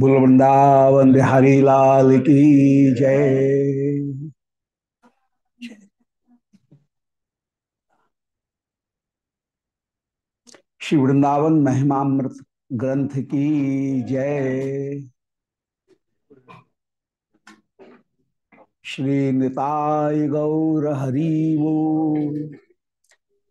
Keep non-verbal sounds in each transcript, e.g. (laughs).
Bull Vrindavan Bihari लाल की जय श्री वृंदावन महिमामृत ग्रंथ की जय श्री निताय गौर हरिवो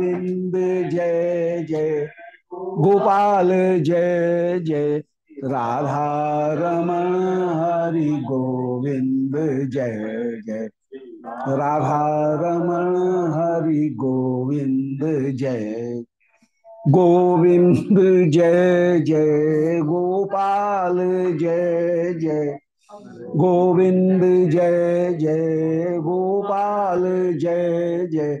गोविंद जय जय। गोपाल जय जय। राधा रमण हरि गोविंद जय जय। राधा रमण हरि गोविंद जय। गोविंद जय जय। गोपाल जय जय। गोविंद जय जय। गोपाल जय जय।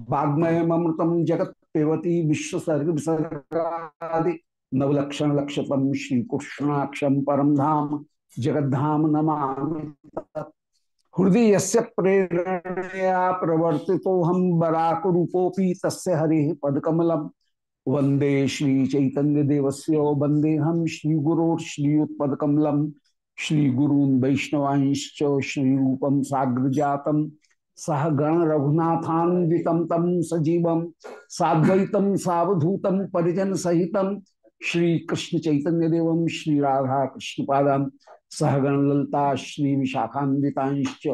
वाग्मय ममृतम जगत पेवती विश्वसर्ग विसर्गादि नवलक्षण लक्षतम श्री कृष्णाक्षम परम धाम जगद्धाम नमामि हृदय से प्रेरणया प्रवर्ति हम बराक रूपोपी तस् हरि पदकमल। वंदे श्री चैतन्य देवस्य वंदे हम श्री गुरोपकमलम श्री गुरून वैष्णवांश्च श्री रूपम साग्र जातम सह गण रघुनाथान्वितम तम सजीवम साद्वैतम सावधूतम परिजन सहितम श्री कृष्ण चैतन्य देवम श्री राधा कृष्ण पादम सहगण ललता श्री विशाखान्विताश्च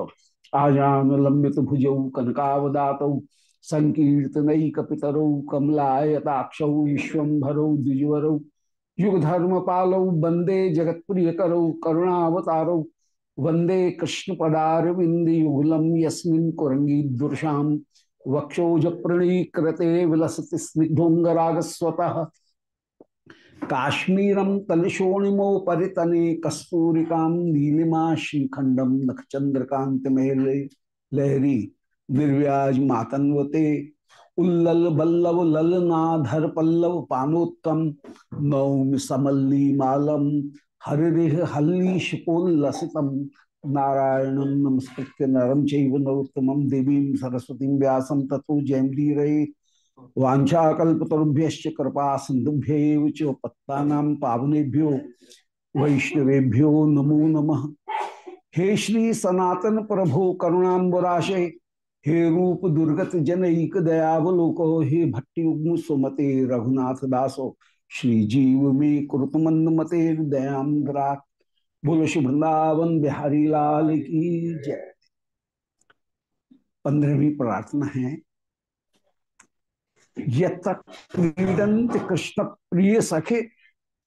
आजान लंबित भुजौ कनकावदातौ संकीर्तनैकपितरौ कमलायताक्षौ, विश्वम्भरौ, द्विजवरौ युगधर्म पालौ वंदे करुणावतारौ वंदे कृष्ण पदारविंदयुगलम यस्मिन् कुरंगी दुर्शाम वक्षोज प्रणीकृते विलसति स्निग्धोंगरागस्वतः काश्मीरम तलशोणिमो परितने कस्तूरिका नीलिमा श्रीखंडम नखचंद्रकांत लहरी निर्व्याज मातन्वते उल्लल बल्लव ललनाधर पल्लव पानोत्तम नौम समल्ली मालम हरिह हल्ली शिपोल्लसितम नारायणं नमस्कृत्य नरम चैव देवी सरस्वतीं व्यासं ततो जयंतीरये वाछाकल्पतरुभ्य कृपा सिंधुभ्य पत्ता पावनेभ्यो वैष्णवेभ्यो नमो नमः। हे श्री सनातन प्रभो करुणाबराशे हे रूप दुर्गत जनईक दयावलोको हे भट्टी सुमते रघुनाथ दासो श्री जीव में कुरुत मंद मते दयांद्रा बोलो श्री वृंदावन बिहारी लाल की जय। पंद्रहवीं प्रार्थना है। क्रीडंत कृष्ण प्रिय सखे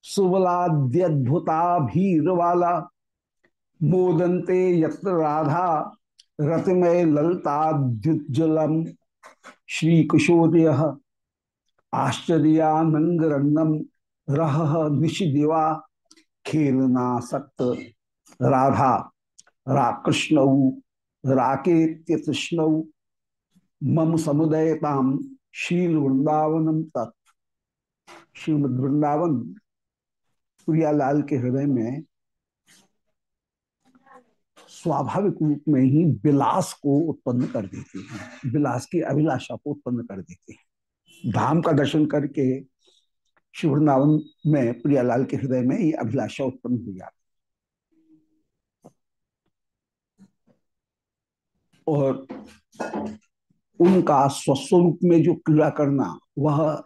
सुबलाद्यद्भुता भीर वाला मोदंते यत्र राधा, रतिमय ललताद्युज्जलम श्री कुशोदय आश्चर्यानंग रंगम रह निशि दिवा खेलना सक्त राधा, राकृष्ण राके तृष्ण मम समुदयताम शील वृंदावनम तत्। श्रीमद वृंदावन प्रियालाल के हृदय में स्वाभाविक रूप में ही विलास को उत्पन्न कर देती है। विलास की अभिलाषा को उत्पन्न कर देती है। धाम का दर्शन करके श्री वृंदावन में, प्रियालाल के हृदय में ये अभिलाषा उत्पन्न हो जाती और उनका स्वस्वरूप में जो क्रिया करना, वह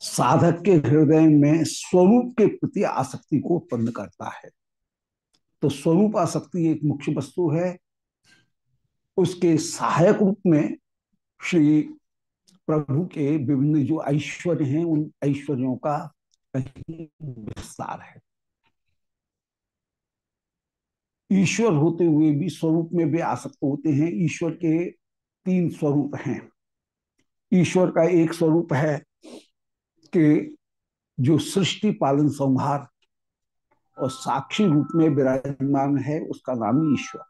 साधक के हृदय में स्वरूप के प्रति आसक्ति को उत्पन्न करता है। तो स्वरूप आसक्ति एक मुख्य वस्तु है। उसके सहायक रूप में श्री प्रभु के विभिन्न जो ऐश्वर्य हैं, उन ऐश्वर्यों का कहीं विस्तार है। ईश्वर होते हुए भी स्वरूप में भी आसक्त होते हैं। ईश्वर के तीन स्वरूप हैं। ईश्वर का एक स्वरूप है कि जो सृष्टि, पालन, संहार और साक्षी रूप में विराजमान है, उसका नाम ईश्वर।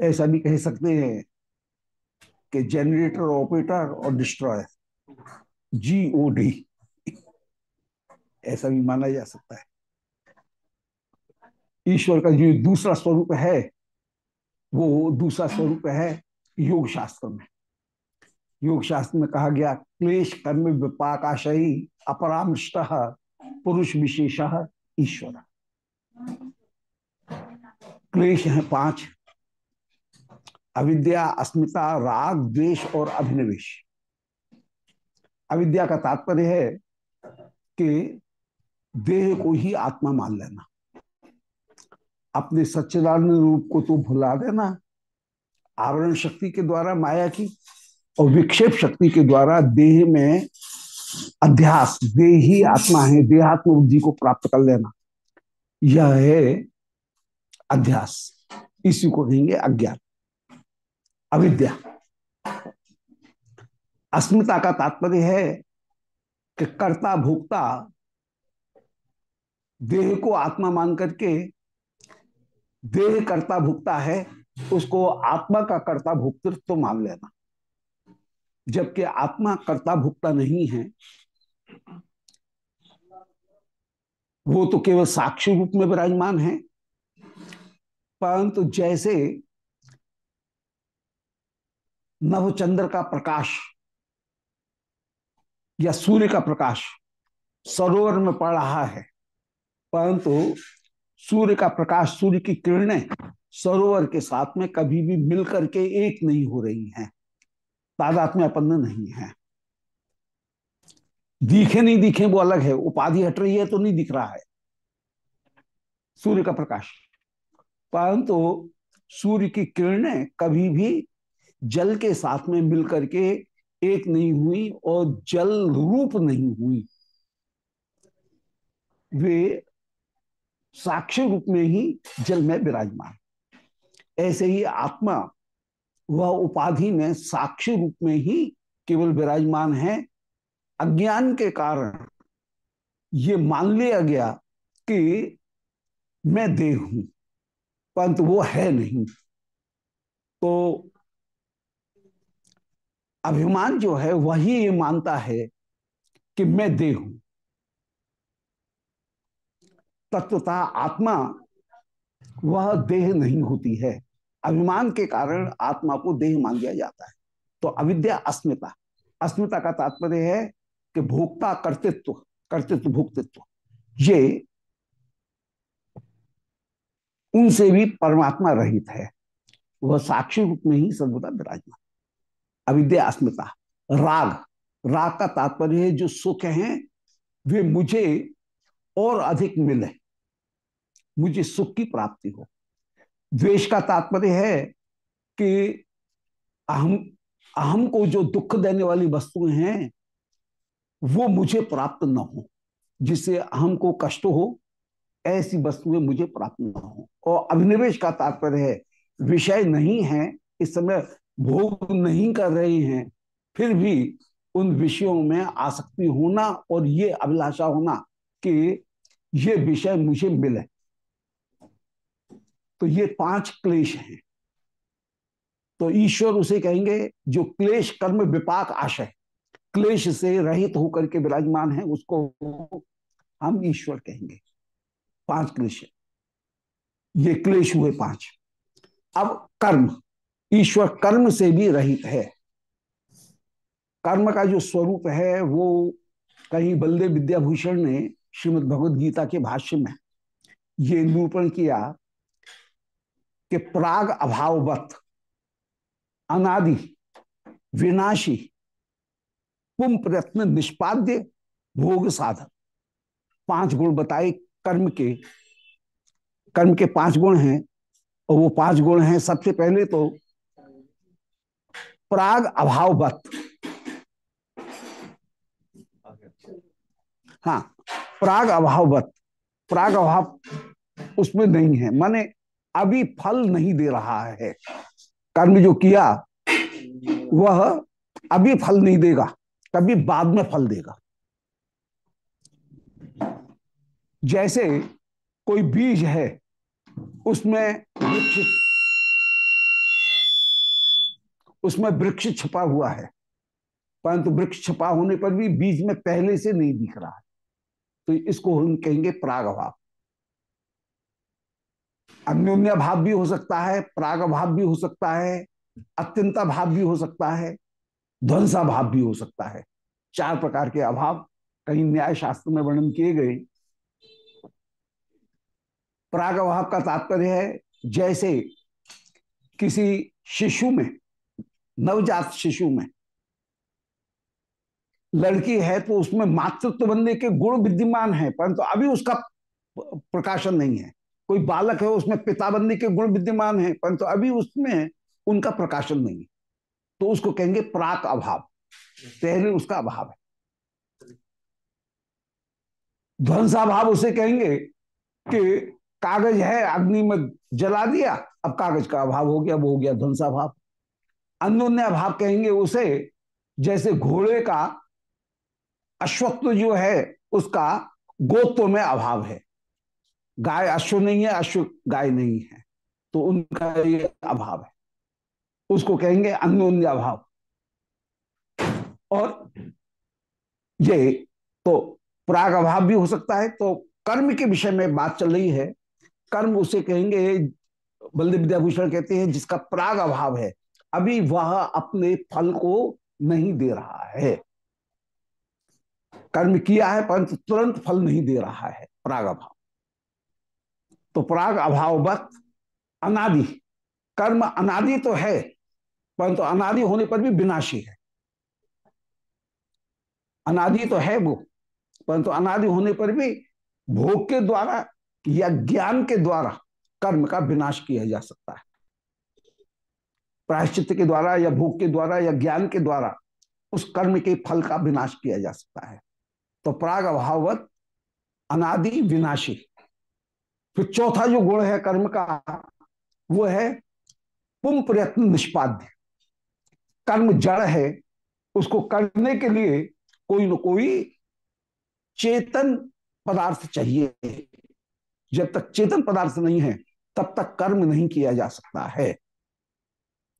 ऐसा भी कह सकते हैं कि जनरेटर ऑपरेटर और डिस्ट्रॉयर जी ओ डी ऐसा भी माना जा सकता है। ईश्वर का जो दूसरा स्वरूप है, वो दूसरा स्वरूप है योग शास्त्र में। योग शास्त्र में कहा गया, क्लेश, कर्म विपाकाशयी अपरामृष्ट, पुरुष विशेष ईश्वर। क्लेश है पाँच। अविद्या, अस्मिता, राग, द्वेष और अभिनिवेश। अविद्या का तात्पर्य है कि देह को ही आत्मा मान लेना। अपने सच्चिदानंद रूप को तो भुला देना, आवरण शक्ति के द्वारा माया की और विक्षेप शक्ति के द्वारा देह में अध्यास, देह ही आत्मा है देहात्म बुद्धि को प्राप्त कर लेना। यह है अध्यास। इसी को कहेंगे अज्ञान। अविद्या। अस्मिता का तात्पर्य है कि कर्ता भोक्ता देह को आत्मा मान करके देह कर्ता भुगता है, उसको आत्मा का कर्ता भुक्तृत्व तो मान लेना। जबकि आत्मा कर्ता भुगता नहीं है, वो तो केवल साक्षी रूप में विराजमान है, परंतु जैसे नवचंद्र का प्रकाश या सूर्य का प्रकाश सरोवर में पड़ रहा है। परंतु सूर्य का प्रकाश, सूर्य की किरणें सरोवर के साथ में कभी भी मिलकर के एक नहीं हो रही हैं। अपन्न नहीं है। दिखे नहीं दिखे वो अलग है। उपाधि हट रही है तो नहीं दिख रहा है सूर्य का प्रकाश। परंतु सूर्य की किरणें कभी भी जल के साथ में मिलकर के एक नहीं हुई और जल रूप नहीं हुई। वे साक्ष्य रूप में ही जल में विराजमान। ऐसे ही आत्मा, वह उपाधि में साक्ष्य रूप में ही केवल विराजमान है। अज्ञान के कारण ये मान लिया गया कि मैं देह हूँ, परंतु वो है नहीं। तो अभिमान जो है, वही ये मानता है कि मैं देह हूँ। तत्वता आत्मा, वह देह नहीं होती है। अभिमान के कारण आत्मा को देह मान दिया जाता है। तो अविद्या अस्मिता। अस्मिता का तात्पर्य है कि भोक्ता कर्तृत्व कर्तृत्व भोक्तृत्व। ये उनसे भी परमात्मा रहित है। वह साक्षी रूप में ही सर्वदा विराजमान। अविद्या अस्मिता, राग। राग का तात्पर्य है, जो सुख हैं, वे मुझे और अधिक मिले। मुझे सुख की प्राप्ति हो। द्वेष का तात्पर्य है कि अहम अहम को जो दुख देने वाली वस्तुएँ हैं, वो मुझे प्राप्त न हो। जिससे अहम को कष्ट हो, ऐसी वस्तुएँ मुझे प्राप्त न हो। और अभिनिवेश का तात्पर्य है, विषय नहीं है, इस समय भोग नहीं कर रहे हैं, फिर भी उन विषयों में आसक्ति होना और ये अभिलाषा होना कि ये विषय मुझे मिले। तो ये पाँच क्लेश हैं। तो ईश्वर उसे कहेंगे जो क्लेश कर्म विपाक आशय, क्लेश से रहित होकर के विराजमान है, उसको हम ईश्वर कहेंगे। पाँच क्लेश ये क्लेश हुए पाँच। अब कर्म। ईश्वर कर्म से भी रहित है। कर्म का जो स्वरूप है, वो कहीं बलदेव विद्याभूषण ने श्रीमद भगवद गीता के भाष्य में ये निरूपण किया कि प्राग अभाववत, अनादि, विनाशी, पुम प्रयत्न, निष्पाद्य, भोग साधन। पाँच गुण बताए कर्म के। कर्म के पाँच गुण हैं और वो पाँच गुण हैं, सबसे पहले तो प्राग अभाववत। हाँ प्राग अभाववत। प्राग अभाव उसमें नहीं है। माने अभी फल नहीं दे रहा है। कर्म जो किया, वह अभी फल नहीं देगा। कभी बाद में फल देगा। जैसे कोई बीज है, उसमें वृक्ष उसमें वृक्ष छपा हुआ है। परंतु वृक्ष छपा होने पर भी बीज में पहले से नहीं दिख रहा है। तो इसको हम कहेंगे प्राग अभाव अन्योन्य भाव भी हो सकता है प्राग भाव भी हो सकता है, अत्यंता भाव भी हो सकता है, ध्वंसा भाव भी हो सकता है। चार प्रकार के अभाव कहीं न्याय शास्त्र में वर्णन किए गए। प्राग अभाव का तात्पर्य है, जैसे किसी शिशु में नवजात शिशु में। लड़की है तो उसमें मातृत्व बनने के गुण विद्यमान है, परंतु तो अभी उसका प्रकाशन नहीं है। कोई बालक है उसमें पिता बनने के गुण विद्यमान है, परंतु तो अभी उसमें उनका प्रकाशन नहीं है। तो उसको कहेंगे प्राक अभाव। पहले उसका अभाव है। ध्वंसाभाव उसे कहेंगे कि कागज़ है, अग्नि में जला दिया, अब कागज़ का अभाव हो गया, वो हो गया ध्वंसाभाव। अन्योन्य भाव कहेंगे उसे, जैसे घोड़े का अश्वत्व जो है, उसका गोत्व में अभाव है। गाय अश्व नहीं है, अश्व गाय नहीं है तो उनका ये अभाव है। उसको कहेंगे अन्योन्य अभाव और ये तो प्राग अभाव भी हो सकता है तो कर्म के विषय में बात चल रही है। कर्म उसे कहेंगे, बलदेव विद्याभूषण कहते हैं, जिसका प्राग अभाव है। अभी वह अपने फल को नहीं दे रहा है। कर्म किया है, परंतु तुरंत फल नहीं दे रहा है, प्राग अभाव। तो प्राग अभाववत अनादि। कर्म अनादि तो है, परंतु अनादि होने पर भी विनाशी है। अनादि तो है वो, परंतु अनादि होने पर भी भोग के द्वारा या ज्ञान के द्वारा कर्म का विनाश किया जा सकता है। प्रायश्चित के द्वारा या भोग के द्वारा या ज्ञान के द्वारा उस कर्म के फल का विनाश किया जा सकता है। तो प्राग अभावत, अनादि विनाशी। फिर चौथा जो गुण है कर्म का, वो है पुम प्रयत्न निष्पाद्य। कर्म जड़ है, उसको करने के लिए कोई न कोई चेतन पदार्थ चाहिए। जब तक चेतन पदार्थ नहीं है, तब तक कर्म नहीं किया जा सकता है।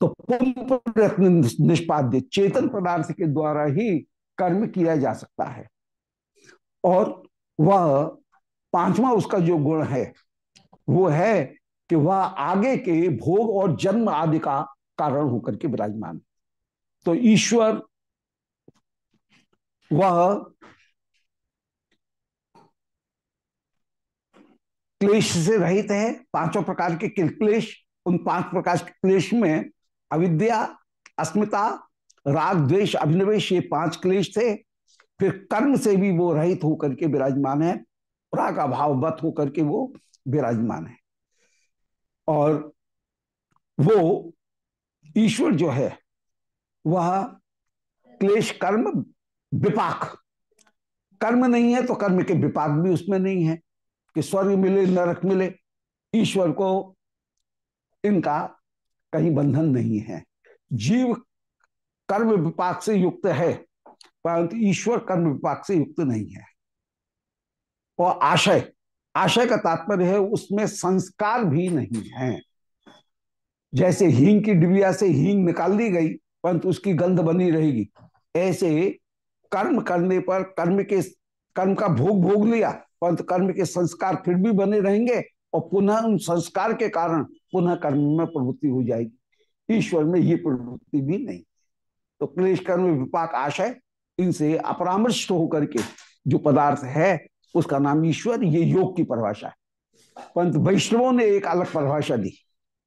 तो निष्पाद्य, चेतन पदार्थ के द्वारा ही कर्म किया जा सकता है। और वह पांचवा उसका जो गुण है, वो है कि वह आगे के भोग और जन्म आदि का कारण होकर के विराजमान। तो ईश्वर वह क्लेश से रहित है, पाँचों प्रकार के क्लेश, उन पाँच प्रकार के क्लेश में अविद्या, अस्मिता, राग, द्वेष, अभिनिवेश, ये पाँच क्लेश थे। फिर कर्म से भी वो रहित होकर के विराजमान है। प्राग अभाववत होकर के वो विराजमान है। और वो ईश्वर जो है, वह क्लेश, कर्म, विपाक। कर्म नहीं है तो कर्म के विपाक भी उसमें नहीं है। कि स्वर्ग मिले, नरक मिले। ईश्वर को इनका कहीं बंधन नहीं है। जीव कर्म विपाक से युक्त है, परंतु ईश्वर कर्म विपाक से युक्त नहीं है। और आशय आशय का तात्पर्य है, उसमें संस्कार भी नहीं है। जैसे हींग की डिबिया से हींग निकाल दी गई, परंतु उसकी गंध बनी रहेगी। ऐसे कर्म करने पर कर्म के, कर्म का भोग भोग लिया, परंतु कर्म के संस्कार फिर भी बने रहेंगे और पुनः उन संस्कार के कारण पुनः कर्म में प्रवृत्ति हो जाएगी। ईश्वर में ये प्रवृत्ति भी नहीं। तो क्लेश कर्म विपाक आशय, इनसे अपरामृष्ट होकर के जो पदार्थ है, उसका नाम ईश्वर, ये योग की परिभाषा है। परंतु वैष्णवों ने एक अलग परिभाषा दी,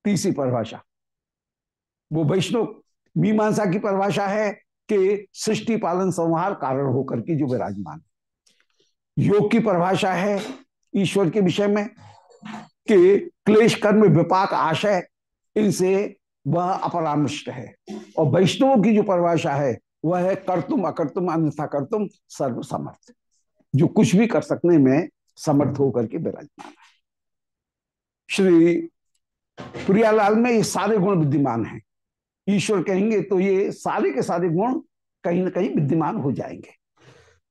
तीसरी परिभाषा। वो वैष्णव मीमांसा की परिभाषा है कि सृष्टि, पालन, संहार कारण होकर के जो विराजमान योग की परिभाषा है ईश्वर के विषय में कि क्लेश कर्म विपाक आशय इनसे वह अपरामृष्ट है। और वैष्णवों की जो परिभाषा है, वह है कर्तुम, अकर्तुम, अन्यथा कर्तुम सर्व समर्थ जो कुछ भी कर सकने में समर्थ होकर के विराजमान है। श्री प्रियालाल में ये सारे गुण विद्यमान हैं। ईश्वर कहेंगे तो ये सारे के सारे गुण कहीं ना कहीं विद्यमान हो जाएँगे।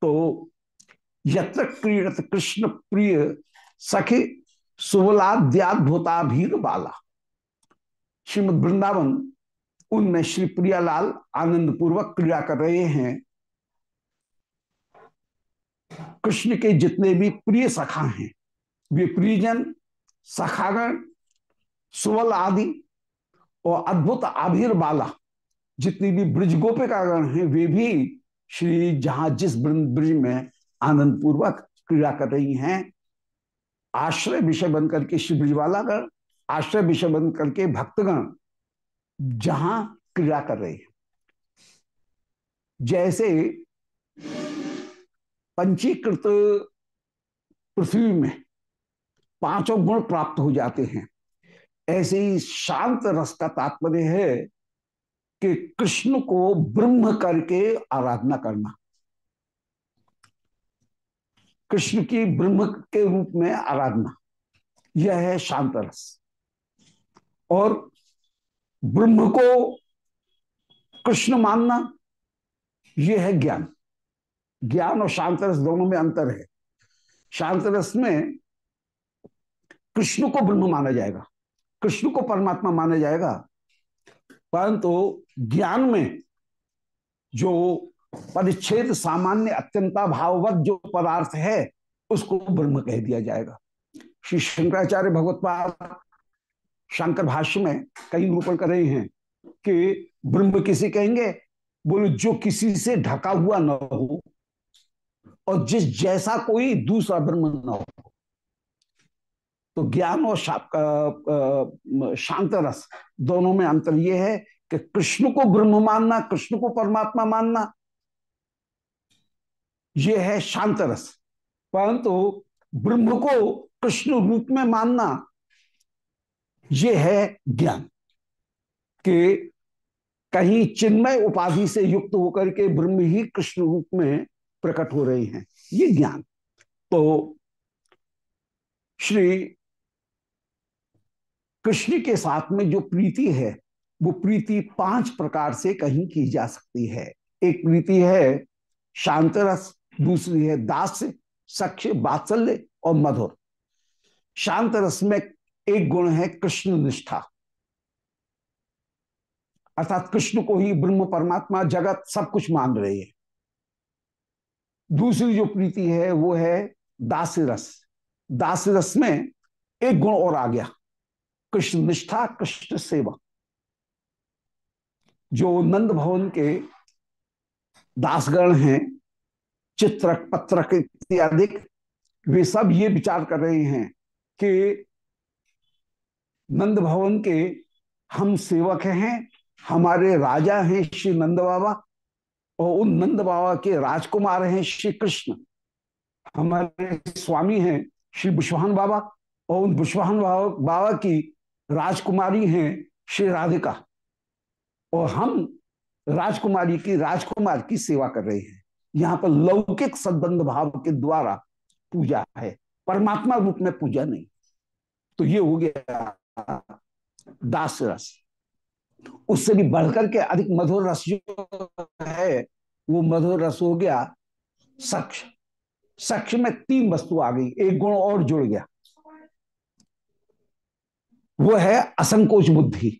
तो यत्र क्रीड़त कृष्ण प्रिय सखी सुवलाद्याद्भुताभीर बाला। श्रीमद वृंदावन, उनमें श्री प्रियालाल आनंद पूर्वक क्रिया कर रहे हैं। कृष्ण के जितने भी प्रिय सखा हैं, वे प्रियजन, सखागण, सुवल आदि और अद्भुत आभिर बाला, जितनी भी ब्रज गोपिकागण हैं, वे भी श्री जहाँ जिस ब्रज में आनंद पूर्वक क्रीड़ा कर रही हैं आश्रय विषय बन करके श्री ब्रजवालागण आश्रय विषय बन करके भक्तगण जहाँ क्रीड़ा कर रहे हैं। जैसे पंचीकृत पृथ्वी में पाँचों गुण प्राप्त हो जाते हैं। ऐसे ही शांत रस का तात्पर्य है कि कृष्ण को ब्रह्म करके आराधना करना। कृष्ण की ब्रह्म के रूप में आराधना। यह है शांत रस। और ब्रह्म को कृष्ण मानना यह है ज्ञान। ज्ञान और शांत रस दोनों में अंतर है। शांत रस में कृष्ण को ब्रह्म माना जाएगा, कृष्ण को परमात्मा माना जाएगा। परंतु ज्ञान में जो परिच्छेद सामान्य अत्यंता भाववत जो पदार्थ है, उसको ब्रह्म कह दिया जाएगा। श्री शंकराचार्य भगवत शंकर भाष्य में कई निरूपण कर रहे हैं कि ब्रह्म किसी कहेंगे? बोलो, जो किसी से ढका हुआ न हो और जिस जैसा कोई दूसरा ब्रह्म न हो। तो ज्ञान और शांत रस दोनों में अंतर यह है कि कृष्ण को ब्रह्म मानना, कृष्ण को परमात्मा मानना यह है शांत रस। परंतु ब्रह्म को कृष्ण रूप में मानना ये है ज्ञान कि कहीं चिन्मय उपाधि से युक्त होकर के ब्रह्म ही कृष्ण रूप में प्रकट हो रहे हैं। ये ज्ञान। तो श्री कृष्ण के साथ में जो प्रीति है, वो प्रीति पाँच प्रकार से कहीं की जा सकती है। एक प्रीति है शांत रस दूसरी है दास सख्य, बात्सल्य और मधुर। शांत रस में एक गुण है कृष्ण निष्ठा। अर्थात कृष्ण को ही ब्रह्म, परमात्मा, जगत सब कुछ मान रहे हैं। दूसरी जो प्रीति है, वो है दास रस। दास रस में एक गुण और आ गया। कृष्ण निष्ठा, कृष्ण सेवा। जो नंद भवन के दासगण हैं चित्रक पत्रक इत्यादि वे सब ये विचार कर रहे हैं कि नंद भवन के हम सेवक हैं हमारे राजा हैं श्री नंद बाबा और उन नंद बाबा के राजकुमार हैं श्री कृष्ण। हमारे स्वामी हैं श्री बुशवाहन बाबा और उन बुशवाहन बाबा, बाबा की राजकुमारी हैं श्री राधिका। और हम राजकुमारी की राजकुमार की सेवा कर रहे हैं। यहाँ पर लौकिक सद्बंध भाव के द्वारा पूजा है, परमात्मा रूप में पूजा नहीं। तो ये हो गया दास रस। उससे भी बढ़कर के अधिक मधुर रस जो है, वो मधुर रस हो गया सक्ष सक्ष में तीन वस्तु आ गई, एक गुण और जुड़ गया। वो है असंकोच बुद्धि।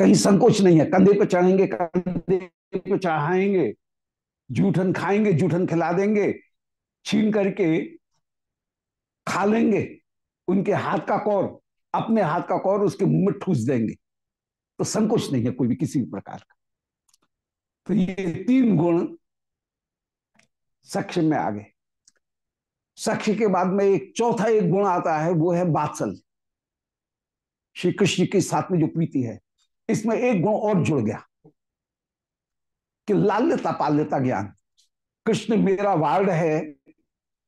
कहीं संकोच नहीं है, कंधे पे चढ़ेंगे, कंधे पे चढ़ाएँगे जूठन खाएँगे, जूठन खिला देंगे, छीन करके खा लेंगे, उनके हाथ का कौर, अपने हाथ का कौर उसके मुँह में ठूस देंगे। तो संकोच नहीं है कोई भी किसी भी प्रकार का। तो ये तीन गुण सक्ष में आ गए सक्ष के बाद में एक चौथा एक गुण आता है, वो है बात्सल। श्री कृष्ण के साथ में जो प्रीति है, इसमें एक गुण और जुड़ गया। कि लाल्यता पाल्यता ज्ञान। कृष्ण मेरा वार्ड है,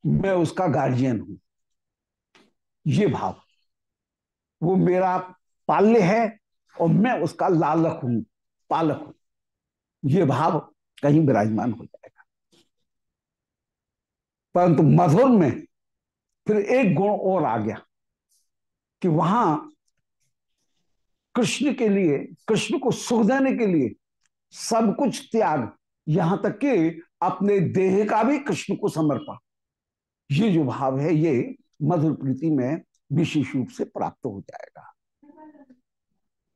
मैं उसका गार्जियन हूँ। ये भाव। वो मेरा पाल्य है और मैं उसका लालक हूँ, पालक हूँ। ये भाव कहीं विराजमान हो जाएगा। परंतु मधुर में फिर एक गुण और आ गया कि वहाँ कृष्ण के लिए, कृष्ण को सुख देने के लिए सब कुछ त्याग, यहाँ तक कि अपने देह का भी कृष्ण को समर्पण। ये जो भाव है, ये मधुर प्रीति में विशेष रूप से प्राप्त हो जाएगा।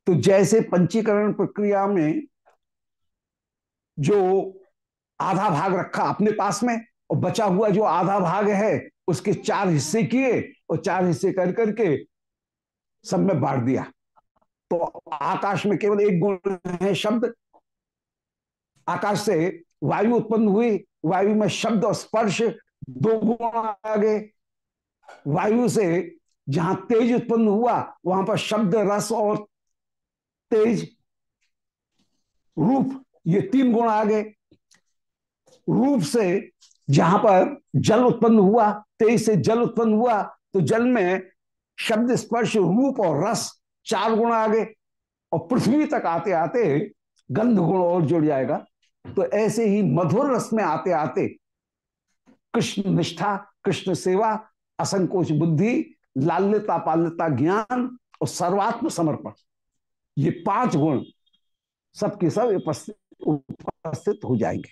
तो जैसे पंचीकरण प्रक्रिया में जो आधा भाग रखा अपने पास में, और बचा हुआ जो आधा भाग है, उसके चार हिस्से किए, और चार हिस्से कर करके सब में बांट दिया। तो आकाश में केवल एक गुण है शब्द आकाश से वायु उत्पन्न हुई, वायु में शब्द और स्पर्श दो गुण आ गए। वायु से जहाँ तेज उत्पन्न हुआ, वहाँ पर शब्द, रस और तेज रूप, ये तीन गुण आ गए। रूप से जहाँ पर जल उत्पन्न हुआ, तेज से जल उत्पन्न हुआ तो जल में शब्द, स्पर्श, रूप और रस चार गुण आ गए। और पृथ्वी तक आते आते गंध गुण और जुड़ जाएगा। तो ऐसे ही मधुर रस में आते आते कृष्ण निष्ठा, कृष्ण सेवा, असंकोच बुद्धि लाल्यता पाल्यता ज्ञान और सर्वात्म समर्पण, ये पाँच गुण सबके सब उपस्थित हो जाएँगे।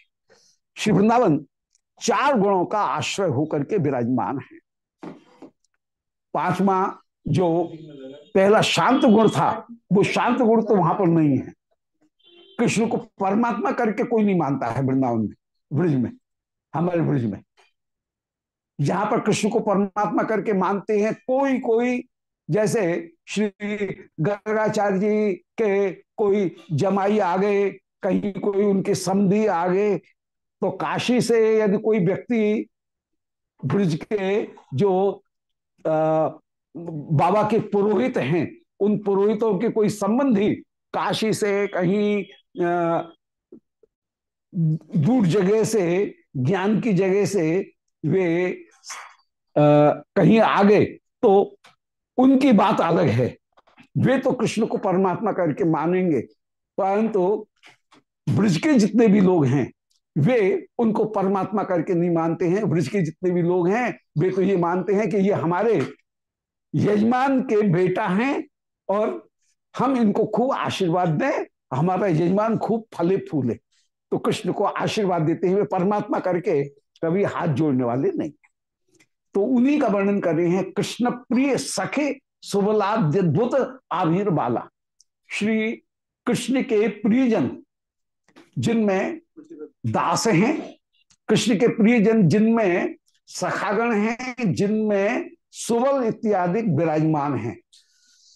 श्री वृंदावन चार गुणों का आश्रय होकर के विराजमान है। पांचवा जो पहला शांत गुण था, वो शांत गुण तो वहाँ पर नहीं है। कृष्ण को परमात्मा करके कोई नहीं मानता है वृंदावन में ब्रिज में हमारे ब्रिज में। जहाँ पर कृष्ण को परमात्मा करके मानते हैं कोई कोई जैसे श्री गर्गाचार्य जी के कोई जमाई आ गए कहीं कोई उनके समधि आ गए तो काशी से यदि कोई व्यक्ति ब्रिज के जो आ, बाबा के पुरोहित हैं उन पुरोहितों के कोई संबंधी काशी से कहीं दूर जगह से, ज्ञान की जगह से वे कहीं आ गए तो उनकी बात अलग है। वे तो कृष्ण को परमात्मा करके मानेंगे, परंतु ब्रज के जितने भी लोग हैं, वे उनको परमात्मा करके नहीं मानते हैं। ब्रज के जितने भी लोग हैं, वे तो ये मानते हैं कि ये हमारे यजमान के बेटा हैं और हम इनको खूब आशीर्वाद दें। हमारा यजमान खूब फले फूले तो कृष्ण को आशीर्वाद देते हुए परमात्मा करके कभी हाथ जोड़ने वाले नहीं तो उन्हीं का वर्णन कर रहे हैं, कृष्ण प्रिय सखे सुबलाद्युत आविर बाला। श्री कृष्ण के प्रियजन, जिनमें दास हैं, कृष्ण के प्रियजन जिनमें सखागण हैं, जिनमें सुबल इत्यादि विराजमान हैं।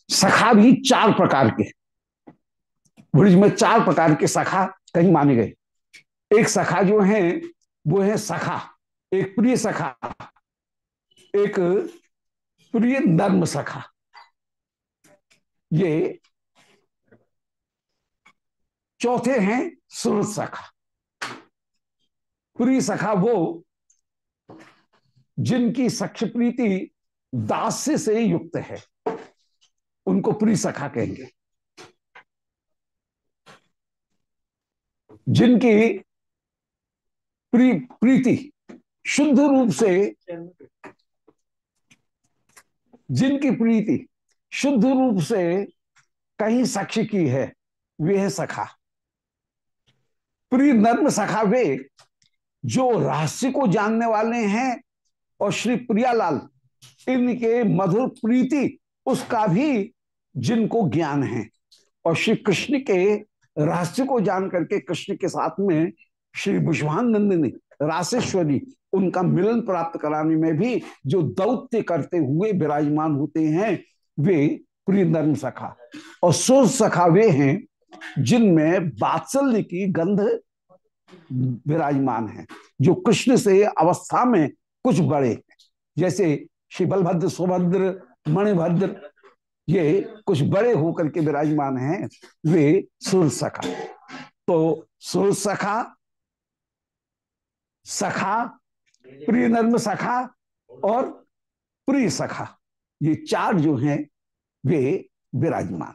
सखा भी चार प्रकार के ब्रिज में चार प्रकार के सखा कहीं माने गए। एक सखा जो है, वो है सखा एक प्रिय सखा एक प्रिय नर्म सखा ये चौथे हैं सुरत सखा प्रिय सखा वो जिनकी सक्ष प्रीति दास्य से युक्त है, उनको प्रिय सखा कहेंगे। जिनकी प्री, प्रीति, शुद्ध रूप से जिनकी प्रीति शुद्ध रूप से कहीं साक्षी की है, वे है सखा। प्रिय नर्म सखा वे, जो रहस्य को जानने वाले हैं, और श्री प्रियालाल, इनके मधुर प्रीति, उसका भी जिनको ज्ञान है। और श्री कृष्ण के रहस्य को जान करके कृष्ण के साथ में श्री बुष्वानंद ने राशेश्वरी, उनका मिलन प्राप्त कराने में भी जो दौत्य करते हुए विराजमान होते हैं, वे प्रिय नर्म सखा। और सुर सखा वे हैं, जिनमें बात्सल्य की गंध विराजमान है, जो कृष्ण से अवस्था में कुछ बड़े जैसे श्री बलभद्र, सुभद्र, मणिभद्र ये कुछ बड़े होकर के विराजमान हैं, वे सुर सखा। तो सुर सखा सखा प्रिय नर्म सखा और प्रिय सखा, ये चार जो हैं, वे विराजमान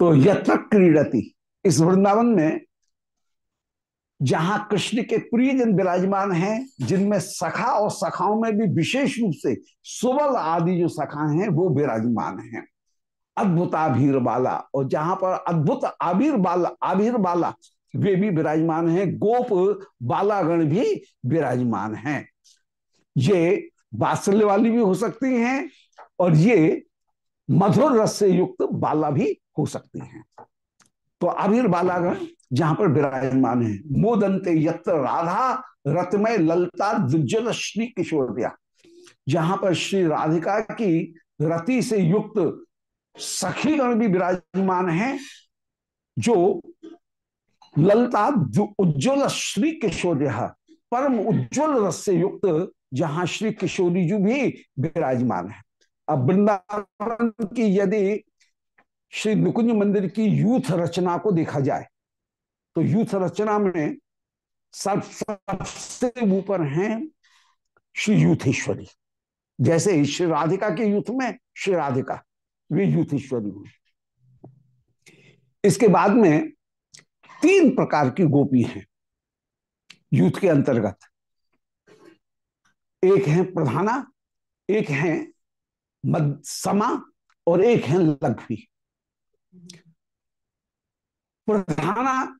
तो यत्र क्रीडती, इस वृंदावन में जहाँ कृष्ण के प्रियजन विराजमान हैं, जिनमें सखा और सखाओं में भी विशेष रूप से सुबल आदि जो सखा हैं, वो विराजमान हैं। अद्भुत आभीर बाला, और जहाँ पर अद्भुत आबिर बाला, आभीर बाला, वे भी विराजमान हैं, गोप बालागण भी विराजमान हैं। ये बात्सल्य वाली भी हो सकती हैं, और ये मधुर रस से युक्त बाला भी हो सकती हैं। तो अबीर बालागण जहाँ पर विराजमान है। मोदंते यत्र राधा रतमय ललता दुज्जल श्री किशोरिया जहाँ पर श्री राधिका की रति से युक्त सखीगण भी विराजमान है, जो ललता उज्ज्वल श्री किशोरिया परम उज्ज्वल रस से युक्त, जहाँ श्री किशोरी जी भी विराजमान है। अब वृंदावन की यदि श्री नुकुंज मंदिर की यूथ रचना को देखा जाए तो यूथ रचना में सब, सबसे ऊपर हैं श्री यूथेश्वरी। जैसे श्री राधिका के यूथ में श्री राधिका, वे यूथेश्वरी हुई इसके बाद में तीन प्रकार की गोपी हैं यूथ के अंतर्गत। एक है प्रधाना, एक है मद, समा और एक है लघवी। प्रधाना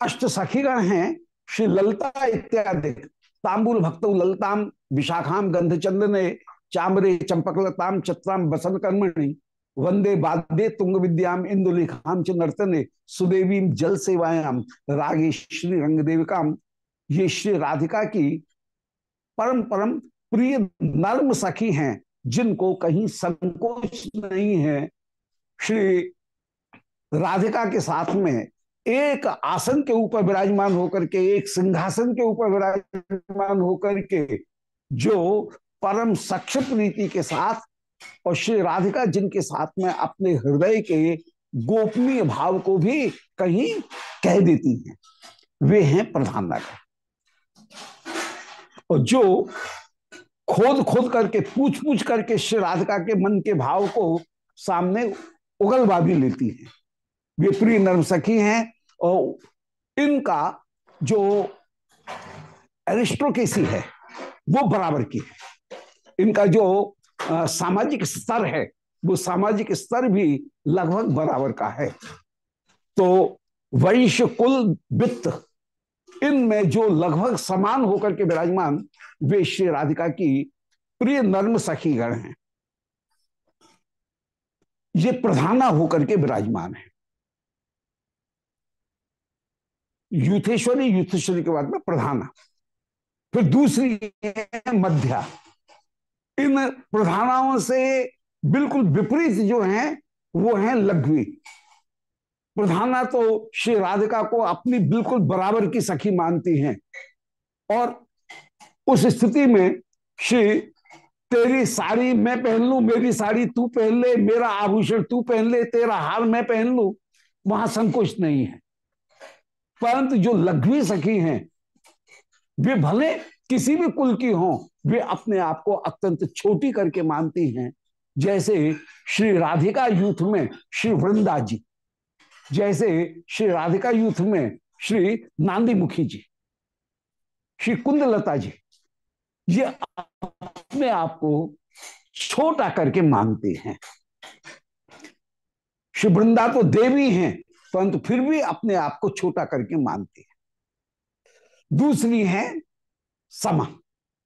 अष्ट सखीगण हैं, श्री ललता इत्यादि। तांबुल भक्त ललताम, विशाखाम गंधचंद ने चामरे, चंपकलताम, चत्राम बसन कर्मणि वंदे बाद्य तुंग विद्याम इंदुलिखाम च नर्तने सुदेवी जल सेवायाम रागे श्री रंगदेविकाम। ये श्री राधिका की परम परम प्रिय नर्म सखी हैं, जिनको कहीं संकोच नहीं है। श्री राधिका के साथ में एक आसन के ऊपर विराजमान होकर के, एक सिंहासन के ऊपर विराजमान होकर के जो परम सक्ष प्रीति के साथ और श्री राधिका जिनके साथ में अपने हृदय के गोपनीय भाव को भी कहीं कह देती हैं, वे हैं प्रधान नगर। और जो खोद खोद करके, पूछ पूछ करके श्री राधिका के मन के भाव को सामने उगलवा भी लेती हैं। वे प्रिय नर्म सखी हैं और इनका जो एरिस्ट्रोकेसी है, वो बराबर की है। इनका जो सामाजिक स्तर है, वो सामाजिक स्तर भी लगभग बराबर का है। तो वैश्य कुल वित्त, इनमें जो लगभग समान होकर के विराजमान, वे श्री राधिका की प्रिय नर्म सखी गण हैं। ये प्रधाना होकर के विराजमान है। यूथेश्वरी यूथेश्वरी के बाद में प्रधाना। फिर दूसरी मध्या। इन प्रधानाओं से बिल्कुल विपरीत जो है, वो है लघ्वी। प्रधाना तो श्री राधिका को अपनी बिल्कुल बराबर की सखी मानती हैं। और उस स्थिति में श्री, तेरी साड़ी मैं पहन लू, मेरी साड़ी तू पहन ले, मेरा आभूषण तू पहन ले, तेरा हार मैं पहन लू। वहाँ संकोच नहीं है। परंतु जो लघवी सखी हैं, वे भले किसी भी कुल की हों, वे अपने आप को अत्यंत छोटी करके मानती हैं। जैसे श्री राधिका यूथ में श्री वृंदा जी, जैसे श्री राधिका यूथ में श्री नांदी मुखी जी, श्री कुंदलता जी, ये अपने आप को छोटा करके मानते हैं। श्री वृंदा तो देवी हैं परंतु फिर भी अपने आप को छोटा करके मानती है। दूसरी है समा।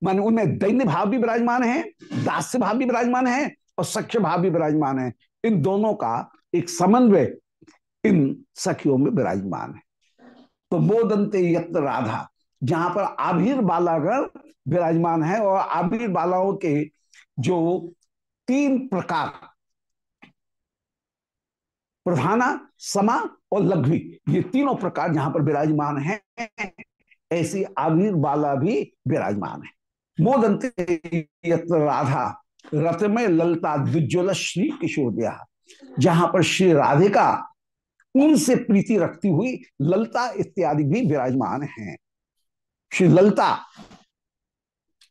मान उनमें दैन्य भाव भी विराजमान है, दास्य भाव भी विराजमान है और सख्य भाव भी विराजमान है। इन दोनों का एक समन्वय इन सखियों में विराजमान है। तो मोदंते यत्र राधा, जहाँ पर आभीर बालागण विराजमान है और आभीर बालाओं के जो तीन प्रकार प्रधाना, समा और लघ्वी। ये तीनों प्रकार जहाँ पर विराजमान है। ऐसी आवीर बाला भी विराजमान है। मोदंते राधा रथ में ललता द्विज्वल श्री किशोर जहाँ पर श्री राधिका, उनसे प्रीति रखती हुई ललता इत्यादि भी विराजमान हैं। श्री ललता,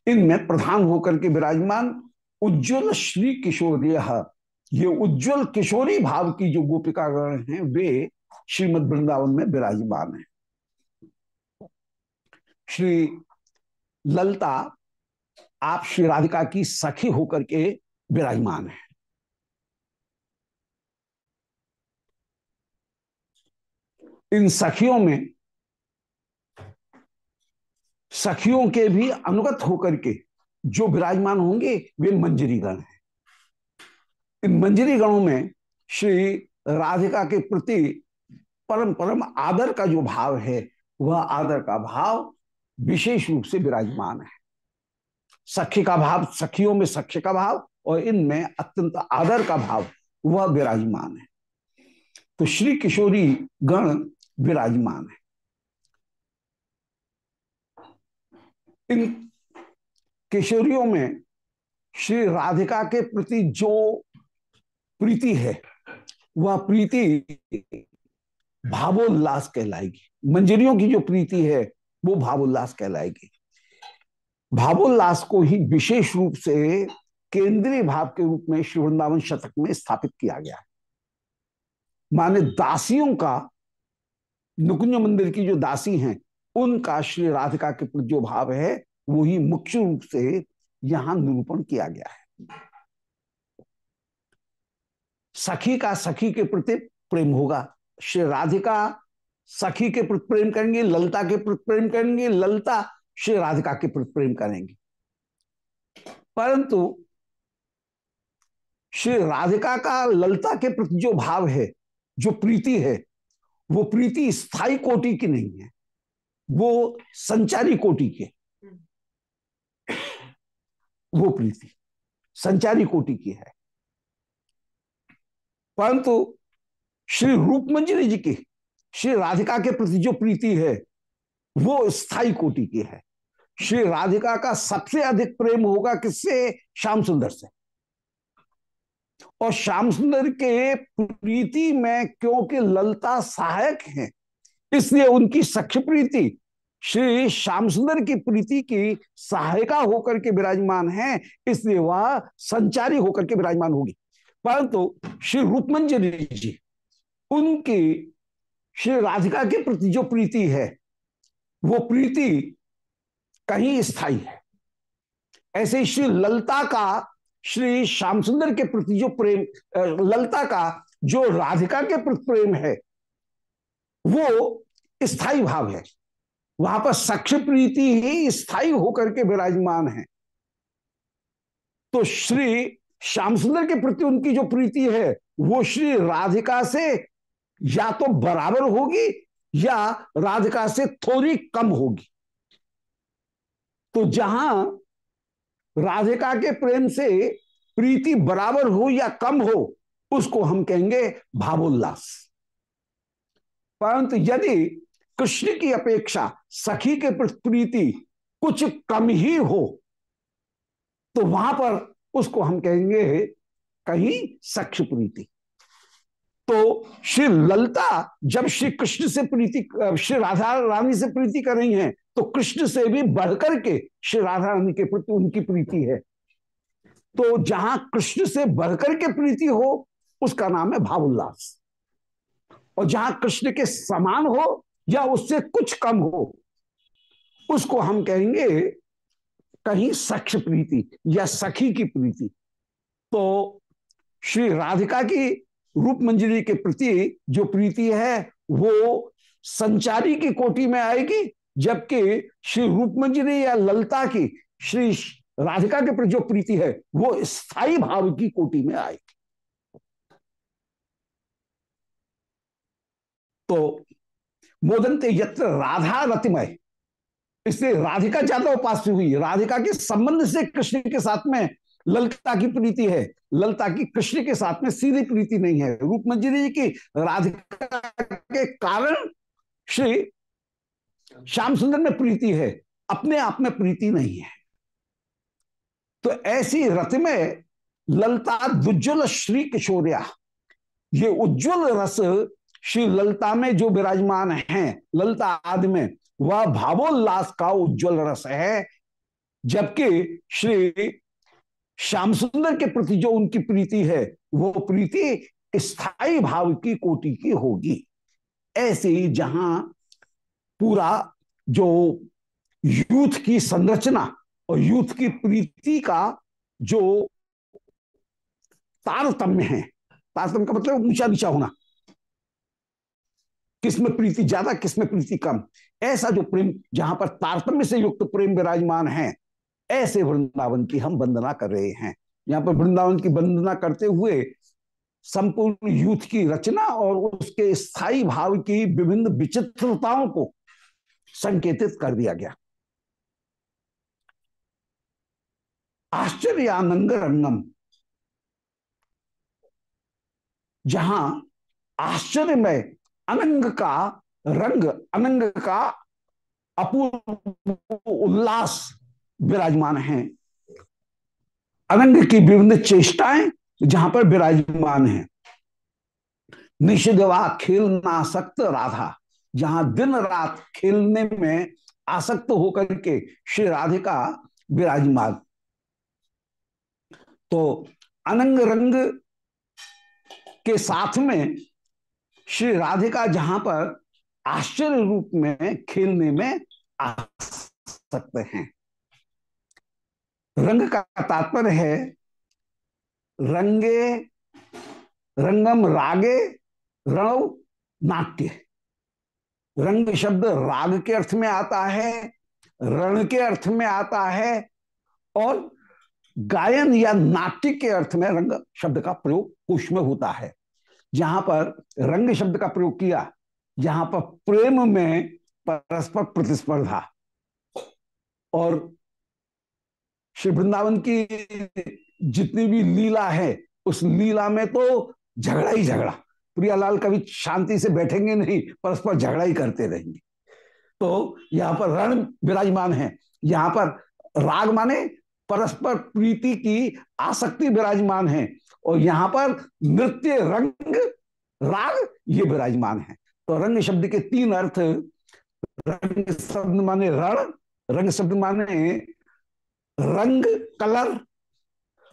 इनमें प्रधान होकर के विराजमान उज्ज्वल श्री किशोर ये उज्ज्वल किशोरी भाव की जो गोपिकागण हैं, वे श्रीमद वृंदावन में विराजमान है। श्री ललता, आप श्री राधिका की सखी होकर के विराजमान है। इन सखियों में, सखियों के भी अनुगत होकर के जो विराजमान होंगे, वे मंजरी गण हैं। मंजरी गणों में श्री राधिका के प्रति परम परम आदर का जो भाव है, वह आदर का भाव विशेष रूप से विराजमान है। सखी का भाव, सखियों में सख्य का भाव और इनमें अत्यंत आदर का भाव, वह विराजमान है। तो श्री किशोरी गण विराजमान है। इन किशोरियों में श्री राधिका के प्रति जो प्रीति है। वह प्रीति भावोल्लास कहलाएगी। मंजरियों की जो प्रीति है, वो भावोल्लास कहलाएगी। भावोल्लास को ही विशेष रूप से केंद्रीय भाव के रूप में श्री वृंदावन शतक में स्थापित किया गया। है माने दासियों का, नुकुंज मंदिर की जो दासी हैं, उनका श्री राधिका के प्रति जो भाव है, वो ही मुख्य रूप से यहाँ निरूपण किया गया है। सखी का सखी के प्रति प्रेम होगा। श्री राधिका सखी के प्रति प्रेम करेंगे ललता के प्रति प्रेम करेंगे ललता श्री राधिका के प्रति प्रेम करेंगे। परंतु श्री राधिका का ललता के प्रति जो भाव है जो प्रीति है वो प्रीति स्थायी कोटि की नहीं है वो संचारी कोटि के वो प्रीति संचारी कोटि की है। परंतु श्री रूपमंजरी जी की, श्री राधिका के प्रति जो प्रीति है, वो स्थायी कोटि की है। श्री राधिका का सबसे अधिक प्रेम होगा किससे? श्याम सुंदर से। और श्याम सुंदर के प्रीति में क्योंकि ललता सहायक है, इसलिए उनकी सख्य प्रीति, श्री श्याम सुंदर की प्रीति की सहायिका होकर के विराजमान है, इसलिए वह संचारी होकर के विराजमान होगी। परंतु श्री रूपमंजरी जी, उनकी श्री राधिका के प्रति जो प्रीति है, वो प्रीति कहीं स्थायी है। ऐसे श्री ललता का, श्री श्याम सुंदर के प्रति जो प्रेम ललता का जो राधिका के प्रति प्रेम है, वो स्थायी भाव है। वहाँ पर सक्ष प्रीति ही स्थायी होकर के विराजमान है। तो श्री श्याम सुंदर के प्रति उनकी जो प्रीति है, वो श्री राधिका से या तो बराबर होगी या राधिका से थोड़ी कम होगी। तो जहाँ राधिका के प्रेम से प्रीति बराबर हो या कम हो, उसको हम कहेंगे भावोल्लास। परंतु यदि कृष्ण की अपेक्षा सखी के प्रति प्रीति कुछ कम ही हो तो वहाँ पर उसको हम कहेंगे कहीं सक्ष प्रीति। तो श्री ललता जब श्री कृष्ण से प्रीति, श्री राधा रानी से प्रीति कर रही हैं तो कृष्ण से भी बढ़कर के श्री राधा रानी के प्रति उनकी प्रीति है। तो जहाँ कृष्ण से बढ़कर के प्रीति हो, उसका नाम है भावोल्लास। और जहाँ कृष्ण के समान हो या उससे कुछ कम हो, उसको हम कहेंगे कहीं सक्ष प्रीति या सखी की प्रीति। तो श्री राधिका की रूप मंजरी के प्रति जो प्रीति है, वो संचारी की कोटि में आएगी, जबकि श्री रूप मंजरी या ललता की, श्री राधिका के प्रति जो प्रीति है, वो स्थायी भाव की कोटि में आएगी। तो मोदनते यत्र राधा रतिमय। इसलिए राधिका ज़्यादा उपास्य हुई। राधिका के संबंध से कृष्ण के साथ में ललता की प्रीति है। ललता की कृष्ण के साथ में सीधी प्रीति नहीं है। रूप मंजरी जी की राधिका के कारण श्री श्याम सुंदर में प्रीति है। अपने आप में प्रीति नहीं है। तो ऐसी रथ में ललता दुज्जल श्री किशोरिया, ये उज्जवल रस श्री ललता में जो विराजमान है, ललता आदि में वह भावोल्लास का उज्जवल रस है। जबकि श्री श्याम सुंदर के प्रति जो उनकी प्रीति है, वो प्रीति स्थायी भाव की कोटि की होगी। ऐसे ही जहाँ पूरा जो यूथ की संरचना और यूथ की प्रीति का जो तारतम्य है, तारतम्य का मतलब ऊँचा नीचा होना किसमें प्रीति, ज़्यादा किसमें प्रीति कम। ऐसा जो प्रेम, जहाँ पर तारतम्य से युक्त प्रेम विराजमान है, ऐसे वृंदावन की हम वंदना कर रहे हैं। यहाँ पर वृंदावन की वंदना करते हुए संपूर्ण यूथ की रचना और उसके स्थायी भाव की विभिन्न विचित्रताओं को संकेतित कर दिया गया। आश्चर्यानंग रंगम जहाँ आश्चर्य में अनंग का रंग अनंग का अपूर्व उल्लास विराजमान है। अनंग की विभिन्न चेष्टाएँ जहाँ पर विराजमान है। निषिधवा खेलना आसक्त राधा, जहाँ दिन रात खेलने में आसक्त होकर के श्री राधिका विराजमान। तो अनंग रंग के साथ में श्री राधिका जहाँ पर आश्चर्य रूप में खेलने में आ सकते हैं। रंग का तात्पर्य है, रंगे, रंगम रागे रणव नाट्य। रंग शब्द राग के अर्थ में आता है, रण के अर्थ में आता है, और गायन या नाट्य के अर्थ में रंग शब्द का प्रयोग कुश में होता है। जहाँ पर रंग शब्द का प्रयोग किया, जहाँ पर प्रेम में परस्पर प्रतिस्पर्धा। और श्री वृंदावन की जितनी भी लीला है, उस लीला में तो झगड़ा ही झगड़ा। प्रियालाल कभी शांति से बैठेंगे नहीं, परस्पर झगड़ा ही करते रहेंगे। तो यहाँ पर रण विराजमान है। यहाँ पर राग माने परस्पर प्रीति की आसक्ति विराजमान है और यहाँ पर नृत्य रंग, राग, ये विराजमान है। तो रंग शब्द के तीन अर्थ, रंग शब्द माने रण, रंग शब्द माने रंग, कलर,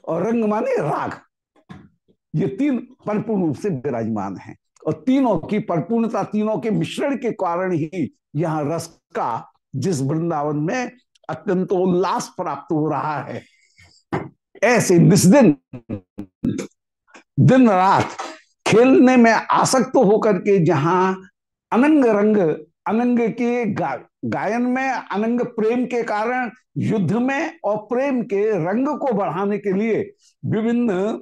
और रंग माने राग। ये तीन परिपूर्ण रूप से विराजमान हैं। और तीनों की परिपूर्णता, तीनों के मिश्रण के कारण ही यहाँ रस का, जिस वृंदावन में अत्यंत उल्लास प्राप्त हो रहा है। ऐसे निस्दिन दिन रात खेलने में आसक्त होकर के जहाँ अनंग रंग अनंग के गा, गायन में अनंग प्रेम के कारण युद्ध में और प्रेम के रंग को बढ़ाने के लिए विभिन्न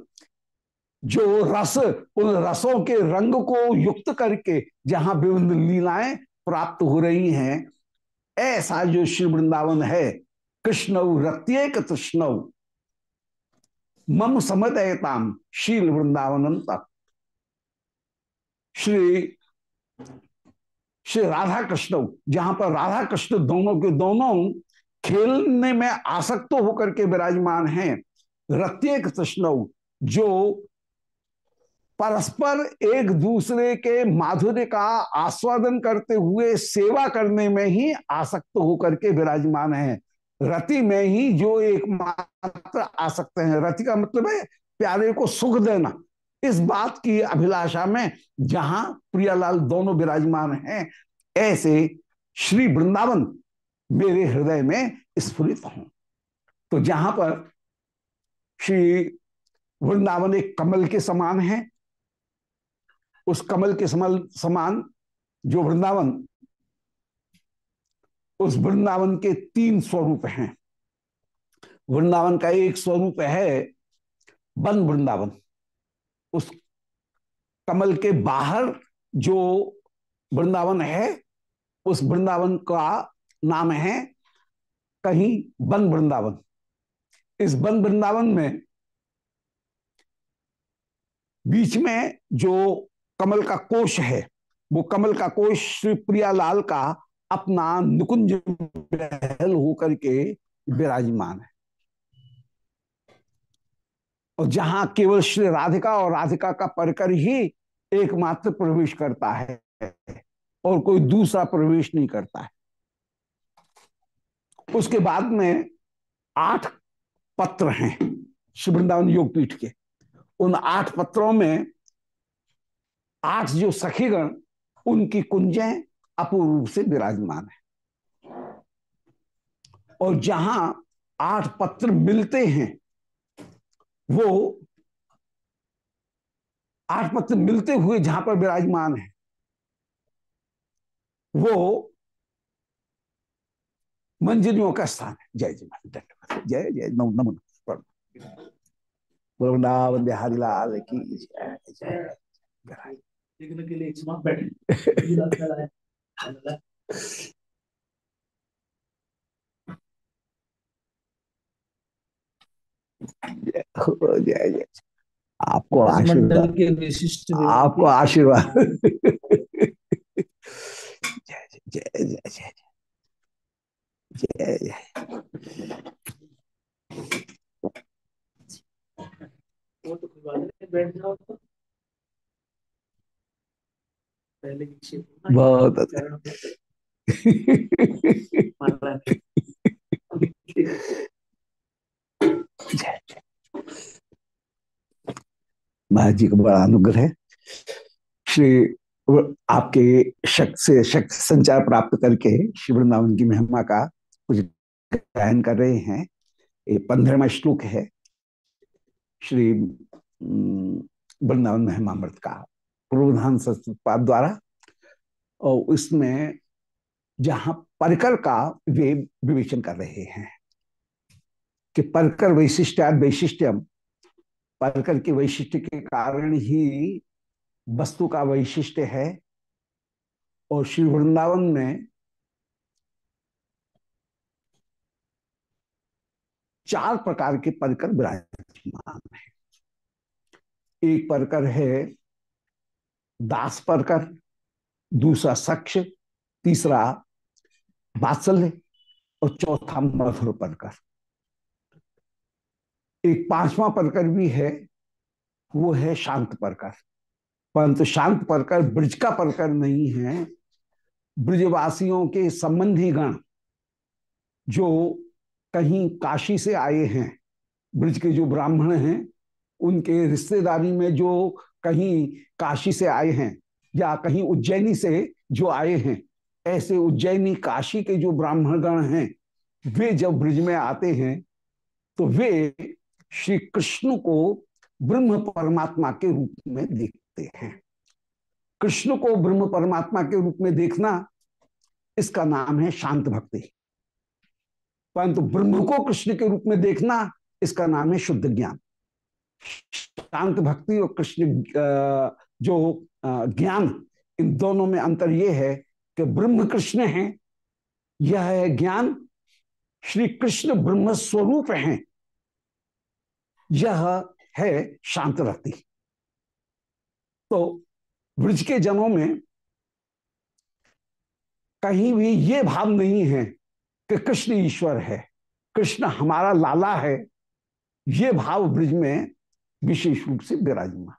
जो रस उन रसों के रंग को युक्त करके जहाँ विभिन्न लीलाएँ प्राप्त हो रही हैं ऐसा जो श्री वृंदावन है, कृष्ण रत्येक तृष्णव मम समदयताम शील वृंदावन तक श्री श्री राधा कृष्ण जहाँ पर राधा कृष्ण दोनों के दोनों खेलने में आसक्त होकर के विराजमान हैं, रत्येक कृष्ण जो परस्पर एक दूसरे के माधुर्य का आस्वादन करते हुए सेवा करने में ही आसक्त होकर के विराजमान है। रति में ही जो एकमात्र आ सकते हैं। रति का मतलब है प्यारे को सुख देना। इस बात की अभिलाषा में जहाँ प्रियालाल दोनों विराजमान हैं, ऐसे श्री वृंदावन मेरे हृदय में स्फुरित हों। तो जहाँ पर श्री वृंदावन एक कमल के समान है उस कमल के समल समान जो वृंदावन, उस वृंदावन के तीन स्वरूप हैं। वृंदावन का एक स्वरूप है वन वृंदावन। उस कमल के बाहर जो वृंदावन है, उस वृंदावन का नाम है कहीं वन वृंदावन। इस वन वृंदावन में बीच में जो कमल का कोश है। वो कमल का कोश श्री प्रियालाल का अपना नुकुंज महल होकर के विराजमान है। और जहाँ केवल श्री राधिका और राधिका का परकर ही एकमात्र प्रवेश करता है और कोई दूसरा प्रवेश नहीं करता है। उसके बाद में आठ पत्र हैं श्री वृंदावन योगपीठ के। उन आठ पत्रों में आठ जो सखीगण उनकी कुंजें अपूर्व रूप से विराजमान है। और जहाँ आठ पत्र मिलते हैं, वो आठ पत्र मिलते हुए जहाँ पर विराजमान है, वो मंजरियों का स्थान है। जय जय जय जय। नम नमन वृंदावन बिहारी लाल की जय जय। देखने के लिए समाप्त बैठे जय जय आपको आशीर्वाद। के विशिष्ट आपको आशीर्वाद। (laughs) जय जय जय जय जय वो तो कोई बात नहीं बैठ जाओ तो पहले की बहुत अच्छा महाराज जी का बड़ा अनुग्रह है। श्री आपके शक्ति से शक्ति संचार प्राप्त करके श्री वृंदावन की महिमा का कुछ गायन कर रहे हैं। ये पंद्रहवा श्लोक है। श्री वृंदावन महिमामृत का पूर्वधान संस्कृत द्वारा और उसमें जहाँ परकर का वे विवेचन कर रहे हैं कि परकर वैशिष्ट वैशिष्ट्यम, परकर के वैशिष्ट्य के कारण ही वस्तु का वैशिष्ट्य है और श्री वृंदावन में चार प्रकार के परकर विराजमान है। एक परकर है दास परकर दूसरा सक्ष तीसरा बात्सल्य और चौथा मधुर परकर एक पांचवा परकर भी है, वो है शांत परकर। परंतु शांत परकर ब्रज का परकर नहीं है। ब्रजवासियों के संबंधी गण जो कहीं काशी से आए हैं, ब्रज के जो ब्राह्मण हैं, उनके रिश्तेदारी में जो कहीं काशी से आए हैं या कहीं उज्जैनी से जो आए हैं, ऐसे उज्जैनी काशी के जो ब्राह्मणगण हैं, वे जब ब्रज में आते हैं तो वे श्री कृष्ण को ब्रह्म परमात्मा के रूप में देखते हैं। कृष्ण को ब्रह्म परमात्मा के रूप में देखना, इसका नाम है शांत भक्ति। परंतु ब्रह्म को कृष्ण के रूप में देखना, इसका नाम है शुद्ध ज्ञान। शांत भक्ति और कृष्ण जो ज्ञान इन दोनों में अंतर यह है कि ब्रह्म कृष्ण है, यह है ज्ञान, श्री कृष्ण ब्रह्म स्वरूप है, यह है शांत रहती। तो ब्रज के जनों में कहीं भी ये भाव नहीं है कि कृष्ण ईश्वर है, कृष्ण हमारा लाला है, ये भाव ब्रज में विशेष रूप से विराजमान।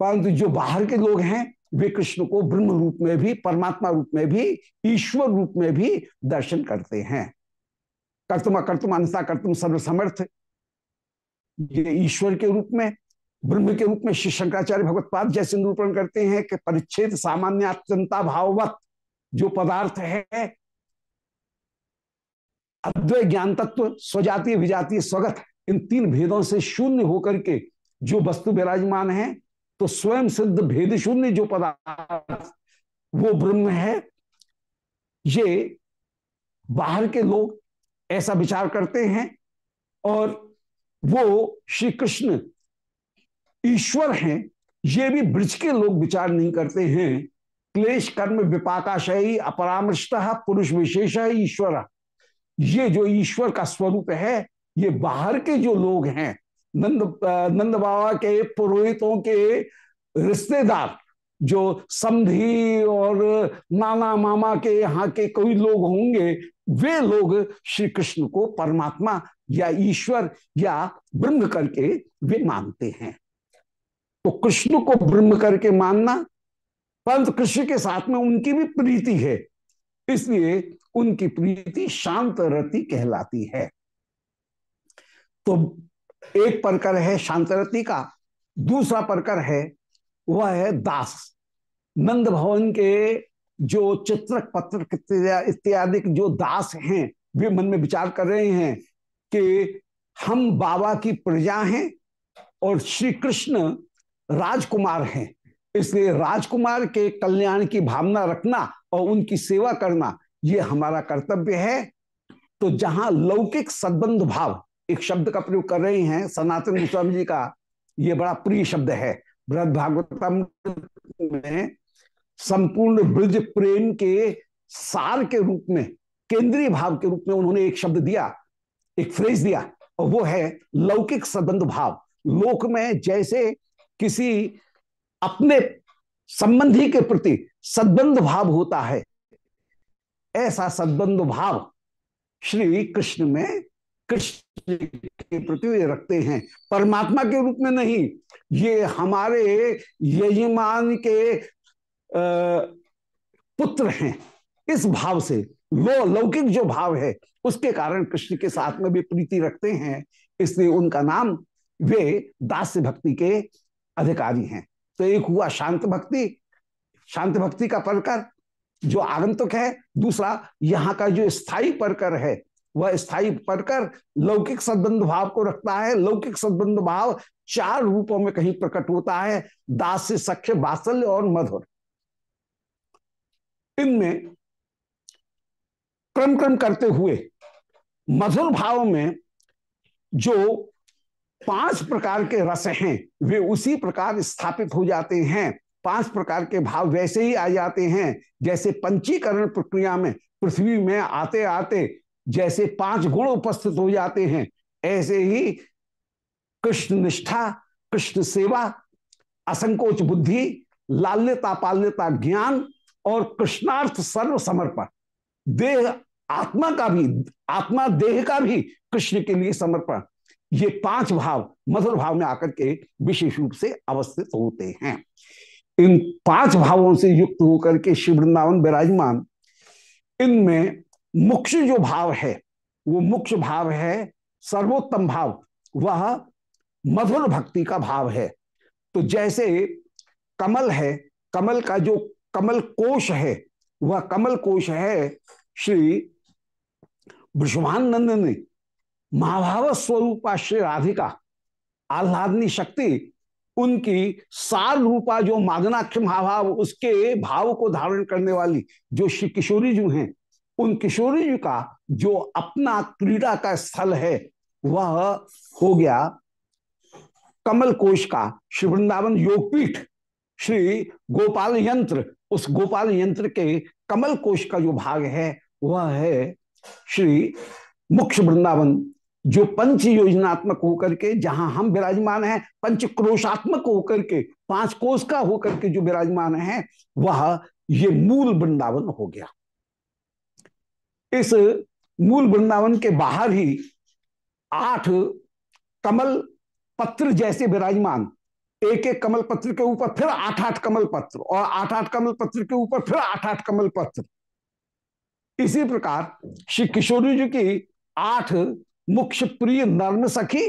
परंतु जो बाहर के लोग हैं, वे कृष्ण को ब्रह्म रूप में भी, परमात्मा रूप में भी, ईश्वर रूप में भी दर्शन करते हैं। कर्तुम कर्तुम अनुसा कर्तुम सर्व समर्थ ये ईश्वर के रूप में, ब्रह्म के रूप में श्री शंकराचार्य भगवत पाद जैसे निरूपण करते हैं कि परिच्छेद सामान्य अत्यंता भाववत जो पदार्थ है अद्वै ज्ञान तत्व स्वजातीय, विजातीय, स्वगत, इन तीन भेदों से शून्य होकर के जो वस्तु विराजमान है तो स्वयं सिद्ध भेद शून्य जो पदार्थ, वो ब्रह्म है। ये बाहर के लोग ऐसा विचार करते हैं और वो श्री कृष्ण ईश्वर हैं, ये भी ब्रज के लोग विचार नहीं करते हैं। क्लेश, कर्म, विपाकाशयी, अपरामृष्ट, पुरुष विशेष है ईश्वर। ये जो ईश्वर का स्वरूप है, ये बाहर के जो लोग हैं नंद नंद बाबा के पुरोहितों के रिश्तेदार, जो समधी और नाना मामा के यहाँ के कोई लोग होंगे, वे लोग श्री कृष्ण को परमात्मा या ईश्वर या ब्रह्म करके वे मानते हैं। तो कृष्ण को ब्रह्म करके मानना, परंतु कृष्ण के साथ में उनकी भी प्रीति है, इसलिए उनकी प्रीति शांत रति कहलाती है। तो एक प्रकर है शांत रति का, दूसरा प्रकर है, वह है दास। नंद भवन के जो चित्रक पत्र इत्यादि जो दास हैं, वे मन में विचार कर रहे हैं कि हम बाबा की प्रजा हैं और श्री कृष्ण राजकुमार हैं। इसलिए राजकुमार के कल्याण की भावना रखना और उनकी सेवा करना, ये हमारा कर्तव्य है। तो जहाँ लौकिक सद्बंध भाव एक शब्द का प्रयोग कर रहे हैं, सनातन गोस्वामी जी का, ये बड़ा प्रिय शब्द है। बृहद भागवतम में संपूर्ण ब्रज प्रेम के सार के रूप में, केंद्रीय भाव के रूप में उन्होंने एक शब्द दिया, एक फ्रेज दिया, और वो है लौकिक संबंध भाव। लोक में जैसे किसी अपने संबंधी के प्रति सद्बंध भाव होता है, ऐसा सद्बंध भाव श्री कृष्ण में कृष्ण के प्रति रखते हैं। परमात्मा के रूप में नहीं। ये हमारे यजमान के पुत्र हैं। इस भाव से लो लौकिक जो भाव है, उसके कारण कृष्ण के साथ में भी प्रीति रखते हैं। इसलिए उनका नाम, वे दास्य भक्ति के अधिकारी हैं। तो एक हुआ शांत भक्ति। शांत भक्ति का परकर, जो आगंतुक है, दूसरा यहाँ का जो स्थायी परकर है वह स्थायी पढ़कर लौकिक सद्बंध भाव को रखता है। लौकिक सद्बंध भाव चार रूपों में कहीं प्रकट होता है, दास, सख्य बात्सल्य और मधुर। इनमें क्रम क्रम करते हुए मधुर भाव में जो पाँच प्रकार के रस हैं, वे उसी प्रकार स्थापित हो जाते हैं। पाँच प्रकार के भाव वैसे ही आ जाते हैं, जैसे पंचीकरण प्रक्रिया में, पृथ्वी में आते आते जैसे पाँच गुण उपस्थित हो जाते हैं, ऐसे ही कृष्ण निष्ठा, कृष्ण सेवा, असंकोच बुद्धि लाल्यता पाल्यता ज्ञान और कृष्णार्थ सर्व समर्पण देह, आत्मा का भी, आत्मा देह का भी कृष्ण के लिए समर्पण। ये पाँच भाव, मधुर भाव में आकर के विशेष रूप से अवस्थित होते हैं। इन पाँच भावों से युक्त होकर के शिव वृंदावन विराजमान, इनमें मुख्य जो भाव है, वो मुख्य भाव है, सर्वोत्तम भाव, वह मधुर भक्ति का भाव है। तो जैसे कमल है, कमल का जो कमल कोश है, वह कमल कोश है, श्री विश्वानंद ने महाभाव स्वरूपा श्री राधिका, आह्लादनी शक्ति, उनकी सार रूपा जो मादनाक्ष महाभाव, उसके भाव को धारण करने वाली जो श्री किशोरी जी हैं उन किशोरी जी का जो अपना क्रीड़ा का स्थल है, वह हो गया कमल कोश का श्री वृंदावन योगपीठ। श्री गोपाल यंत्र, उस गोपाल यंत्र के कमल कोश का जो भाग है, वह है श्री मुख्य वृंदावन, जो पंच योजनात्मक होकर के, जहाँ हम विराजमान हैं, पंच क्रोशात्मक होकर के, पाँच कोष का होकर के जो विराजमान है, वह ये मूल वृंदावन हो गया। इस मूल वृंदावन के बाहर ही आठ कमल पत्र जैसे विराजमान एक एक कमल पत्र के ऊपर फिर आठ आठ कमल पत्र और आठ आठ कमल पत्र के ऊपर फिर आठ आठ कमल पत्र। इसी प्रकार श्री किशोरी जी की आठ मुख्य प्रिय नर्म सखी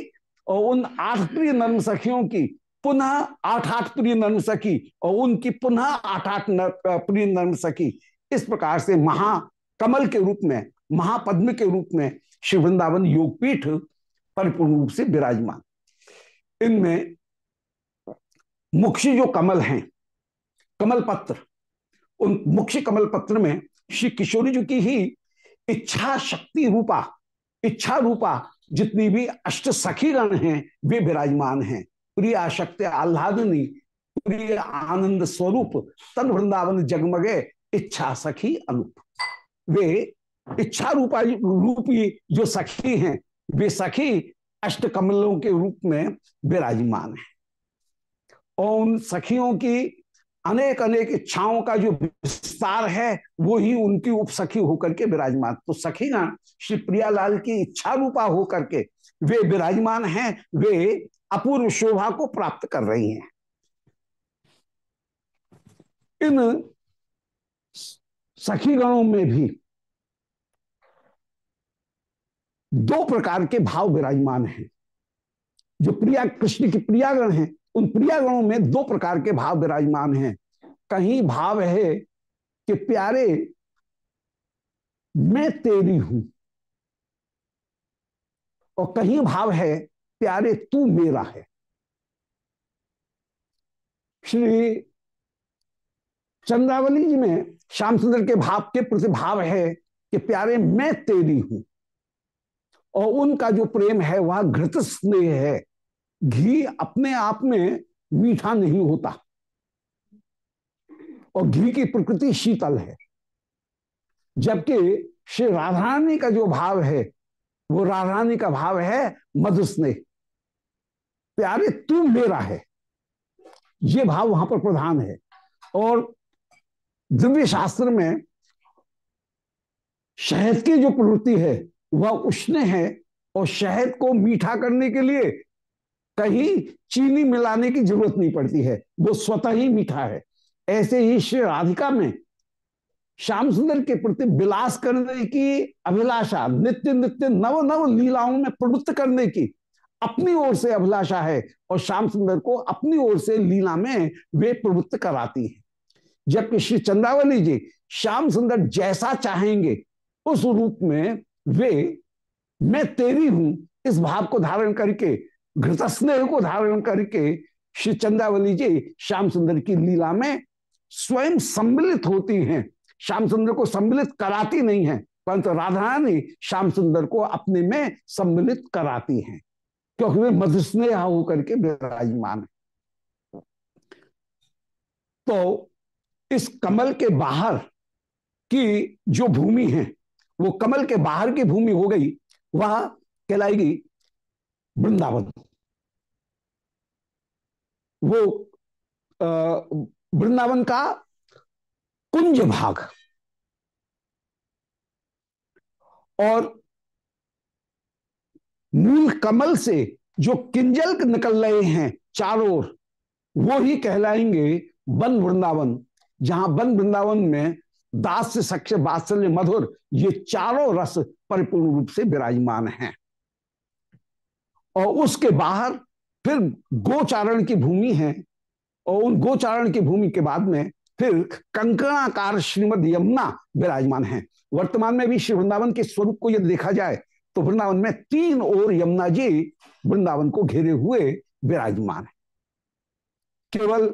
और उन आठ प्रिय नर्म सखियों की पुनः आठ आठ प्रिय नर्म सखी और उनकी पुनः आठ आठ प्रिय नर्म सखी। इस प्रकार से महाकमल के रूप में, महापद्म के रूप में श्री वृंदावन योगपीठ परिपूर्ण रूप से विराजमान। इनमें मुख्य जो कमल हैं कमल पत्र उन मुख्य कमल पत्र में श्री किशोरी जी की ही इच्छा शक्ति रूपा, इच्छा रूपा जितनी भी अष्ट सखीगण हैं, वे विराजमान हैं। प्रिय आशक्ति आह्लादनी, प्रिय आनंद स्वरूप, तन वृंदावन जगमगे इच्छा सखी अनुप। वे इच्छा रूपा रूपी जो सखी हैं, वे सखी अष्ट कमलों के रूप में विराजमान है। और उन सखियों की अनेक अनेक इच्छाओं का जो विस्तार है, वो ही उनकी उपसखी होकर के विराजमान। तो सखी ना, श्री प्रियालाल की इच्छा रूपा होकर के वे विराजमान हैं, वे अपूर्व शोभा को प्राप्त कर रही हैं। इन सखी गणों में भी दो प्रकार के भाव विराजमान हैं। जो प्रिया, कृष्ण के प्रियागण हैं, उन प्रियागणों में दो प्रकार के भाव विराजमान हैं। कहीं भाव है कि प्यारे, मैं तेरी हूँ, और कहीं भाव है, प्यारे तू मेरा है। श्री चंद्रावली जी में श्याम सुंदर के भाव के प्रति भाव है कि प्यारे मैं तेरी हूँ। और उनका जो प्रेम है, वह घृत स्नेह है। घी अपने आप में मीठा नहीं होता। और घी की प्रकृति शीतल है। जबकि श्री राधारानी का जो भाव है, वो राधारानी का भाव है मधुस्नेह प्यारे, तू मेरा है। ये भाव वहाँ पर प्रधान है। और दिव्य शास्त्र में शहद की जो प्रवृत्ति है वह उष्ण है और शहद को मीठा करने के लिए कहीं चीनी मिलाने की ज़रूरत नहीं पड़ती है। वो स्वतः ही मीठा है। ऐसे ही श्री राधिका में श्याम सुंदर के प्रति विलास करने की अभिलाषा, नित्य नित्य नव नव लीलाओं में प्रवृत्त करने की अपनी ओर से अभिलाषा है और श्याम सुंदर को अपनी ओर से लीला में वे प्रवृत्त कराती है। जबकि श्री चंद्रावली जी, श्याम सुंदर जैसा चाहेंगे, उस रूप में वे, मैं तेरी हूँ, इस भाव को धारण करके, घृत स्नेह को धारण करके, श्री चंद्रावली जी, श्याम सुंदर की लीला में स्वयं सम्मिलित होती हैं। श्याम सुंदर को सम्मिलित कराती नहीं है, परंतु राधा रानी श्याम सुंदर को अपने में सम्मिलित कराती हैं, क्योंकि वे मधुस्नेह होकर के विराजमान है। तो इस कमल के बाहर की जो भूमि है वो कमल के बाहर की भूमि हो गई, वह कहलाएगी वृंदावन। वो वृंदावन का कुंज भाग। और मूल कमल से जो किंजल निकल रहे हैं चारों ओर, वो ही कहलाएँगे वन वृंदावन, जहाँ वन वृंदावन में दास से सक्ष बात्सल्य मधुर, ये चारों रस परिपूर्ण रूप से विराजमान हैं। और उसके बाहर फिर गोचारण की भूमि है। और उन गोचारण की भूमि के बाद में फिर कंकणाकार श्रीमद यमुना विराजमान है। वर्तमान में भी श्री वृंदावन के स्वरूप को यदि देखा जाए तो वृंदावन में तीन ओर यमुना जी वृंदावन को घेरे हुए विराजमान है। केवल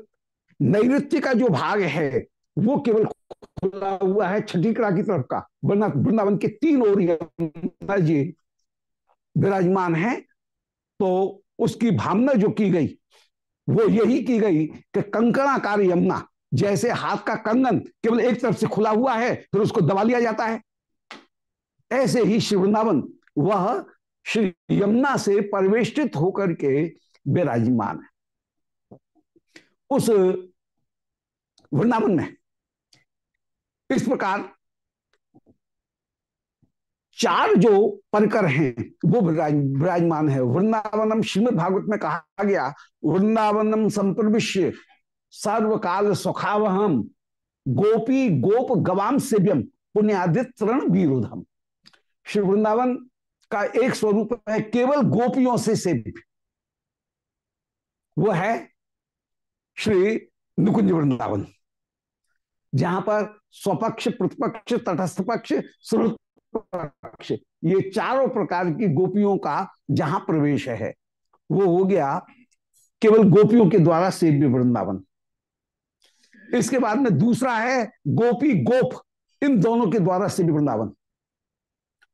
नैत्य का जो भाग है वो केवल खुला हुआ है छठीकड़ा की तरफ़ का। वृंदावन के तीन यमुना जी विराजमान है तो उसकी भावना जो की गई, वो यही की गई कि कंकणाकार यमुना, जैसे हाथ का कंगन केवल एक तरफ़ से खुला हुआ है, फिर उसको दबा लिया जाता है। ऐसे ही श्री वृंदावन, वह श्री यमुना से परिवेष्टित होकर के विराजमान है। उस वृंदावन में इस प्रकार चार जो परकर हैं, वो विराजमान है। वृंदावनम श्रीमद भागवत में कहा गया, वृंदावनम संप्रविश्य सर्वकाल सुखावहम, गोपी गोप गवाम सेव्यम, पुण्यादित्रण विरोधम श्री वृंदावन का एक स्वरूप है, केवल गोपियों से सेव्य। वो है श्री नुकुंज वृंदावन। जहाँ पर स्वपक्ष, प्रतिपक्ष तटस्थ पक्ष पक्ष ये चारों प्रकार की गोपियों का जहाँ प्रवेश है, वो हो गया केवल गोपियों के द्वारा सेव्य वृंदावन। इसके बाद में दूसरा है गोपी गोप, इन दोनों के द्वारा सेव्य वृंदावन।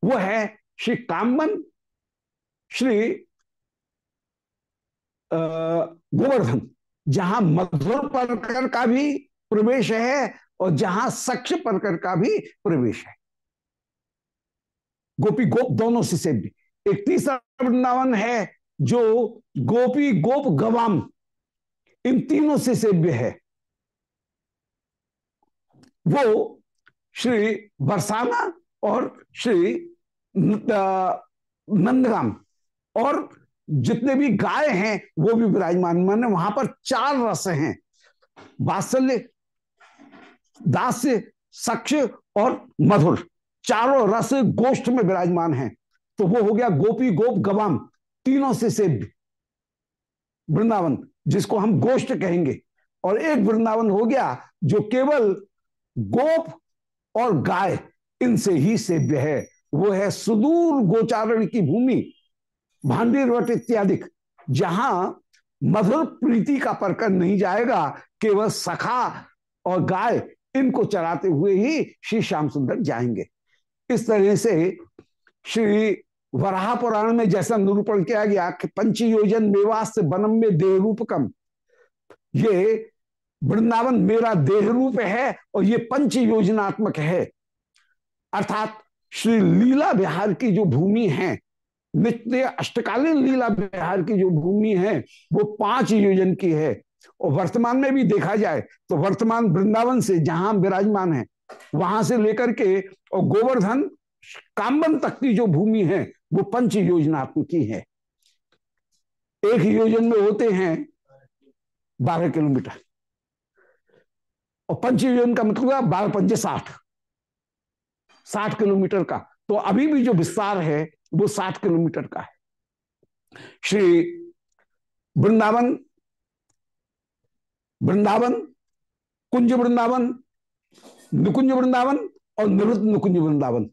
वो है श्री कामन, श्री गोवर्धन, जहाँ मधुर परकर का भी प्रवेश है और जहाँ सक्ष परकर का भी प्रवेश है। गोपी गोप दोनों से सेव्य। एक तीसरा वृंदावन है जो गोपी गोप गवाम, इन तीनों से सेव्य है। वो श्री बरसाना और श्री नंदगाम, और जितने भी गाय हैं वो भी विराजमान माने वहाँ पर चार रस हैं। बात्सल्य दास्य सक्ष और मधुर। चारों रस गोष्ठ में विराजमान हैं। तो वो हो गया गोपी, गोप, गवाम, तीनों से सेव्य। वृंदावन, जिसको हम गोष्ठ कहेंगे। और एक वृंदावन हो गया जो केवल गोप और गाय, इनसे ही सेव्य है। वो है सुदूर गोचारण की भूमि भांडीरवट इत्यादि। जहाँ मधुर प्रीति का परकर नहीं जाएगा, केवल सखा और गाय इनको चराते हुए ही श्री श्याम सुंदर जाएँगे। इस तरह से श्री वराह पुराण में जैसा निरूपण किया गया कि पंच योजन मेवास्त बनम में देह रूपकम ये वृंदावन मेरा देह रूप है और ये पंच योजनात्मक है। अर्थात श्री लीला विहार की जो भूमि है, नित्य अष्टकालीन लीला विहार की जो भूमि है, वो पाँच योजन की है। और वर्तमान में भी देखा जाए तो वर्तमान वृंदावन से जहाँ विराजमान है, वहाँ से लेकर के और गोवर्धन काम्बन तक की जो भूमि है, वो पंच योजनात्मक की है। एक योजन में होते हैं बारह किलोमीटर। और पंच योजन का मतलब बारह पंजे साठ। साठ किलोमीटर का। तो अभी भी जो विस्तार है, वो साठ किलोमीटर का है। श्री वृंदावन वृंदावन, कुंज वृंदावन, निकुंज वृंदावन और निवृत्त निकुंज वृंदावन।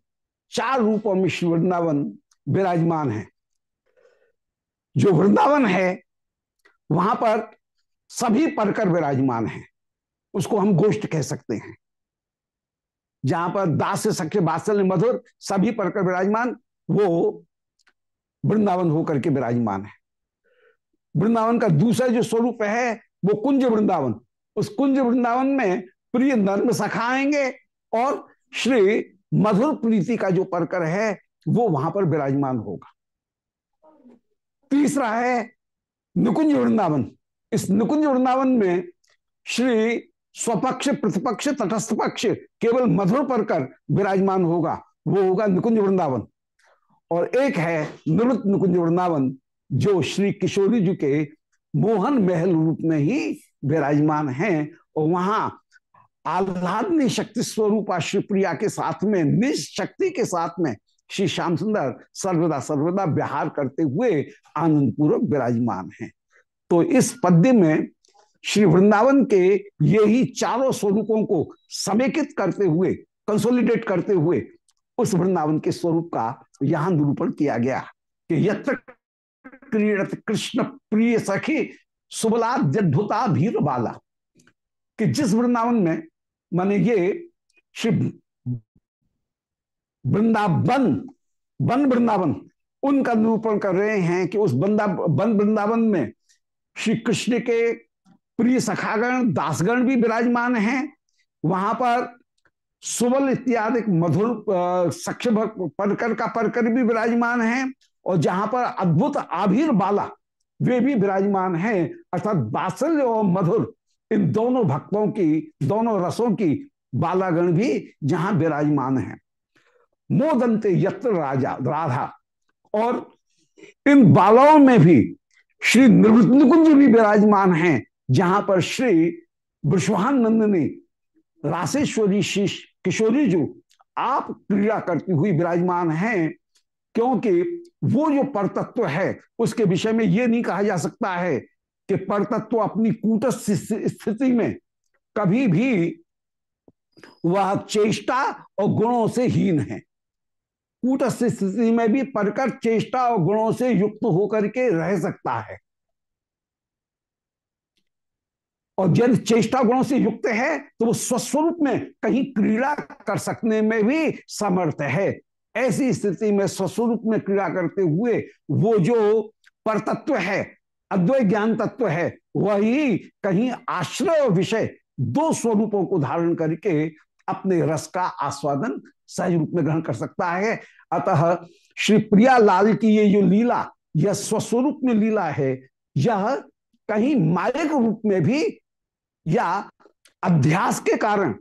चार रूपों में श्री वृंदावन विराजमान है। जो वृंदावन है, वहाँ पर सभी परकर विराजमान है। उसको हम गोष्ठ कह सकते हैं। जहाँ पर दास सख्य बात्सल्य मधुर सभी परकर विराजमान, वो वृंदावन होकर के विराजमान है। वृंदावन का दूसरा जो स्वरूप है वो कुंज वृंदावन। उस कुंज वृंदावन में प्रिय नर्म सखाएँगे और श्री मधुर प्रीति का जो परकर है, वो वहाँ पर विराजमान होगा। तीसरा है निकुंज वृंदावन। इस निकुंज वृंदावन में श्री स्वपक्ष, प्रतिपक्ष, तटस्थ पक्ष केवल मधुर परकर विराजमान होगा, वो होगा निकुंज वृंदावन। और एक है निवृत्त निकुंज वृंदावन, जो श्री किशोरी जी के मोहन महल रूप में ही विराजमान हैं और वहाँ आह्लादनी शक्ति स्वरूपा प्रिया के साथ में, निज शक्ति के साथ में श्री श्याम सुंदर सर्वदा सर्वदा विहार करते हुए आनंद पूर्वक विराजमान हैं। तो इस पद्य में श्री वृंदावन के यही चारों स्वरूपों को समेकित करते हुए कंसोलिडेट करते हुए उस वृंदावन के स्वरूप का यहाँ निरूपण किया गया कि यत्र क्रीड़त कृष्ण प्रिय सखी सुबला भीर बाला कि जिस वृंदावन में माने ये श्री वृंदावन, वन वृंदावन, उनका निरूपण कर रहे हैं कि उस बंदा, वन वृंदावन में श्री कृष्ण के प्रिय सखागण, दासगण भी विराजमान हैं। वहाँ पर सुबल इत्यादि मधुर सक्ष परकर का परकर भी विराजमान है। और जहाँ पर अद्भुत आभीर बाला, वे भी विराजमान हैं, अर्थात बासल्य और मधुर। इन दोनों भक्तों की, दोनों रसों की बालागण भी जहाँ विराजमान है। मोदंते यत्र राजा, राधा। और इन बालाओं में भी श्री निवृत्त कुंज भी विराजमान हैं, जहाँ पर श्री विश्वानंद ने राशेश्वरी शीश, किशोरी जो, आप क्रीड़ा करती हुई विराजमान हैं, क्योंकि वो जो परतत्व है, उसके विषय में यह नहीं कहा जा सकता है कि परतत्व अपनी कूटस्थ स्थिति में कभी भी वह चेष्टा और गुणों से हीन है। कूटस्थ स्थिति में भी परकर चेष्टा और गुणों से युक्त होकर के रह सकता है। और यदि चेष्टा गुणों से युक्त है तो वो स्वस्वरूप में कहीं क्रीड़ा कर सकने में भी समर्थ है। ऐसी स्थिति में स्वस्वरूप में क्रीड़ा करते हुए वो जो परतत्व है, अद्वैत ज्ञान तत्व है, वही कहीं आश्रय विषय दो स्वरूपों को धारण करके अपने रस का आस्वादन सहज रूप में ग्रहण कर सकता है। अतः श्री प्रिया लाल की ये जो लीला, यह स्वस्वरूप में लीला है, यह कहीं मायक रूप में भी या अध्यास के कारण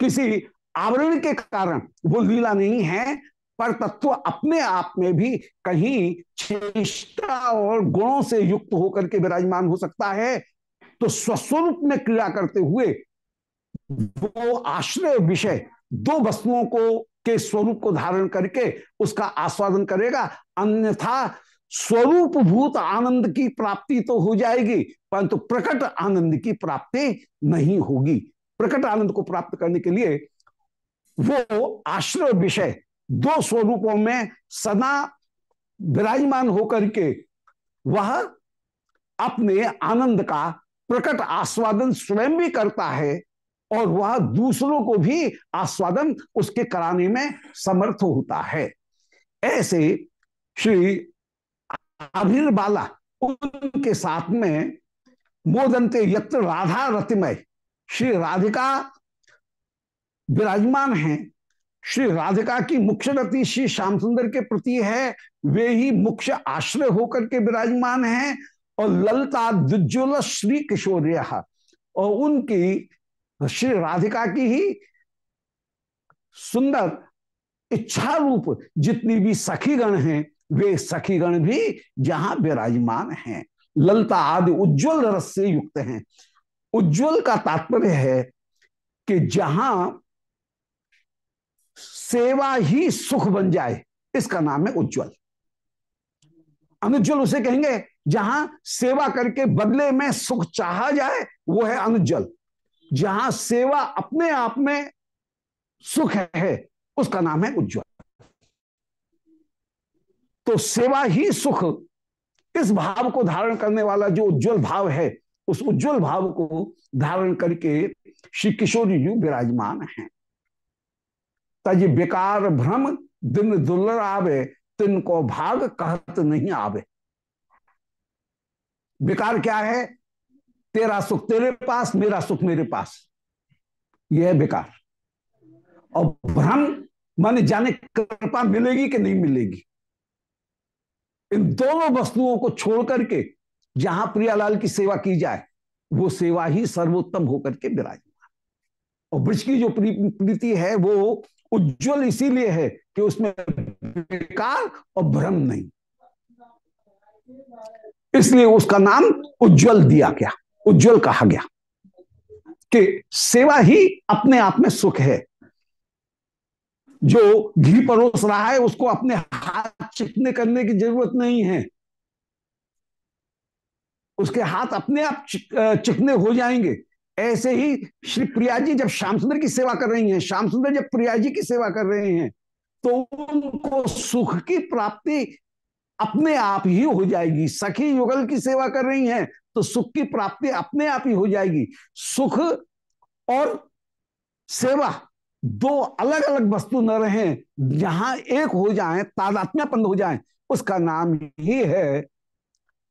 किसी आवरण के कारण। वो लीला नहीं है, पर तत्व अपने आप में भी कहीं चेष्टा और गुणों से युक्त होकर के विराजमान हो सकता है। तो स्वस्वरूप में क्रिया करते हुए वो आश्रय विषय दो वस्तुओं को, के स्वरूप को धारण करके उसका आस्वादन करेगा। अन्यथा स्वरूप भूत आनंद की प्राप्ति तो हो जाएगी, परंतु प्रकट आनंद की प्राप्ति नहीं होगी। प्रकट आनंद को प्राप्त करने के लिए वो आश्रय विषय, दो स्वरूपों में सदा विराजमान होकर के वह अपने आनंद का प्रकट आस्वादन स्वयं भी करता है और वह दूसरों को भी आस्वादन उसके कराने में समर्थ होता है। ऐसे श्री अभिर्बाला उनके साथ में मोदंते यत्र राधा रतिमय, श्री राधिका विराजमान हैं। श्री राधिका की मुख्य रति श्री श्याम सुंदर के प्रति है, वे ही मुख्य आश्रय होकर के विराजमान हैं और ललता दुज्ज्वल श्री किशोर और उनकी श्री राधिका की ही सुंदर इच्छा रूप जितनी भी सखीगण हैं, वे सखीगण भी जहाँ विराजमान हैं। ललता आदि उज्जवल रस से युक्त हैं। उज्जवल का तात्पर्य है कि जहाँ सेवा ही सुख बन जाए, इसका नाम है उज्जवल। अनुज्वल उसे कहेंगे, जहाँ सेवा करके बदले में सुख चाहा जाए, वो है अनुज्वल जहाँ सेवा अपने आप में सुख है, उसका नाम है उज्जवल। तो सेवा ही सुख, इस भाव को धारण करने वाला जो उज्जवल भाव है, उस उज्जवल भाव को धारण करके श्री किशोर जी विराजमान हैं। तज बेकार भ्रम, दिन दुलर आवे तिनको भाग कहत नहीं आवे। बेकार क्या है? तेरा सुख तेरे पास, मेरा सुख मेरे पास। यह है बेकार। और भ्रम, माने जाने कृपा मिलेगी कि नहीं मिलेगी? इन दोनों वस्तुओं को छोड़ करके, जहाँ प्रियालाल की सेवा की जाए, वो सेवा ही सर्वोत्तम होकर के विराजमान। और ब्रज की जो प्रीति है, वो उज्जवल इसीलिए है कि उसमें बेकार और भ्रम नहीं। इसलिए उसका नाम उज्जवल दिया गया, उज्जवल कहा गया कि सेवा ही अपने आप में सुख है। जो घी परोस रहा है, उसको अपने हाथ चिकने करने की ज़रूरत नहीं है। उसके हाथ अपने आप चिकने हो जाएँगे। ऐसे ही श्री प्रिया जी जब श्याम सुंदर की सेवा कर रही हैं, श्याम सुंदर जब प्रिया जी की सेवा कर रहे हैं तो उनको सुख की प्राप्ति अपने आप ही हो जाएगी। सखी युगल की सेवा कर रही हैं तो सुख की प्राप्ति अपने आप ही हो जाएगी। सुख और सेवा दो अलग अलग वस्तु न रहे जहाँ एक हो जाए, तादात्म्यपन हो जाए, उसका नाम ही है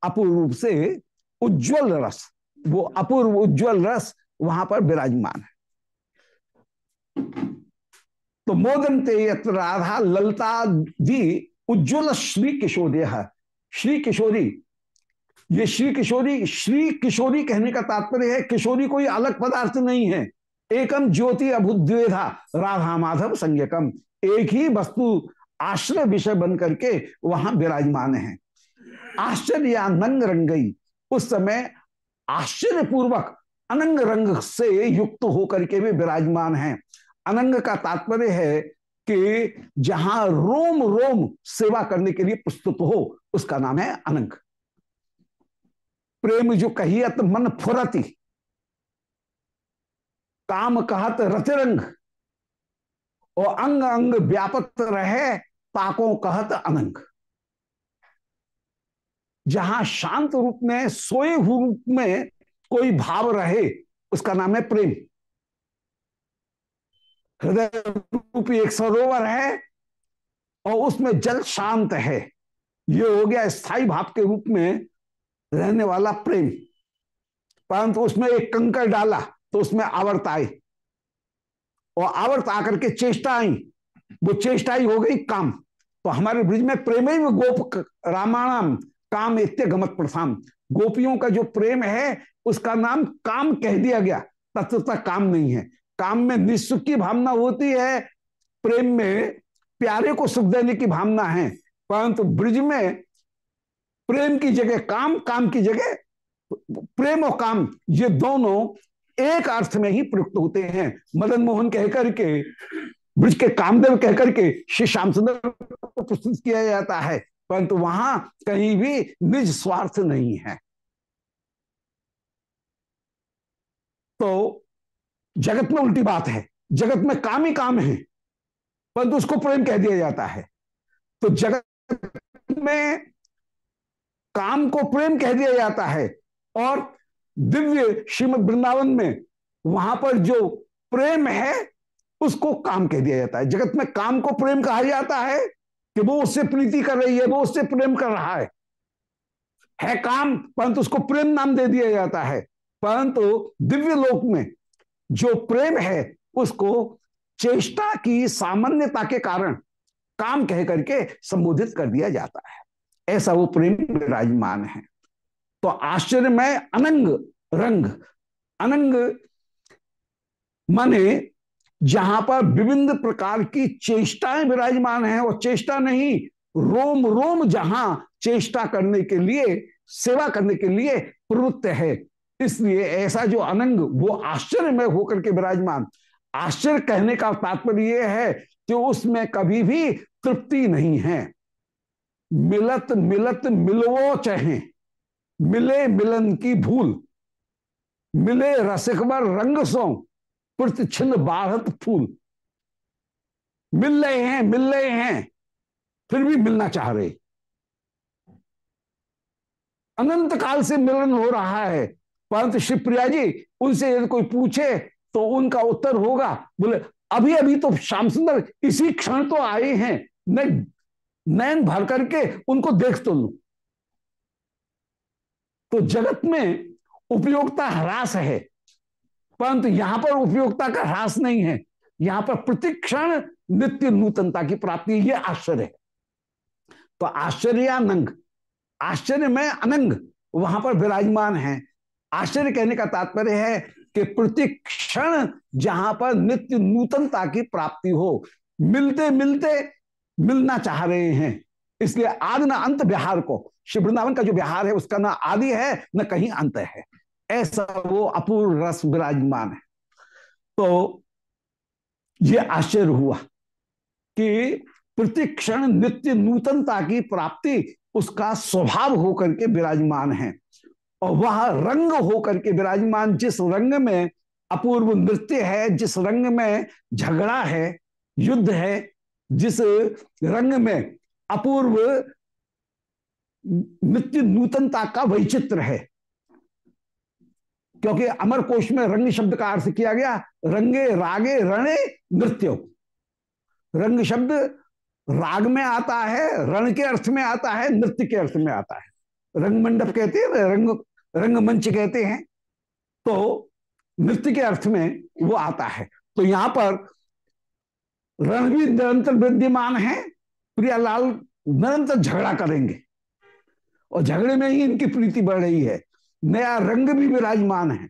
अपूर्व से उज्जवल रस। वो अपूर्व उज्जवल रस वहाँ पर विराजमान है। तो यत्र राधा ललता दी उज्ज्वल श्री किशोरी श्री किशोरी, ये श्री किशोरी श्री किशोरी कहने का तात्पर्य है, किशोरी कोई अलग पदार्थ नहीं है। एकम ज्योति अभुद्वेधा, राधा माधव संज्ञकम एक ही वस्तु आश्रय विषय बन करके वहाँ विराजमान है। आश्चर्य नंग रंगई, उस समय आश्चर्य पूर्वक अनंग रंग से युक्त होकर के भी विराजमान है। अनंग का तात्पर्य है कि जहाँ रोम रोम सेवा करने के लिए प्रस्तुत हो, उसका नाम है अनंग। प्रेम जो कहियत मन फुरती, काम कहत रतिरंग और अंग अंग व्यापक रहे पाकों कहत अनंग। जहाँ शांत रूप में, सोए हुए रूप में कोई भाव रहे, उसका नाम है प्रेम। हृदय रूपी एक सरोवर है और उसमें जल शांत है। ये हो गया स्थायी भाव के रूप में रहने वाला प्रेम। परंतु उसमें एक कंकर डाला तो उसमें आवर्त आई। और आवर्त आकर के चेष्टा आई। वो चेष्टा ही हो गई काम। तो हमारे ब्रिज में प्रेम गोप रामायणम काम इत्य गमत प्रथाम। गोपियों का जो प्रेम है, उसका नाम काम कह दिया गया। तत्वता काम नहीं है। काम में निःसुख की भावना होती है। प्रेम में प्यारे को सुख देने की भावना है। परंतु ब्रिज में प्रेम की जगह काम काम की जगह प्रेम और काम, ये दोनों एक अर्थ में ही प्रयुक्त होते हैं। मदन मोहन कहकर के, ब्रज के कामदेव कहकर के, श्री श्याम सुंदर को प्रस्तुत किया जाता है। परंतु वहाँ कहीं भी निज स्वार्थ नहीं है। तो जगत में उल्टी बात है, जगत में काम ही काम है, परंतु उसको प्रेम कह दिया जाता है। तो जगत में काम को प्रेम कह दिया जाता है और दिव्य श्रीमद वृंदावन में वहाँ पर जो प्रेम है, उसको काम कह दिया जाता है। जगत में काम को प्रेम कहा जाता है कि वो उससे प्रीति कर रही है, वो उससे प्रेम कर रहा है। है काम, परंतु उसको प्रेम नाम दे दिया जाता है। परंतु दिव्य लोक में जो प्रेम है, उसको चेष्टा की सामान्यता के कारण काम कह करके संबोधित कर दिया जाता है। ऐसा वो प्रेम विराजमान है। तो आश्चर्य में अनंग रंग, अनंग माने जहाँ पर विभिन्न प्रकार की चेष्टाएँ विराजमान हैं और चेष्टा नहीं, रोम रोम जहाँ चेष्टा करने के लिए, सेवा करने के लिए प्रवृत्त है। इसलिए ऐसा जो अनंग, वो आश्चर्य में होकर के विराजमान। आश्चर्य कहने का तात्पर्य यह है कि उसमें कभी भी तृप्ति नहीं है। मिलत मिलत मिलवो चहे, मिले मिलन की भूल, मिले रसिकवर रंग सो। प्रतिच्छिन्न बाढ़त फूल। मिल रहे हैं, मिल रहे हैं, फिर भी मिलना चाह रहे। अनंत काल से मिलन हो रहा है। परंतु शिवप्रिया जी, उनसे यदि कोई पूछे तो उनका उत्तर होगा। बोले, अभी अभी तो श्याम सुंदर इसी क्षण तो आए हैं। मैं नयन भर करके उनको देख तो लू। तो जगत में उपयोगिता ह्रास है। परंतु यहाँ पर उपयोगिता का ह्रास नहीं है। यहाँ पर प्रतिक्षण नित्य नूतनता की प्राप्ति, ये आश्चर्य है। तो आश्चर्यानंग, आश्चर्य में अनंग, वहाँ पर विराजमान है। आश्चर्य कहने का तात्पर्य है कि प्रतिक्षण जहाँ पर नित्य नूतनता की प्राप्ति हो, मिलते मिलते मिलना चाह रहे हैं। इसलिए आदि न अंत बिहार को शिव वृंदावन का जो बिहार है, उसका ना आदि है, न कहीं अंत है। ऐसा वो अपूर्व रस विराजमान है। तो ये आश्चर्य हुआ कि प्रतिक्षण नित्य नूतनता की प्राप्ति उसका स्वभाव होकर के विराजमान है और वह रंग होकर के विराजमान, जिस रंग में अपूर्व नृत्य है, जिस रंग में झगड़ा है, युद्ध है, जिस रंग में अपूर्व नित्य नूतनता का वैचित्र है क्योंकि अमर कोश में रंग शब्द का अर्थ किया गया, रंगे रागे रणे नृत्य। रंग शब्द राग में आता है, रण के अर्थ में आता है, नृत्य के अर्थ में आता है। रंग मंडप कहते हैं, रंग रंगमंच कहते हैं। तो नृत्य के अर्थ में वो आता है। तो यहाँ पर रण भी निरंतर विद्यमान है, प्रियालाल निरंतर झगड़ा करेंगे। और झगड़े में ही इनकी प्रीति बढ़ रही है। नया रंग भी विराजमान है,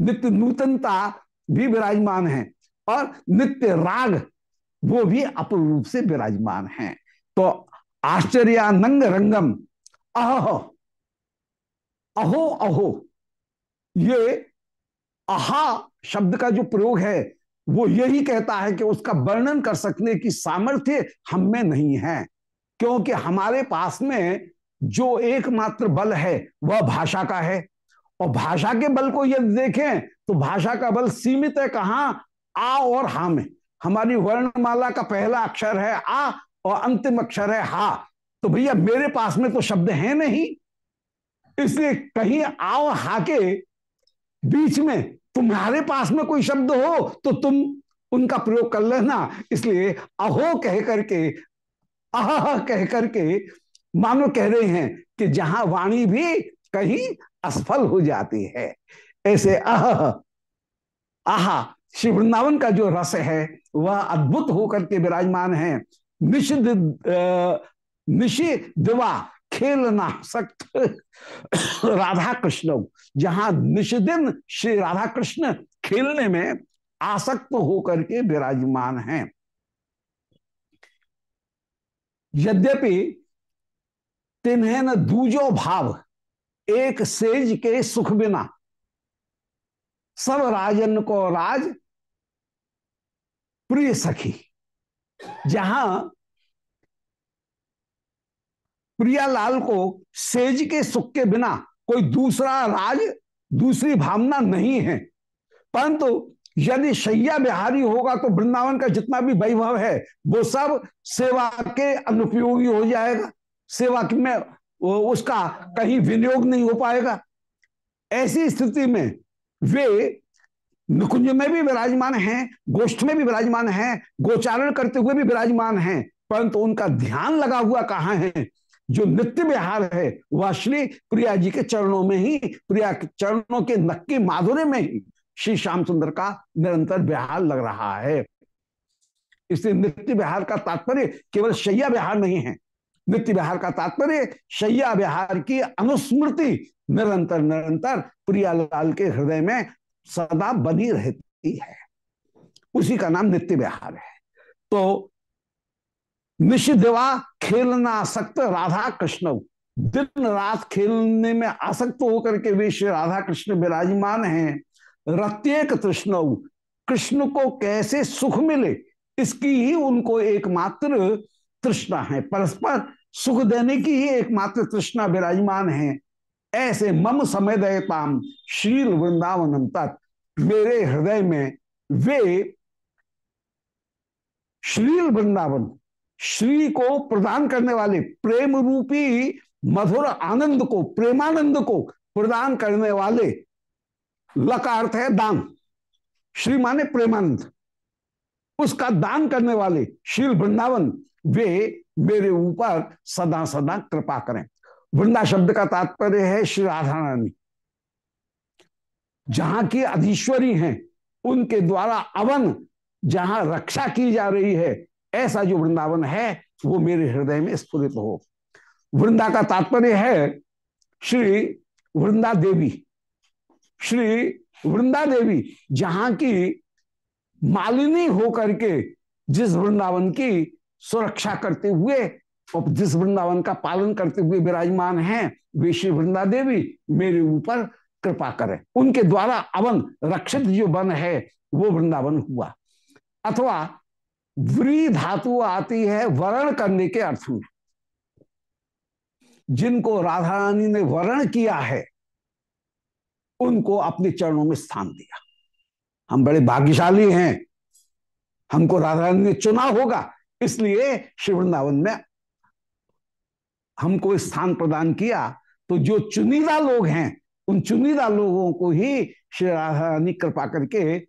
नित्य नूतनता भी विराजमान है और नित्य राग वो भी अपूर्ण से विराजमान है। तो आश्चर्यानंग रंगम, अह, अहो अहो, ये अहा शब्द का जो प्रयोग है, वो यही कहता है कि उसका वर्णन कर सकने की सामर्थ्य हम में नहीं है, क्योंकि हमारे पास में जो एकमात्र बल है, वह भाषा का है। और भाषा के बल को यदि देखें तो भाषा का बल सीमित है कहा? आ और हा में। हमारी वर्णमाला का पहला अक्षर है आ और अंतिम अक्षर है हा। तो भैया, मेरे पास में तो शब्द है नहीं। इसलिए कहीं आओ हा के बीच में तुम्हारे पास में कोई शब्द हो तो तुम उनका प्रयोग कर लेना। इसलिए अहो कह करके, अह कह करके मानो कह रहे हैं कि जहाँ वाणी भी कहीं असफल हो जाती है। ऐसे आह आहा, श्री वृंदावन का जो रस है, वह अद्भुत होकर के विराजमान है। निषिद्ध निषि दिवा खेलना सक्त राधा कृष्ण जहाँ निषदिन श्री राधा कृष्ण खेलने में आसक्त होकर के विराजमान हैं। यद्यपि तिन्हें न दूजो भाव, एक सेज के सुख बिना। सब राजन को राज, प्रिय सखी। जहाँ प्रियालाल को सेज के सुख के बिना कोई दूसरा राज, दूसरी भावना नहीं है। परंतु यदि शैया बिहारी होगा तो वृंदावन का जितना भी वैभव है, वो सब सेवा के अनुपयोगी हो जाएगा। सेवा में उसका कहीं विनियोग नहीं हो पाएगा। ऐसी स्थिति में वे निकुंज में भी विराजमान हैं, गोष्ठ में भी विराजमान हैं, गोचारण करते हुए भी विराजमान हैं, परंतु उनका ध्यान लगा हुआ कहाँ है? जो नित्य विहार है, वह श्री प्रिया जी के चरणों में ही, प्रिया के चरणों के नक्की माधुर्य में ही श्री श्याम सुंदर का निरंतर विहार लग रहा है। इसलिए नित्य विहार का तात्पर्य केवल शैया विहार नहीं है नित्य विहार का तात्पर्य, शैया विहार की अनुस्मृति निरंतर निरंतर प्रियालाल के हृदय में सदा बनी रहती है। उसी का नाम नित्य विहार है। तो निषिद्धवा खेलना आसक्त राधा कृष्ण दिन रात खेलने में आसक्त होकर के वे श्री राधा कृष्ण विराजमान हैं। रत्येक तृष्ण कृष्ण को कैसे सुख मिले, इसकी ही उनको एकमात्र तृष्णा है। परस्पर सुख देने की ही एकमात्र तृष्णा विराजमान है। ऐसे मम समय दयताम श्रील वृंदावनम तक मेरे हृदय में वे श्रील वृंदावन, श्री को प्रदान करने वाले प्रेम रूपी, मधुर आनंद को, प्रेमानंद को प्रदान करने वाले ल का अर्थ है दान। श्री माने प्रेमानंद, उसका दान करने वाले श्री वृंदावन, वे मेरे ऊपर सदा सदा कृपा करें। वृंदा शब्द का तात्पर्य है श्री राधा रानी जहाँ की अधीश्वरी हैं, उनके द्वारा अवन जहाँ रक्षा की जा रही है, ऐसा जो वृंदावन है, वो मेरे हृदय में स्फुरित हो। वृंदा का तात्पर्य है श्री वृंदा देवी। श्री वृंदा देवी जहाँ की मालिनी होकर के जिस वृंदावन की सुरक्षा करते हुए और जिस वृंदावन का पालन करते हुए विराजमान हैं, वे श्री वृंदा देवी, मेरे ऊपर कृपा करें। उनके द्वारा अवन रक्षित जो वन है, वो वृंदावन हुआ। अथवा व्री धातु आती है, वर्ण करने के अर्थ में। जिनको राधा रानी ने वर्ण किया है, उनको अपने चरणों में स्थान दिया। हम बड़े भाग्यशाली हैं। हमको राधा रानी ने चुना होगा इसलिए श्री वृंदावन में हमको स्थान प्रदान किया। तो जो चुनीदा लोग हैं, उन चुनीदा लोगों को ही श्री राधा रानी कृपा करके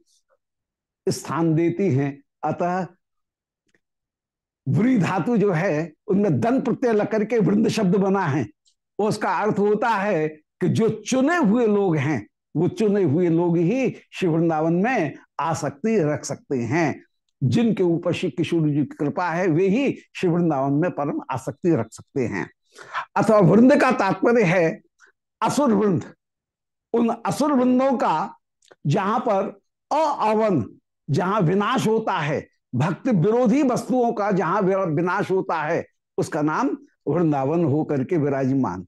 स्थान देती हैं। अतः वृ धातु जो है, उनमें दन प्रत्यय लग करके वृंद शब्द बना है। उसका अर्थ होता है कि जो चुने हुए लोग हैं, वो चुने हुए लोग ही शिव वृंदावन में आसक्ति रख सकते हैं। जिनके ऊपर श्री किशोर जी की कृपा है, वे ही शिव वृंदावन में परम आसक्ति रख सकते हैं। अथवा वृंद का तात्पर्य है, असुर वृंद। उन असुर वृंदों का, जहाँ पर अवन जहाँ विनाश होता है, भक्ति विरोधी वस्तुओं का जहाँ विनाश होता है, उसका नाम वृंदावन होकर के विराजमान।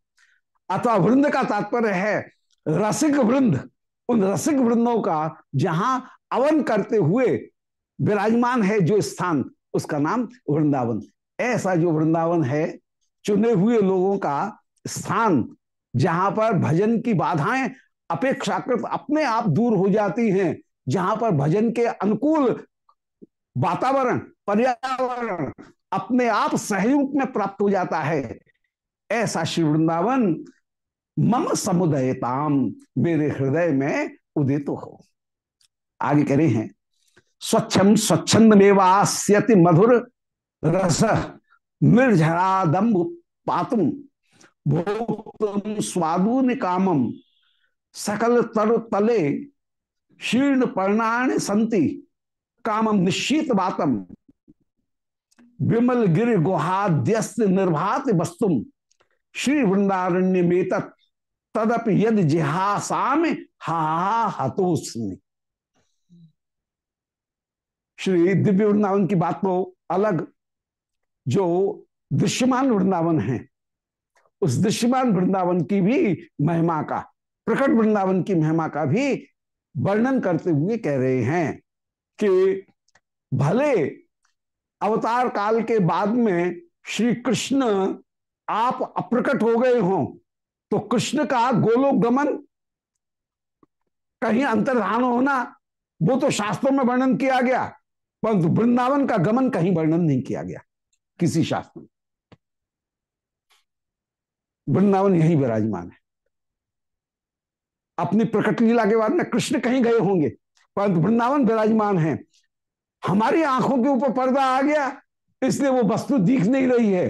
अथवा वृंद का तात्पर्य है, रसिक वृंद। उन रसिक वृंदों का, जहाँ अवन करते हुए विराजमान है जो स्थान, उसका नाम वृंदावन। ऐसा जो वृंदावन है, चुने हुए लोगों का स्थान, जहाँ पर भजन की बाधाएँ अपेक्षाकृत अपने आप दूर हो जाती हैं, जहाँ पर भजन के अनुकूल वातावरण, पर्यावरण अपने आप सहयोग में प्राप्त हो जाता है। ऐसा श्री वृंदावन, मम समुदयताम, मेरे हृदय में उदित हो। आगे कह रहे हैं स्वच्छम स्वच्छंद मेवास्यति मधुर रस निर्झरा दम्भ पातुम भोक्तुम स्वादु निकामम सकल तरु तले शीर्ण पर्णाण संति कामम निश्चित बातम विमल गिर गुहाद्यस्त निर्भात वस्तुम श्री वृंदारण्य में तदप यद जिहासाम हा हतोस्मी श्री दिव्य वृंदावन की बात तो अलग। जो दृश्यमान वृंदावन है, उस दृश्यमान वृंदावन की भी महिमा का, प्रकट वृंदावन की महिमा का भी वर्णन करते हुए कह रहे हैं कि भले अवतार काल के बाद में श्री कृष्ण आप अप्रकट हो गए हों तो कृष्ण का गोलोक गमन कहीं अंतर्धान होना, वो तो शास्त्रों में वर्णन किया गया। परंतु वृंदावन का गमन कहीं वर्णन नहीं किया गया किसी शास्त्र में। वृंदावन यही विराजमान है। अपनी प्रकट लीला के बाद में कृष्ण कहीं गए होंगे, परंतु वृंदावन विराजमान है। हमारी आँखों के ऊपर पर्दा आ गया, इसलिए वो वस्तु दिख नहीं रही है।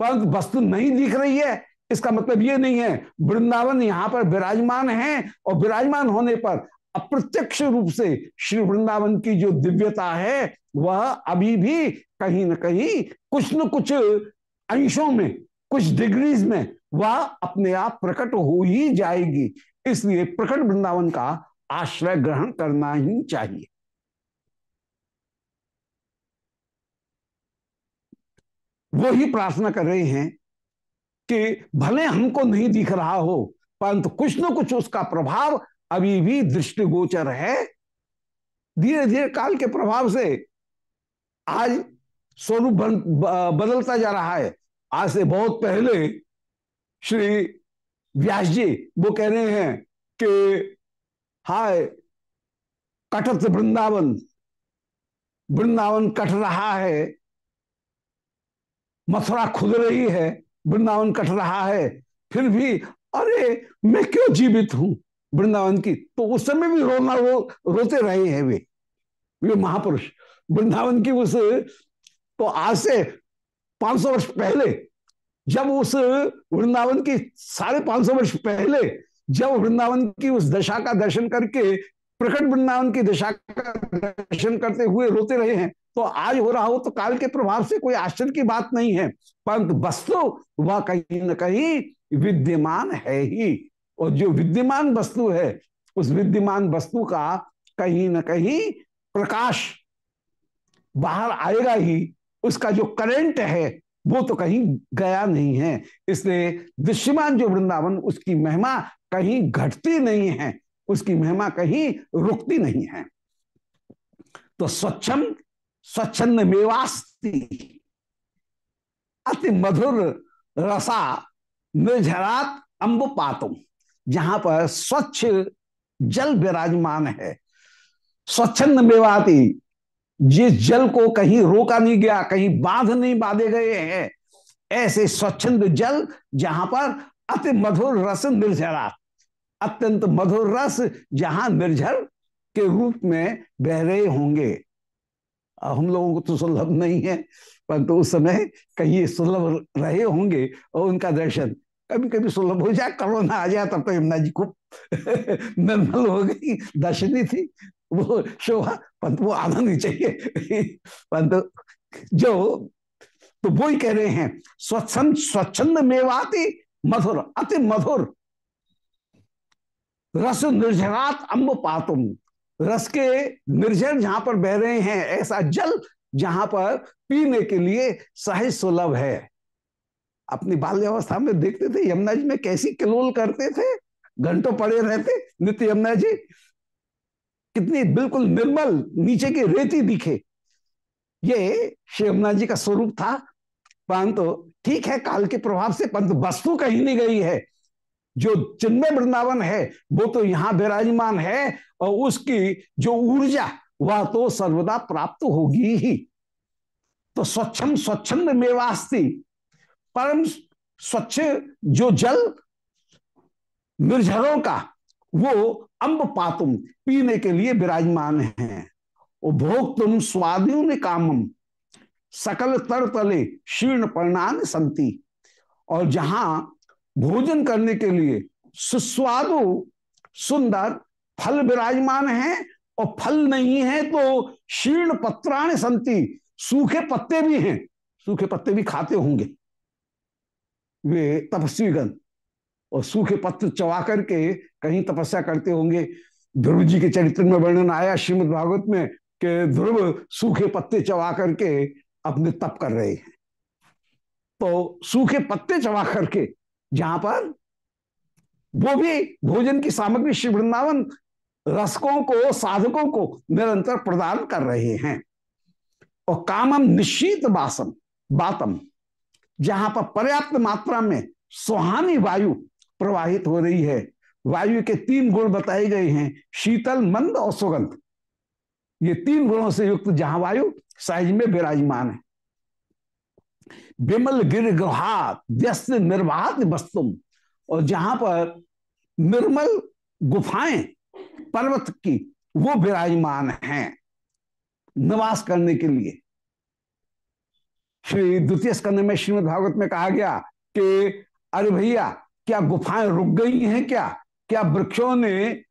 परंतु वस्तु नहीं दिख रही है, इसका मतलब ये नहीं है, वृंदावन यहाँ पर विराजमान है और विराजमान होने पर अप्रत्यक्ष रूप से श्री वृंदावन की जो दिव्यता है, वह अभी भी कहीं ना कहीं कुछ न कुछ अंशों में, कुछ डिग्रीज में वह अपने आप प्रकट हो ही जाएगी। इसलिए प्रकट वृंदावन का आश्रय ग्रहण करना ही चाहिए। वो ही प्रार्थना कर रहे हैं कि भले हमको नहीं दिख रहा हो, परंतु कुछ न कुछ उसका प्रभाव अभी भी दृष्टिगोचर है। धीरे धीरे काल के प्रभाव से आज स्वरूप बदलता जा रहा है। आज से बहुत पहले श्री व्यास जी, वो कह रहे हैं कि, हाय कटत वृंदावन वृंदावन कट रहा है। मथुरा खुद रही है, वृंदावन कट रहा है। फिर भी, अरे, मैं क्यों जीवित हूँ? वृंदावन की तो उस समय भी रोना रो रोते रहे हैं वे वे महापुरुष। वृंदावन की उस तो आज से 500 वर्ष पहले, जब उस वृंदावन की, साढ़े पाँच सौ वर्ष पहले, जब वृंदावन की उस दशा का दर्शन करके प्रकट वृंदावन की दशा का दर्शन करते हुए रोते रहे हैं तो आज हो रहा हो तो काल के प्रभाव से कोई आश्चर्य की बात नहीं है, परंतु वस्तु वह कहीं ना कहीं विद्यमान है ही। और जो विद्यमान वस्तु है, उस विद्यमान वस्तु का कहीं ना कहीं प्रकाश बाहर आएगा ही। उसका जो करंट है, वो तो कहीं गया नहीं है। इसलिए दृश्यमान जो वृंदावन, उसकी महिमा कहीं घटती नहीं है, उसकी महिमा कहीं रुकती नहीं है। तो स्वच्छम स्वच्छंद मेवास्ती अति मधुर रसा निर्झरात अम्ब पातुम जहाँ पर स्वच्छ जल विराजमान है। स्वच्छंद मेवाती, जिस जल को कहीं रोका नहीं गया, कहीं बाँध नहीं बांधे गए हैं, ऐसे स्वच्छंद जल जहाँ पर अति मधुर रस निर्झरा, अत्यंत मधुर रस जहाँ निर्झर के रूप में बह रहे होंगे। हम लोगों को तो सुलभ नहीं है, परंतु तो उस समय कहीं सुलभ रहे होंगे और उनका दर्शन कभी कभी सुलभ हो जाए, करोना आ जाए तब तो यमुना जी खूब (laughs) निर्मल हो गई, दर्शनी थी। वो शोभा परंतु वो आना नहीं चाहिए। (laughs) परंतु जो तो वो ही कह रहे हैं, स्वच्छंद स्वच्छंद मेवाति मधुर, अति मधुर। रस निर्झरात अम्ब पातुम। रस के निर्जर जहाँ पर बह रहे हैं, ऐसा जल जहाँ पर पीने के लिए सहज सुलभ है। अपनी बाल्यावस्था में देखते थे, यमुना जी में कैसी किलोल करते थे, घंटों पड़े रहते, नित्य यमुना जी, कितनी बिल्कुल निर्मल, नीचे की रेती दिखे। ये श्री यमुना जी का स्वरूप था। परंतु ठीक है, काल के प्रभाव से, परंतु वस्तु कहीं नहीं गई है। जो चिन्मय वृंदावन है, वो तो यहाँ विराजमान है, और उसकी जो ऊर्जा, वह तो सर्वदा प्राप्त होगी ही। तो स्वच्छम स्वच्छंद मेवास्ती परम स्वच्छ जो जल निर्झरों का, वो अंब पातुम पीने के लिए विराजमान है। उपभोग तुम स्वादियों कामम, सकल तर तले शीर्ण परिणाम संति। और जहाँ भोजन करने के लिए सुस्वादु, सुंदर फल विराजमान है, और फल नहीं है तो शीर्ण पत्राण संति, सूखे पत्ते भी हैं। सूखे पत्ते भी खाते होंगे। वे तपस्वीगण और सूखे पत्र चबा करके कहीं तपस्या करते होंगे। ध्रुव जी के चरित्र में वर्णन आया श्रीमद भागवत में कि ध्रुव सूखे पत्ते चबा करके अपने तप कर रहे हैं। तो सूखे पत्ते चबा करके जहाँ पर वो भी भोजन की सामग्री श्री वृंदावन रसकों को, साधकों को निरंतर प्रदान कर रहे हैं। और कामम निश्चित बासम बातम। जहाँ पर पर्याप्त मात्रा में सुहानी वायु प्रवाहित हो रही है। वायु के तीन गुण बताए गए हैं, शीतल, मंद और सुगंध। ये तीन गुणों से युक्त जहाँ वायु, साइज़ में विराजमान है। विमल गिर गुहात व्यस्त निर्वात वस्तुम, और जहाँ पर निर्मल गुफाएँ, पर्वत की, वो विराजमान हैं। निवास करने के लिए श्री द्वितीय स्कंद में श्रीमद भागवत में कहा गया कि, अरे भैया, क्या गुफाएँ रुक गई हैं क्या? क्या वृक्षों ने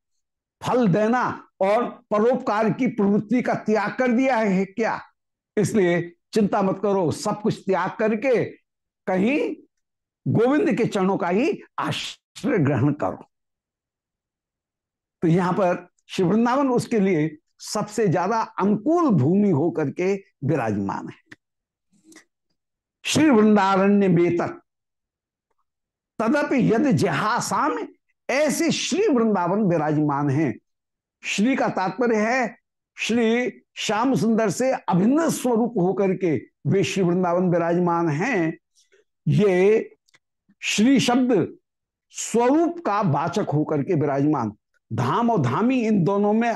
फल देना और परोपकार की प्रवृत्ति का त्याग कर दिया है क्या? इसलिए चिंता मत करो, सब कुछ त्याग करके कहीं गोविंद के चरणों का ही आश्रय ग्रहण करो। तो यहाँ पर श्री वृंदावन उसके लिए सबसे ज़्यादा अनुकूल भूमि होकर के विराजमान है। श्री वृंदारण्य बेतक तक तदपि यदि जहासाम ऐसे श्री वृंदावन विराजमान हैं, श्री का तात्पर्य है, श्री श्याम सुंदर से अभिन्न स्वरूप होकर के वे श्री वृंदावन विराजमान हैं, ये श्री शब्द स्वरूप का वाचक होकर के विराजमान। धाम और धामी इन दोनों में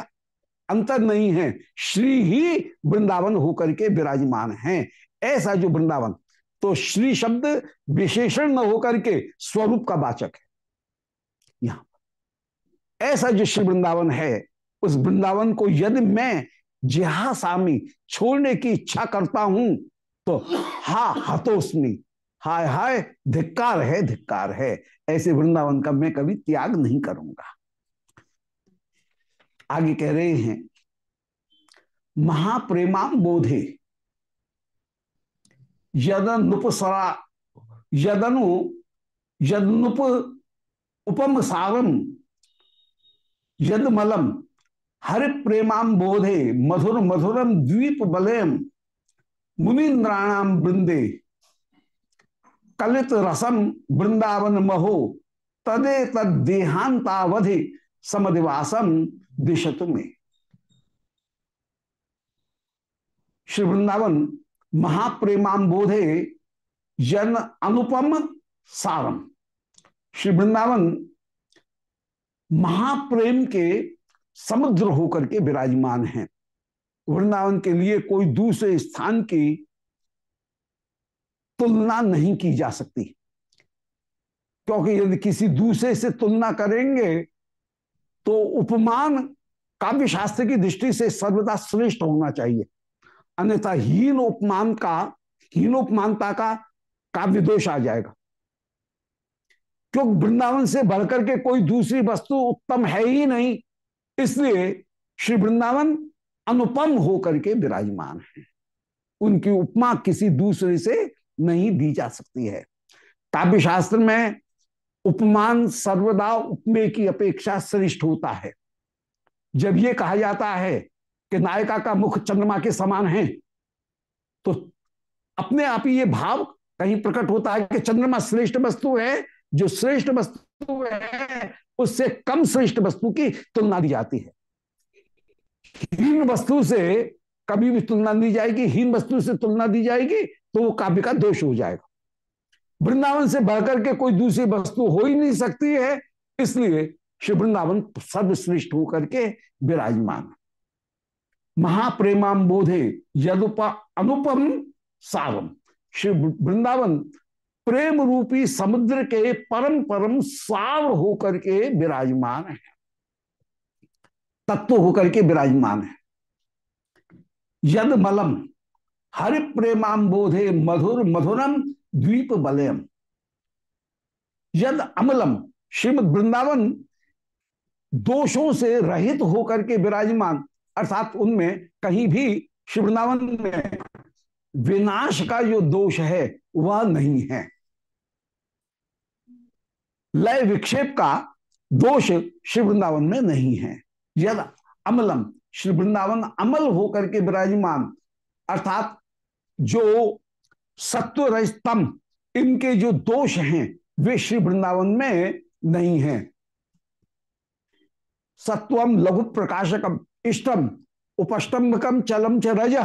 अंतर नहीं है, श्री ही वृंदावन होकर के विराजमान हैं। ऐसा जो वृंदावन तो श्री शब्द विशेषण न होकर के स्वरूप का वाचक है। यहाँ ऐसा जो श्री वृंदावन है, उस वृंदावन को यदि मैं जिहासामी छोड़ने की इच्छा करता हूँ तो हा हतोस्मी, हाय हाय, धिक्कार है धिक्कार है, ऐसे वृंदावन का मैं कभी त्याग नहीं करूँगा। आगे कह रहे हैं महाप्रेमाम बोधे यदनुपसरा यदनु, यदनुप उपम सारम यदमलम हरि प्रेमाम बोधे, मधुर मधुरम द्वीप बलयम मुनीन्द्राणाम वृंदे कलित रसम वृंदावन महो, तदे तद देहांतावधि समदिवासम दिशत में। श्री वृंदावन महाप्रेमाम बोधे जन अनुपम सारम। श्री वृंदावन महाप्रेम के समुद्र होकर के विराजमान हैं। वृंदावन के लिए कोई दूसरे स्थान की तुलना नहीं की जा सकती। क्योंकि यदि किसी दूसरे से तुलना करेंगे तो उपमान काव्य शास्त्र की दृष्टि से सर्वदा श्रेष्ठ होना चाहिए। अन्यथा हीन उपमान का हीनोपमानता का काव्य दोष आ जाएगा। क्योंकि वृंदावन से बढ़कर के कोई दूसरी वस्तु उत्तम है ही नहीं। इसलिए श्री वृंदावन अनुपम होकर के विराजमान है। उनकी उपमा किसी दूसरे से नहीं दी जा सकती है। काव्य शास्त्र में उपमान सर्वदा उपमेय की अपेक्षा श्रेष्ठ होता है। जब ये कहा जाता है कि नायिका का मुख चंद्रमा के समान है। तो अपने आप ही ये भाव कहीं प्रकट होता है कि चंद्रमा श्रेष्ठ वस्तु है, जो श्रेष्ठ वस्तु है, उससे कम श्रेष्ठ वस्तु की तुलना दी जाती है। हीन वस्तु से कभी भी तुलना दी जाएगी, हीन वस्तु से तुलना दी जाएगी तो वो काव्य का दोष हो जाएगा। वृंदावन से बढ़कर के कोई दूसरी वस्तु हो ही नहीं सकती है, इसलिए श्री वृंदावन सर्वश्रेष्ठ होकर के विराजमान महाप्रेमाम बोधे यदुप अनुपम सारम श्री वृंदावन प्रेम रूपी समुद्र के परम परम सार होकर के विराजमान है। तत्व होकर के विराजमान है। यद मलम हरि प्रेमाम बोधे मधुर मधुरम द्वीप बलयम। यद अमलम श्रीमद वृंदावन दोषों से रहित होकर के विराजमान। अर्थात उनमें कहीं भी श्री वृंदावन में विनाश का जो दोष है, वह नहीं है। लय विक्षेप का दोष श्री वृंदावन में नहीं है। यद अमलम, श्री वृंदावन अमल होकर के विराजमान, अर्थात जो सत्व रजतम इनके जो दोष हैं, वे श्री वृंदावन में नहीं है। सत्वम लघु प्रकाशकम इष्टम उपष्टम्भकम चलम च रज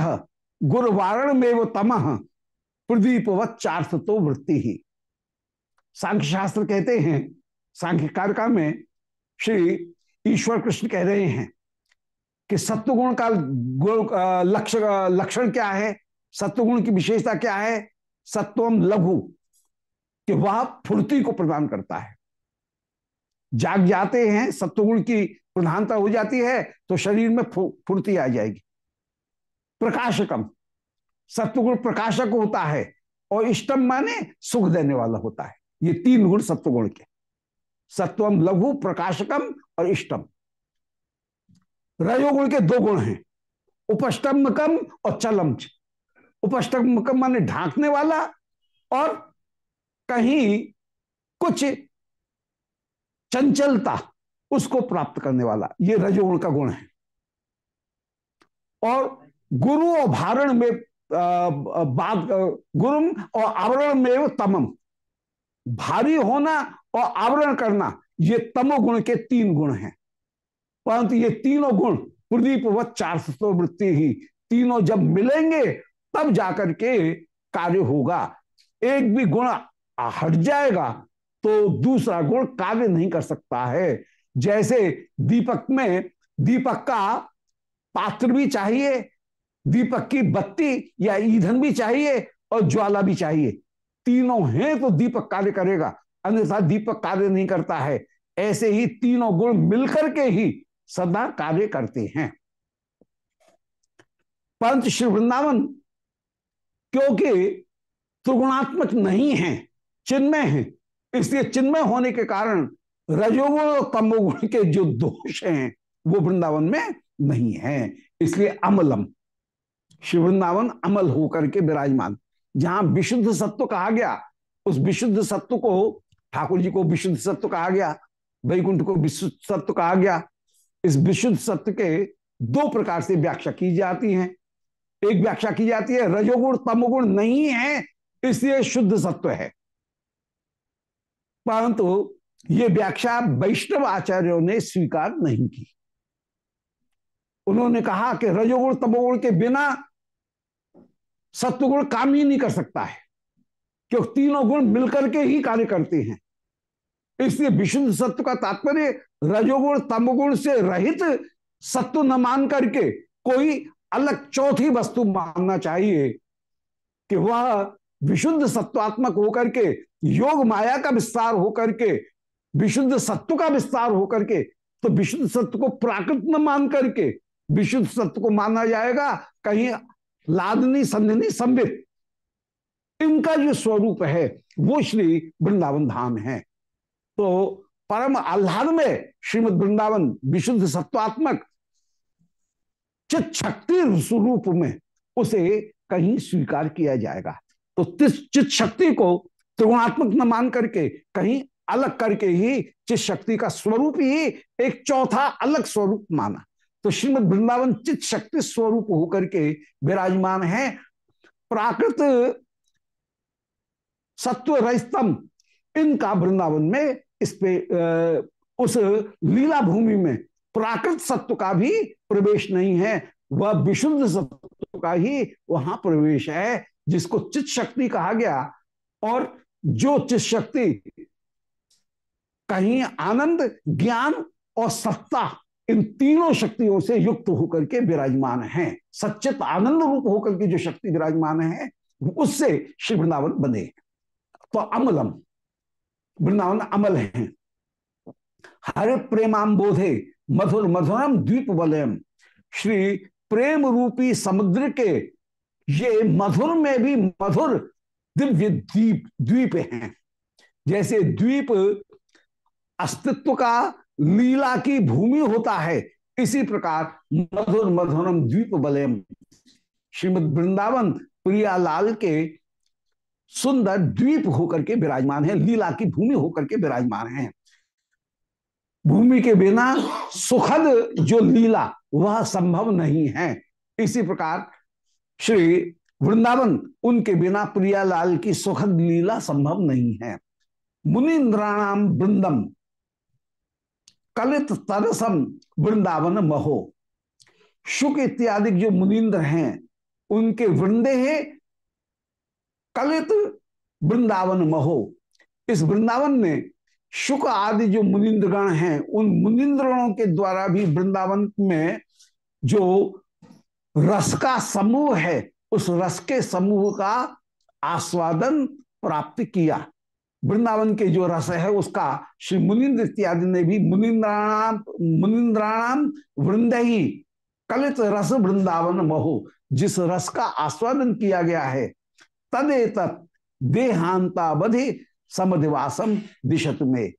गुरुवारण में वो तम प्रदीपवत चार्थ तो वृत्ति। ही सांख्य शास्त्र कहते हैं, सांख्य कारिका में श्री ईश्वर कृष्ण कह रहे हैं कि सत्वगुण का लक्ष्य लक्षण क्या है? सत्वगुण की विशेषता क्या है? सत्वम लघु, कि वह फुर्ती को प्रदान करता है। जाग जाते हैं, सत्वगुण की प्रधानता हो जाती है तो शरीर में फुर्ती आ जाएगी। प्रकाशकम। सत्वगुण प्रकाशक होता है और इष्टम माने सुख देने वाला होता है। ये तीन गुण सत्वगुण के। सत्वम लघु, प्रकाशकम और इष्टम। रजोगुण के दो गुण हैं। उपष्टम्भकम और चलम उपष्टम्भकम माने ढांकने वाला और कहीं कुछ चंचलता। उसको प्राप्त करने वाला। ये रजोगुण का गुण है। और गुरु और भारण में बात गुरु और आवरण में तमम। भारी होना और आवरण करना, ये तमोगुण के तीन गुण हैं। परंतु ये तीनों गुण प्रदीप व चार सौ वृत्ति ही। तीनों जब मिलेंगे, तब जाकर के कार्य होगा। एक भी गुण हट जाएगा तो दूसरा गुण कार्य नहीं कर सकता है। जैसे दीपक में दीपक का पात्र भी चाहिए, दीपक की बत्ती या ईंधन भी चाहिए और ज्वाला भी चाहिए। तीनों हैं तो दीपक कार्य करेगा, अन्यथा दीपक कार्य नहीं करता है। ऐसे ही तीनों गुण मिलकर के ही सदा कार्य करते हैं। परंतु श्री वृंदावन, क्योंकि त्रिगुणात्मक नहीं है, चिन्मय है, इसलिए चिन्मय होने के कारण रजोगुण और तमोगुण के जो दोष हैं, वो वृंदावन में नहीं है। इसलिए अमलम। शिव वृंदावन अमल होकर के विराजमान। जहाँ विशुद्ध सत्व कहा गया, उस विशुद्ध सत्व को ठाकुर जी को विशुद्ध सत्व कहा गया, वैकुंठ को विशुद्ध सत्व कहा गया। इस विशुद्ध सत्व के दो प्रकार से व्याख्या की जाती है। एक व्याख्या की जाती है, रजोगुण, तमोगुण नहीं है, इसलिए शुद्ध सत्व है। परंतु ये व्याख्या वैष्णव आचार्यों ने स्वीकार नहीं की। उन्होंने कहा कि रजोगुण तमोगुण के बिना सत्वगुण काम ही नहीं कर सकता है, क्योंकि तीनों गुण मिलकर के ही कार्य करते हैं। इसलिए विशुद्ध सत्व का तात्पर्य रजोगुण तमगुण से रहित सत्व न मान करके कोई अलग चौथी वस्तु मानना चाहिए कि वह विशुद्ध सत्वात्मक होकर के योग माया का विस्तार होकर के विशुद्ध सत्व का विस्तार होकर के तो विशुद्ध सत्व को प्राकृत न मान करके विशुद्ध सत्व को माना जाएगा, कहीं लादनी, संधनी संबित इनका जो स्वरूप है, वो श्री वृंदावन धाम है। तो परम आह्लाद में श्रीमद वृंदावन विशुद्ध सत्वात्मक चित शक्ति स्वरूप में उसे कहीं स्वीकार किया जाएगा। तो चित शक्ति को त्रिगुणात्मक न मान करके कहीं अलग करके ही चित शक्ति का स्वरूप ही एक चौथा अलग स्वरूप माना। तो श्रीमद वृंदावन चित शक्ति स्वरूप होकर के विराजमान है। प्राकृत सत्व रस्तम इनका वृंदावन में इस पे उस लीला भूमि में प्राकृत सत्व का भी प्रवेश नहीं है। वह विशुद्ध सत्व का ही वहाँ प्रवेश है, जिसको चित शक्ति कहा गया। और जो चित शक्ति कहीं आनंद, ज्ञान और सत्ता इन तीनों शक्तियों से युक्त होकर के विराजमान है। सच्चित आनंद रूप होकर के जो शक्ति विराजमान है, उससे श्री वृंदावन बने। तो अमलम, वृंदावन अमल है। हरे प्रेमाम बोधे मधुर मधुरम द्वीप वलयम श्री प्रेम रूपी समुद्र के ये मधुर में भी मधुर दिव्य द्वीप द्वीप हैं। जैसे द्वीप अस्तित्व का लीला की भूमि होता है। इसी प्रकार मधुर मधुरम द्वीप बलयम श्रीमद वृंदावन प्रियालाल के सुंदर द्वीप होकर के विराजमान है, लीला की भूमि होकर के विराजमान है। भूमि के बिना सुखद जो लीला, वह संभव नहीं है। इसी प्रकार श्री वृंदावन, उनके बिना प्रियालाल की सुखद लीला संभव नहीं है। मुनिंद्राणाम वृंदम। कलित तरसम वृंदावन महो। शुक इत्यादि जो मुनिंद्र हैं, उनके वृंदे है, कलित वृंदावन महो। इस वृंदावन में शुक आदि जो मुनिंद्रगण हैं, उन मुनिंद्रगणों के द्वारा भी वृंदावन में जो रस का समूह है, उस रस के समूह का आस्वादन प्राप्त किया। वृंदावन के जो रस है उसका श्री मुनिंद्र इत्यादि ने भी मुनिंद्राणाम मुनिंद्राणाम वृंद ही कलित रस वृंदावन महो, जिस रस का आस्वादन किया गया है। तदे तत् देहांतावधि समधिवासम दिशत में।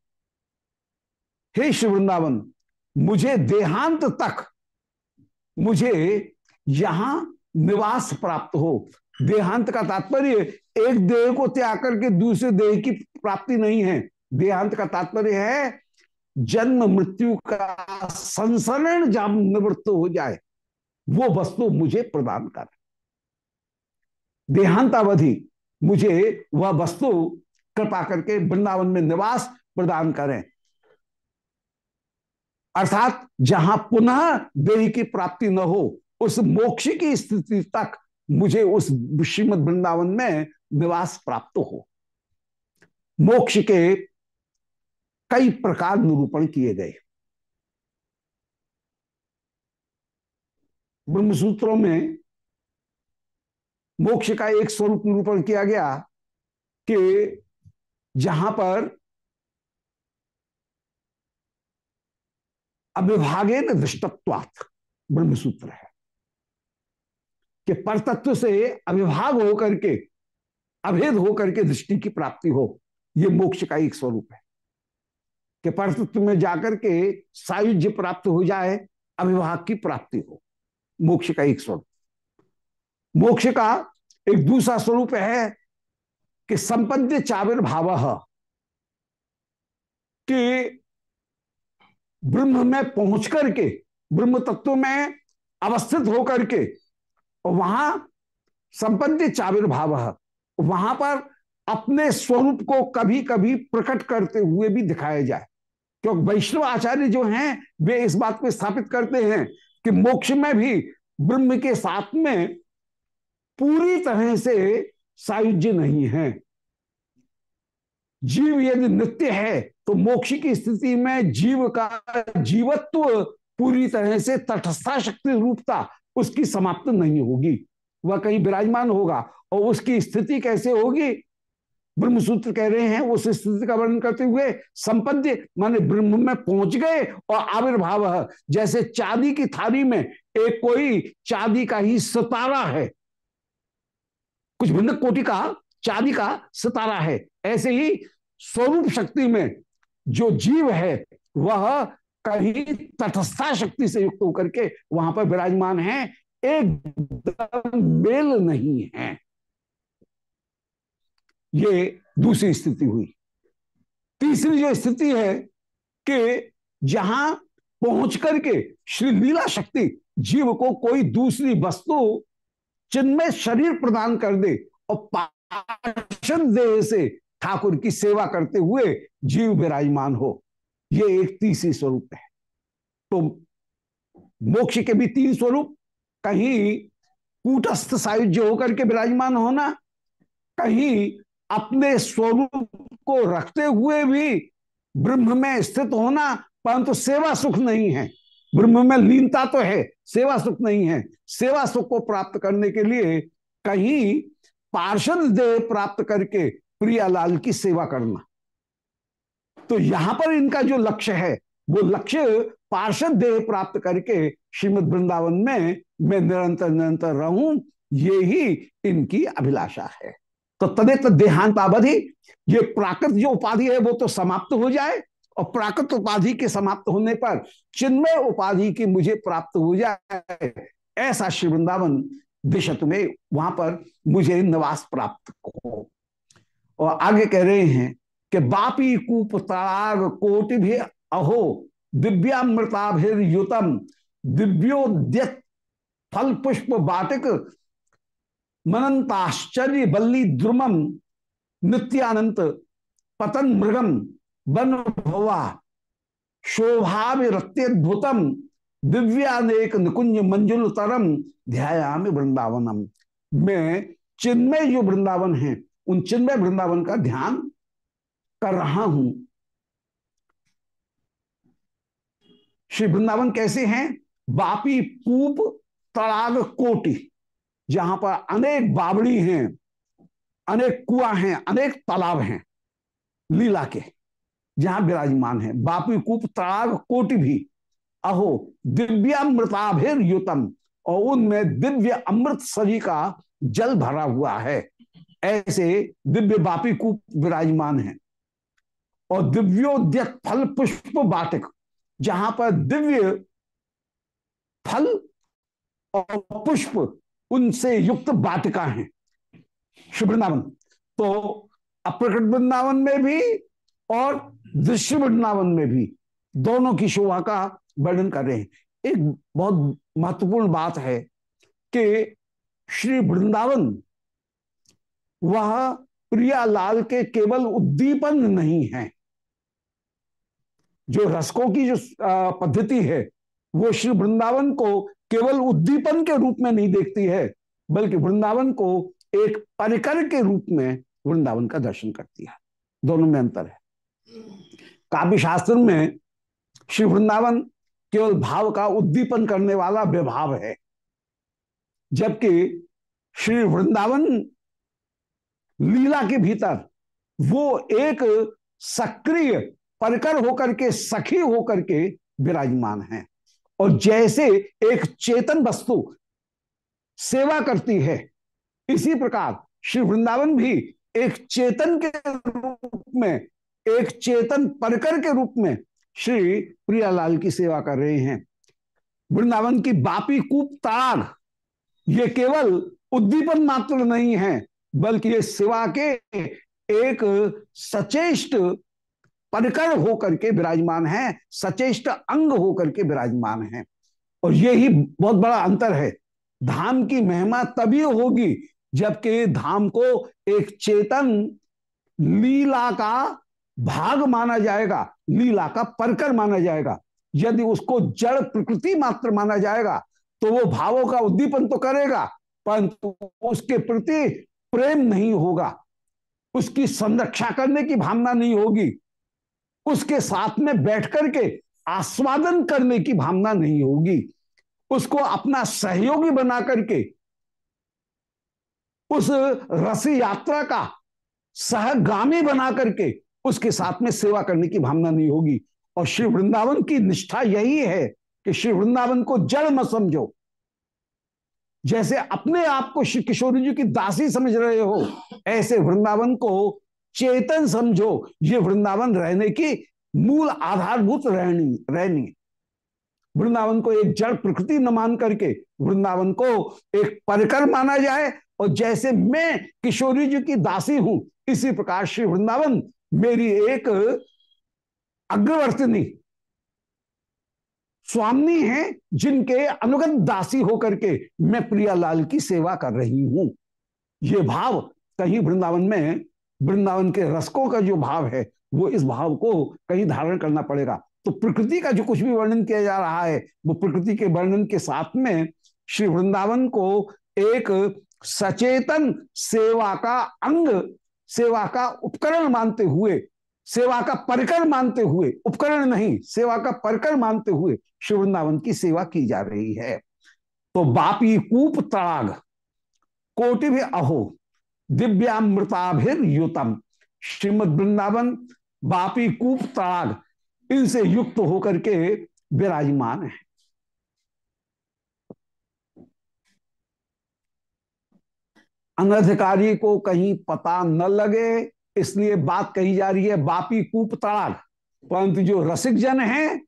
हे श्री वृंदावन, मुझे देहांत तक, मुझे यहाँ निवास प्राप्त हो। देहांत का तात्पर्य, एक देह को त्याग करके दूसरे देह की प्राप्ति नहीं है। देहांत का तात्पर्य है, जन्म मृत्यु का संसरण जब निवृत्त हो जाए, वो वस्तु मुझे प्रदान कर। देहांतावधि मुझे वह वस्तु कृपा करके वृंदावन में निवास प्रदान करें। अर्थात जहाँ पुनः देह की प्राप्ति न हो, उस मोक्ष की स्थिति तक मुझे उस श्रीमद वृंदावन में निवास प्राप्त हो। मोक्ष के कई प्रकार निरूपण किए गए। ब्रह्मसूत्रों में मोक्ष का एक स्वरूप निरूपण किया गया कि जहाँ पर अविभागे न दृष्टत्वात् ब्रह्मसूत्र है, कि परतत्व से अविभाग होकर के, अभेद होकर के दृष्टि की प्राप्ति हो। यह मोक्ष का एक स्वरूप है कि परतत्व में जाकर के सायुज्य प्राप्त हो जाए अविभाग की प्राप्ति हो। मोक्ष का एक स्वरूप। मोक्ष का एक दूसरा स्वरूप है कि संपद्य चाविर भाव कि ब्रह्म में पहुँच करके, ब्रह्म तत्व में अवस्थित होकर के, वहाँ संपद्य चाविर भाव, वहाँ पर अपने स्वरूप को कभी कभी प्रकट करते हुए भी दिखाया जाए। क्योंकि वैष्णव आचार्य जो हैं, वे इस बात को स्थापित करते हैं कि मोक्ष में भी ब्रह्म के साथ में पूरी तरह से सायुज्य नहीं है। जीव यदि नित्य है तो मोक्ष की स्थिति में जीव का जीवत्व पूरी तरह से तटस्था शक्ति रूपता उसकी समाप्त नहीं होगी। वह कहीं विराजमान होगा और उसकी स्थिति कैसे होगी? ब्रह्मसूत्र कह रहे हैं उस स्थिति का वर्णन करते हुए संपद्य, माने ब्रह्म में पहुँच गए और आविर्भाव जैसे चांदी की थाली में एक कोई चांदी का ही सितारा है। कुछ भिन्न कोटि का, चांदी का सितारा है। ऐसे ही स्वरूप शक्ति में जो जीव है, वह कहीं तटस्था शक्ति से युक्त होकर के वहाँ पर विराजमान है। एक मेल नहीं है। ये दूसरी स्थिति हुई। तीसरी जो स्थिति है कि जहाँ पहुँच करके श्री लीला शक्ति जीव को कोई दूसरी वस्तु चिन्मय शरीर प्रदान कर दे और पार्षद देह से ठाकुर की सेवा करते हुए जीव विराजमान हो, ये एक तीसरी स्वरूप है। तो मोक्ष के भी तीन स्वरूप, कहीं कूटस्थ सायुज्य होकर के विराजमान होना, कहीं अपने स्वरूप को रखते हुए भी ब्रह्म में स्थित होना परंतु सेवा सुख नहीं है। ब्रह्म में लीनता तो है, सेवा सुख नहीं है। सेवा सुख को प्राप्त करने के लिए कहीं पार्षद देह प्राप्त करके प्रियालाल की सेवा करना। तो यहाँ पर इनका जो लक्ष्य है, वो लक्ष्य पार्षद देह प्राप्त करके श्रीमद वृंदावन में मैं निरंतर निरंतर रहूँ, ये ही इनकी अभिलाषा है। तो तदे तद देहांत अवधि ये प्राकृत जो उपाधि है वो तो समाप्त हो जाए और प्राकृत उपाधि के समाप्त होने पर चिन्मय उपाधि की मुझे प्राप्त हो जाए, ऐसा श्री वृंदावन दिशत में वहाँ पर मुझे निवास प्राप्त हो। और आगे कह रहे हैं कि बापी कूप तड़ाग कोटि भी अहो दिव्यामृताभिर युतम दिव्योद्यत फल पुष्प बाटिक मनंताश्चर्य बल्ली द्रुमम नित्यानंत पतन मृगम बन भवा शोभा विरत्यद्भुतम दिव्यानेक निकुंज मंजुल तरम ध्यायाम वृंदावनम में चिन्मय जो वृंदावन है, उन चिन्मय वृंदावन का ध्यान कर रहा हूँ। श्री वृंदावन कैसे हैं? बापी कूप तड़ाग कोटि। जहाँ पर अनेक बावड़ी हैं, अनेक कुआँ हैं, अनेक तालाब हैं, लीला के, जहाँ विराजमान है। बापी कूप तड़ाग कोटि भी, अहो, दिव्यामृताभिर युतम, और उनमें दिव्य अमृत सभी का जल भरा हुआ है। ऐसे दिव्य बापी कूप विराजमान है। और दिव्योद्यत फल पुष्प बाटिक, जहाँ पर दिव्य फल और पुष्प उनसे युक्त बाटिका है। श्री वृंदावन। तो अप्रकट वृंदावन में भी और दृश्य वृंदावन में भी दोनों की शोभा का वर्णन कर रहे हैं। एक बहुत महत्वपूर्ण बात है कि श्री वृंदावन वह प्रियालाल के केवल उद्दीपन नहीं है। जो रसकों की जो पद्धति है, वो श्री वृंदावन को केवल उद्दीपन के रूप में नहीं देखती है, बल्कि वृंदावन को एक परिकर के रूप में वृंदावन का दर्शन करती है। दोनों में अंतर है। काव्य शास्त्र में श्री वृंदावन केवल भाव का उद्दीपन करने वाला विभाव है, जबकि श्री वृंदावन लीला के भीतर वो एक सक्रिय परकर होकर के, सखी होकर के विराजमान है। और जैसे एक चेतन वस्तु सेवा करती है, इसी प्रकार श्री वृंदावन भी एक चेतन के रूप में, एक चेतन परकर के रूप में श्री प्रियालाल की सेवा कर रहे हैं। वृंदावन की बापी कूप ताग, ये केवल उद्दीपन मात्र नहीं है, बल्कि ये सेवा के एक सचेष्ट परकर होकर के विराजमान है, सचेष्ट अंग होकर के विराजमान है। और यही बहुत बड़ा अंतर है। धाम की महिमा तभी होगी जबकि धाम को एक चेतन लीला का भाग माना जाएगा, लीला का परकर माना जाएगा। यदि उसको जड़ प्रकृति मात्र माना जाएगा तो वो भावों का उद्दीपन तो करेगा, परंतु उसके प्रति प्रेम नहीं होगा। उसकी संरक्षा करने की भावना नहीं होगी। उसके साथ में बैठ करके आस्वादन करने की भावना नहीं होगी। उसको अपना सहयोगी बना करके उस रस यात्रा का सहगामी बना करके उसके साथ में सेवा करने की भावना नहीं होगी। और श्री वृंदावन की निष्ठा यही है कि श्री वृंदावन को जड़ मत समझो। जैसे अपने आप को श्री किशोरी जी की दासी समझ रहे हो, ऐसे वृंदावन को चेतन समझो, ये वृंदावन रहने की मूल आधारभूत रहनी रहनी वृंदावन को एक जड़ प्रकृति न मान करके, वृंदावन को एक परिकर माना जाए, और जैसे मैं किशोरी जी की दासी हूँ, इसी प्रकार श्री वृंदावन मेरी एक अग्रवर्तनी, स्वामी है, जिनके अनुगत दासी होकर के मैं प्रियालाल की सेवा कर रही हूँ। ये भाव कहीं वृंदावन में वृंदावन के रसकों का जो भाव है, वो इस भाव को कहीं धारण करना पड़ेगा। तो प्रकृति का जो कुछ भी वर्णन किया जा रहा है, वो प्रकृति के वर्णन के साथ में श्री वृंदावन को एक सचेतन सेवा का अंग, सेवा का उपकरण मानते हुए, सेवा का परिकर मानते हुए, उपकरण नहीं, सेवा का परिकर मानते हुए श्री वृंदावन की सेवा की जा रही है। तो बापी कूप तड़ाग, कोटि भी अहो दिव्यामृताभिर युतम श्रीमद वृंदावन, बापी कूप तड़ाग इनसे युक्त होकर के विराजमान है। अनधिकारी को कहीं पता न लगे, इसलिए बात कही जा रही है, बापी कूप तड़ाग परंतु जो रसिक जन हैं,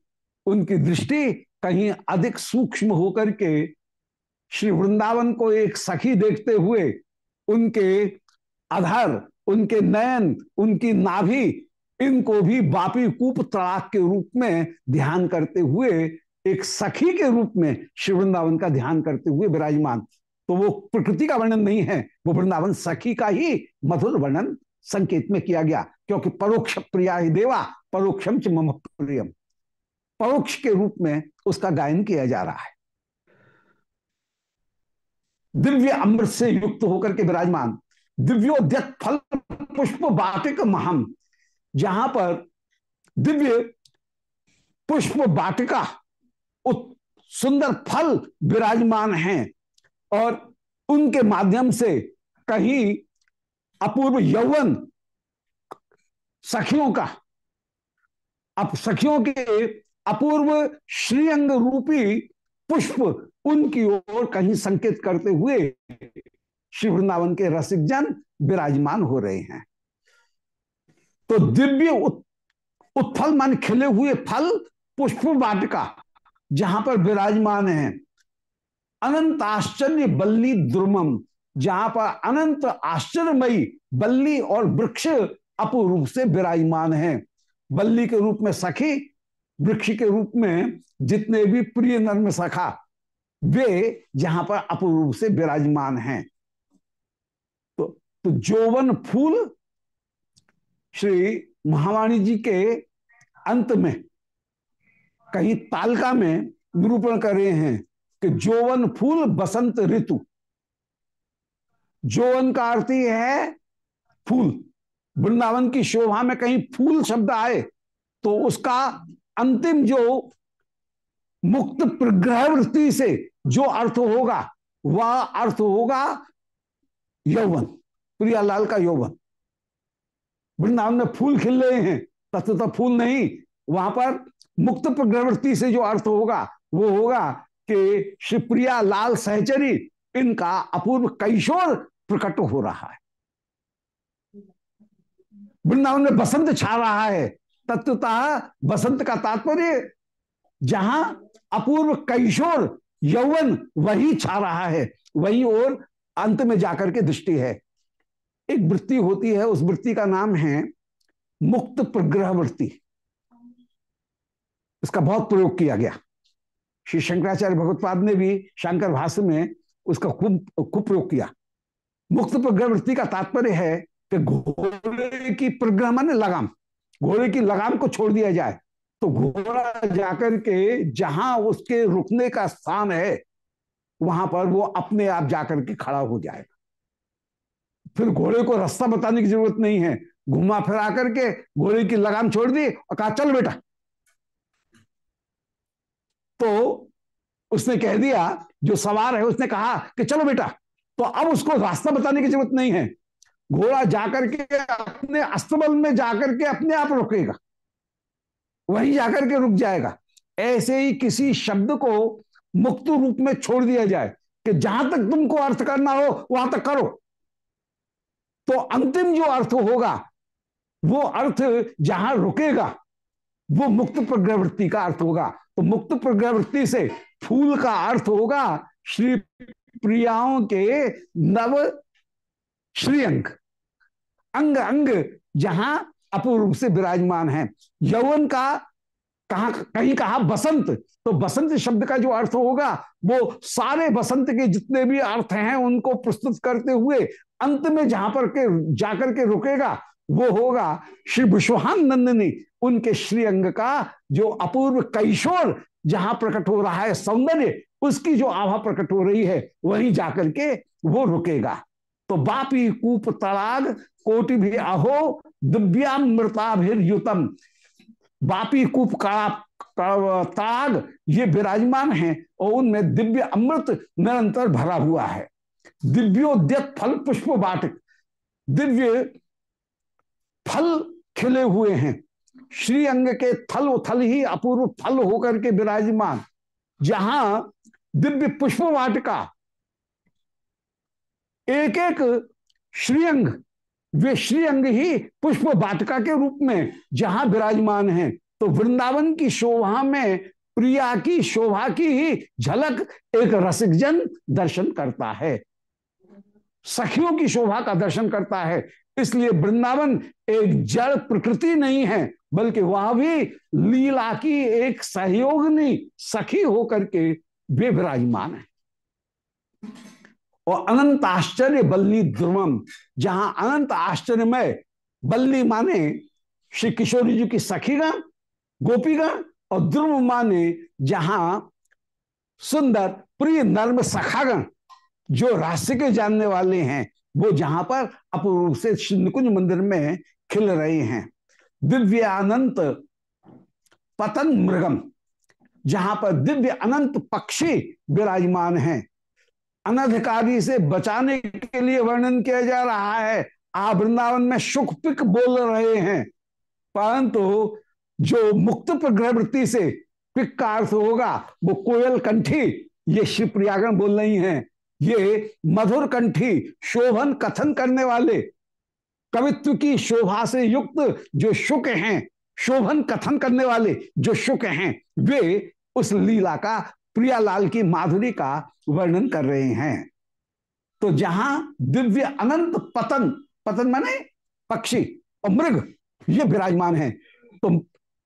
उनकी दृष्टि कहीं अधिक सूक्ष्म होकर के श्री वृंदावन को एक सखी देखते हुए उनके आधार उनके नयन, उनकी नाभि, इनको भी बापी कूप तड़ाक के रूप में ध्यान करते हुए, एक सखी के रूप में शिव वृंदावन का ध्यान करते हुए विराजमान। तो वो प्रकृति का वर्णन नहीं है, वो वृंदावन सखी का ही मधुर वर्णन संकेत में किया गया, क्योंकि परोक्ष प्रिया ही देवा परोक्षम च मम प्रियम। परोक्ष के रूप में उसका गायन किया जा रहा है। दिव्य अमृत से युक्त होकर के विराजमान। दिव्योद्यत फल पुष्प बाटिक महम। जहाँ पर दिव्य पुष्प बाटिका सुंदर फल विराजमान हैं और उनके माध्यम से कहीं अपूर्व यौवन सखियों का अब सखियों के अपूर्व श्रीअंग रूपी पुष्प उनकी ओर कहीं संकेत करते हुए श्री वृंदावन के रसिक जन विराजमान हो रहे हैं। तो दिव्य उत्फल मान खिले हुए फल पुष्प वाटिका, जहाँ पर विराजमान है। अनंत आश्चर्य बल्ली दुर्मम, जहाँ पर अनंत आश्चर्यमयी बल्ली और वृक्ष अपूर्व से विराजमान है। बल्ली के रूप में सखी, वृक्ष के रूप में जितने भी प्रिय नर्म सखा वे जहाँ पर अपूर्व से विराजमान हैं। तो, तो जोवन फूल श्री महावाणी जी के अंत में कहीं तालका में निरूपण कर रहे हैं कि जोवन फूल बसंत ऋतु। जोवन का अर्थ ही है फूल। वृंदावन की शोभा में कहीं फूल शब्द आए तो उसका अंतिम जो मुक्त प्रग्रह वृत्ति से जो अर्थ होगा, वह अर्थ होगा यौवन, प्रियालाल का यौवन। वृंदावन में फूल खिल रहे हैं, तत्व तो फूल नहीं, वहाँ पर मुक्त प्रवृत्ति से जो अर्थ होगा, वो होगा कि शिवप्रिया लाल सहचरी, इनका अपूर्व कैशोर प्रकट हो रहा है। वृंदावन में बसंत छा रहा है, तत्वतः बसंत का तात्पर्य, जहाँ अपूर्व कैशोर यौवन वही छा रहा है, वही और अंत में जाकर के दृष्टि है। एक वृत्ति होती है, उस वृत्ति का नाम है मुक्त प्रग्रह वृत्ति इसका बहुत प्रयोग किया गया। श्री शंकराचार्य भगवत्पाद ने भी शंकर भाष्य में उसका खूब खूब प्रयोग किया। मुक्त प्रवृत्ति का तात्पर्य है कि घोड़े की प्रग्रह माने लगाम। घोड़े की लगाम को छोड़ दिया जाए। तो घोड़ा जाकर के जहाँ उसके रुकने का स्थान है, वहाँ पर वो अपने आप जाकर के खड़ा हो जाएगा। फिर घोड़े को रास्ता बताने की ज़रूरत नहीं है। घुमा फिरा करके घोड़े की लगाम छोड़ दी और कहा, चल बेटा। तो उसने कह दिया, जो सवार है, उसने कहा कि चलो बेटा तो अब उसको रास्ता बताने की ज़रूरत नहीं है। घोड़ा जाकर के अपने अस्तबल में जाकर के अपने आप रुकेगा। वहीं जाकर के रुक जाएगा। ऐसे ही किसी शब्द को मुक्त रूप में छोड़ दिया जाए कि जहाँ तक तुमको अर्थ करना हो, वहाँ तक करो। तो अंतिम जो अर्थ होगा, वो अर्थ जहाँ रुकेगा, वो मुक्त प्रवृत्ति का अर्थ होगा। तो मुक्त प्रवृत्ति से फूल का अर्थ होगा श्री प्रियाओं के नव श्रीअंग अंग अंग जहाँ अपूर्व रूप से विराजमान है। यौवन का कहा, कहीं कहा बसंत तो बसंत शब्द का जो अर्थ होगा, वो सारे बसंत के जितने भी अर्थ हैं, उनको प्रस्तुत करते हुए अंत में जहाँ पर के, जाकर के रुकेगा, वो होगा श्री विश्वान नंदिनी उनके श्रीअंग का जो अपूर्व कैशोर जहाँ प्रकट हो रहा है सौंदर्य, उसकी जो आभा प्रकट हो रही है, वहीं जाकर के वो रुकेगा। तो बापी कूप तड़ाग कोटि भी अहो दिव्यामृताभिर्युतम बापी कूप का ताग, ये विराजमान है और उनमें दिव्य अमृत निरंतर भरा हुआ है। दिव्योद्यत फल पुष्प बाटक दिव्य फल खिले हुए हैं। श्री अंग के थल उथल ही अपूर्व फल होकर के विराजमान। जहाँ दिव्य पुष्प वाटिका एक एक श्रीअंग, वे श्रीअंग ही पुष्प वाटिका के रूप में जहाँ विराजमान है। तो वृंदावन की शोभा में, प्रिया की शोभा की ही झलक एक रसिक जन दर्शन करता है। सखियों की शोभा का दर्शन करता है। इसलिए वृंदावन एक जड़ प्रकृति नहीं है, बल्कि वह भी लीला की एक सहयोगनी सखी होकर के वे विराजमान है। और अनंत आश्चर्य बल्ली ध्रुवम, जहाँ अनंत आश्चर्य में बल्ली माने श्री किशोरी जी की सखीगण गोपीगण और ध्रुव माने जहाँ सुंदर, प्रिय नर्म सखागण जो रहस्य के जानने वाले हैं, वो जहाँ पर अपूर्व से निकुंज मंदिर में खिल रहे हैं। दिव्य अनंत पतन मृगम, जहाँ पर दिव्य अनंत पक्षी विराजमान हैं। अनधिकारी से बचाने के लिए वर्णन किया जा रहा है। आ वृंदावन में सुख पिक बोल रहे हैं। परंतु जो मुक्त प्रवृत्ति से पिक का अर्थ होगा, वो कोयल कंठी, ये शिवप्रियागण बोल रही हैं। ये मधुर कंठी, शोभन कथन करने वाले, कवित्व की शोभा से युक्त जो शुक हैं, शोभन कथन करने वाले जो शुक हैं, वे उस लीला का प्रियालाल की माधुरी का वर्णन कर रहे हैं। तो जहाँ दिव्य अनंत पतन पतन माने पक्षी और मृग, ये विराजमान है। तो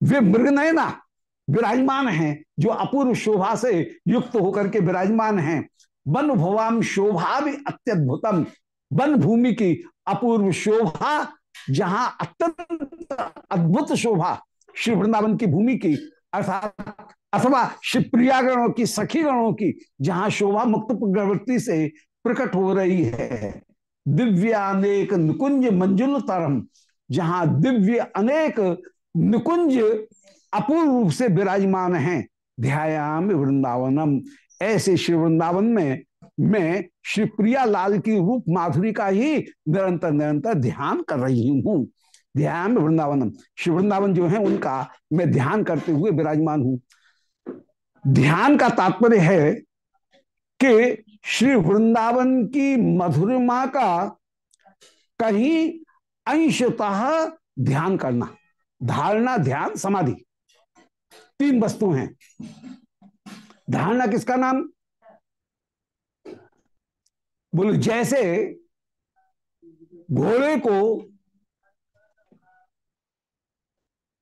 वे मृग नयना विराजमान हैं, जो अपूर्व शोभा से युक्त होकर के विराजमान है। वन भवाम शोभा भी अत्यद्भुतम। वन भूमि की अपूर्व शोभा, जहाँ अत्यंत अद्भुत शोभा श्री वृंदावन की भूमि की, अर्थात अथवा शिवप्रियागणों की सखी गणों की, जहाँ शोभा मुक्त प्रवृत्ति से प्रकट हो रही है। दिव्य अनेक निकुंज मंजुल तरम, जहाँ दिव्य अनेक निकुंज अपूर्व रूप से विराजमान हैं। ध्यायाम वृंदावनम। ऐसे श्री वृंदावन में, मैं श्री प्रिया लाल की रूप माधुरी का ही निरंतर निरंतर ध्यान कर रही हूँ। ध्यान वृंदावनम। श्री वृंदावन जो है, उनका मैं ध्यान करते हुए विराजमान हूँ। ध्यान का तात्पर्य है कि श्री वृंदावन की मधुरिमा का कहीं अंशतः ध्यान करना, धारणा, ध्यान, समाधि, तीन वस्तु हैं। धारणा किसका नाम? बोले, जैसे घोड़े को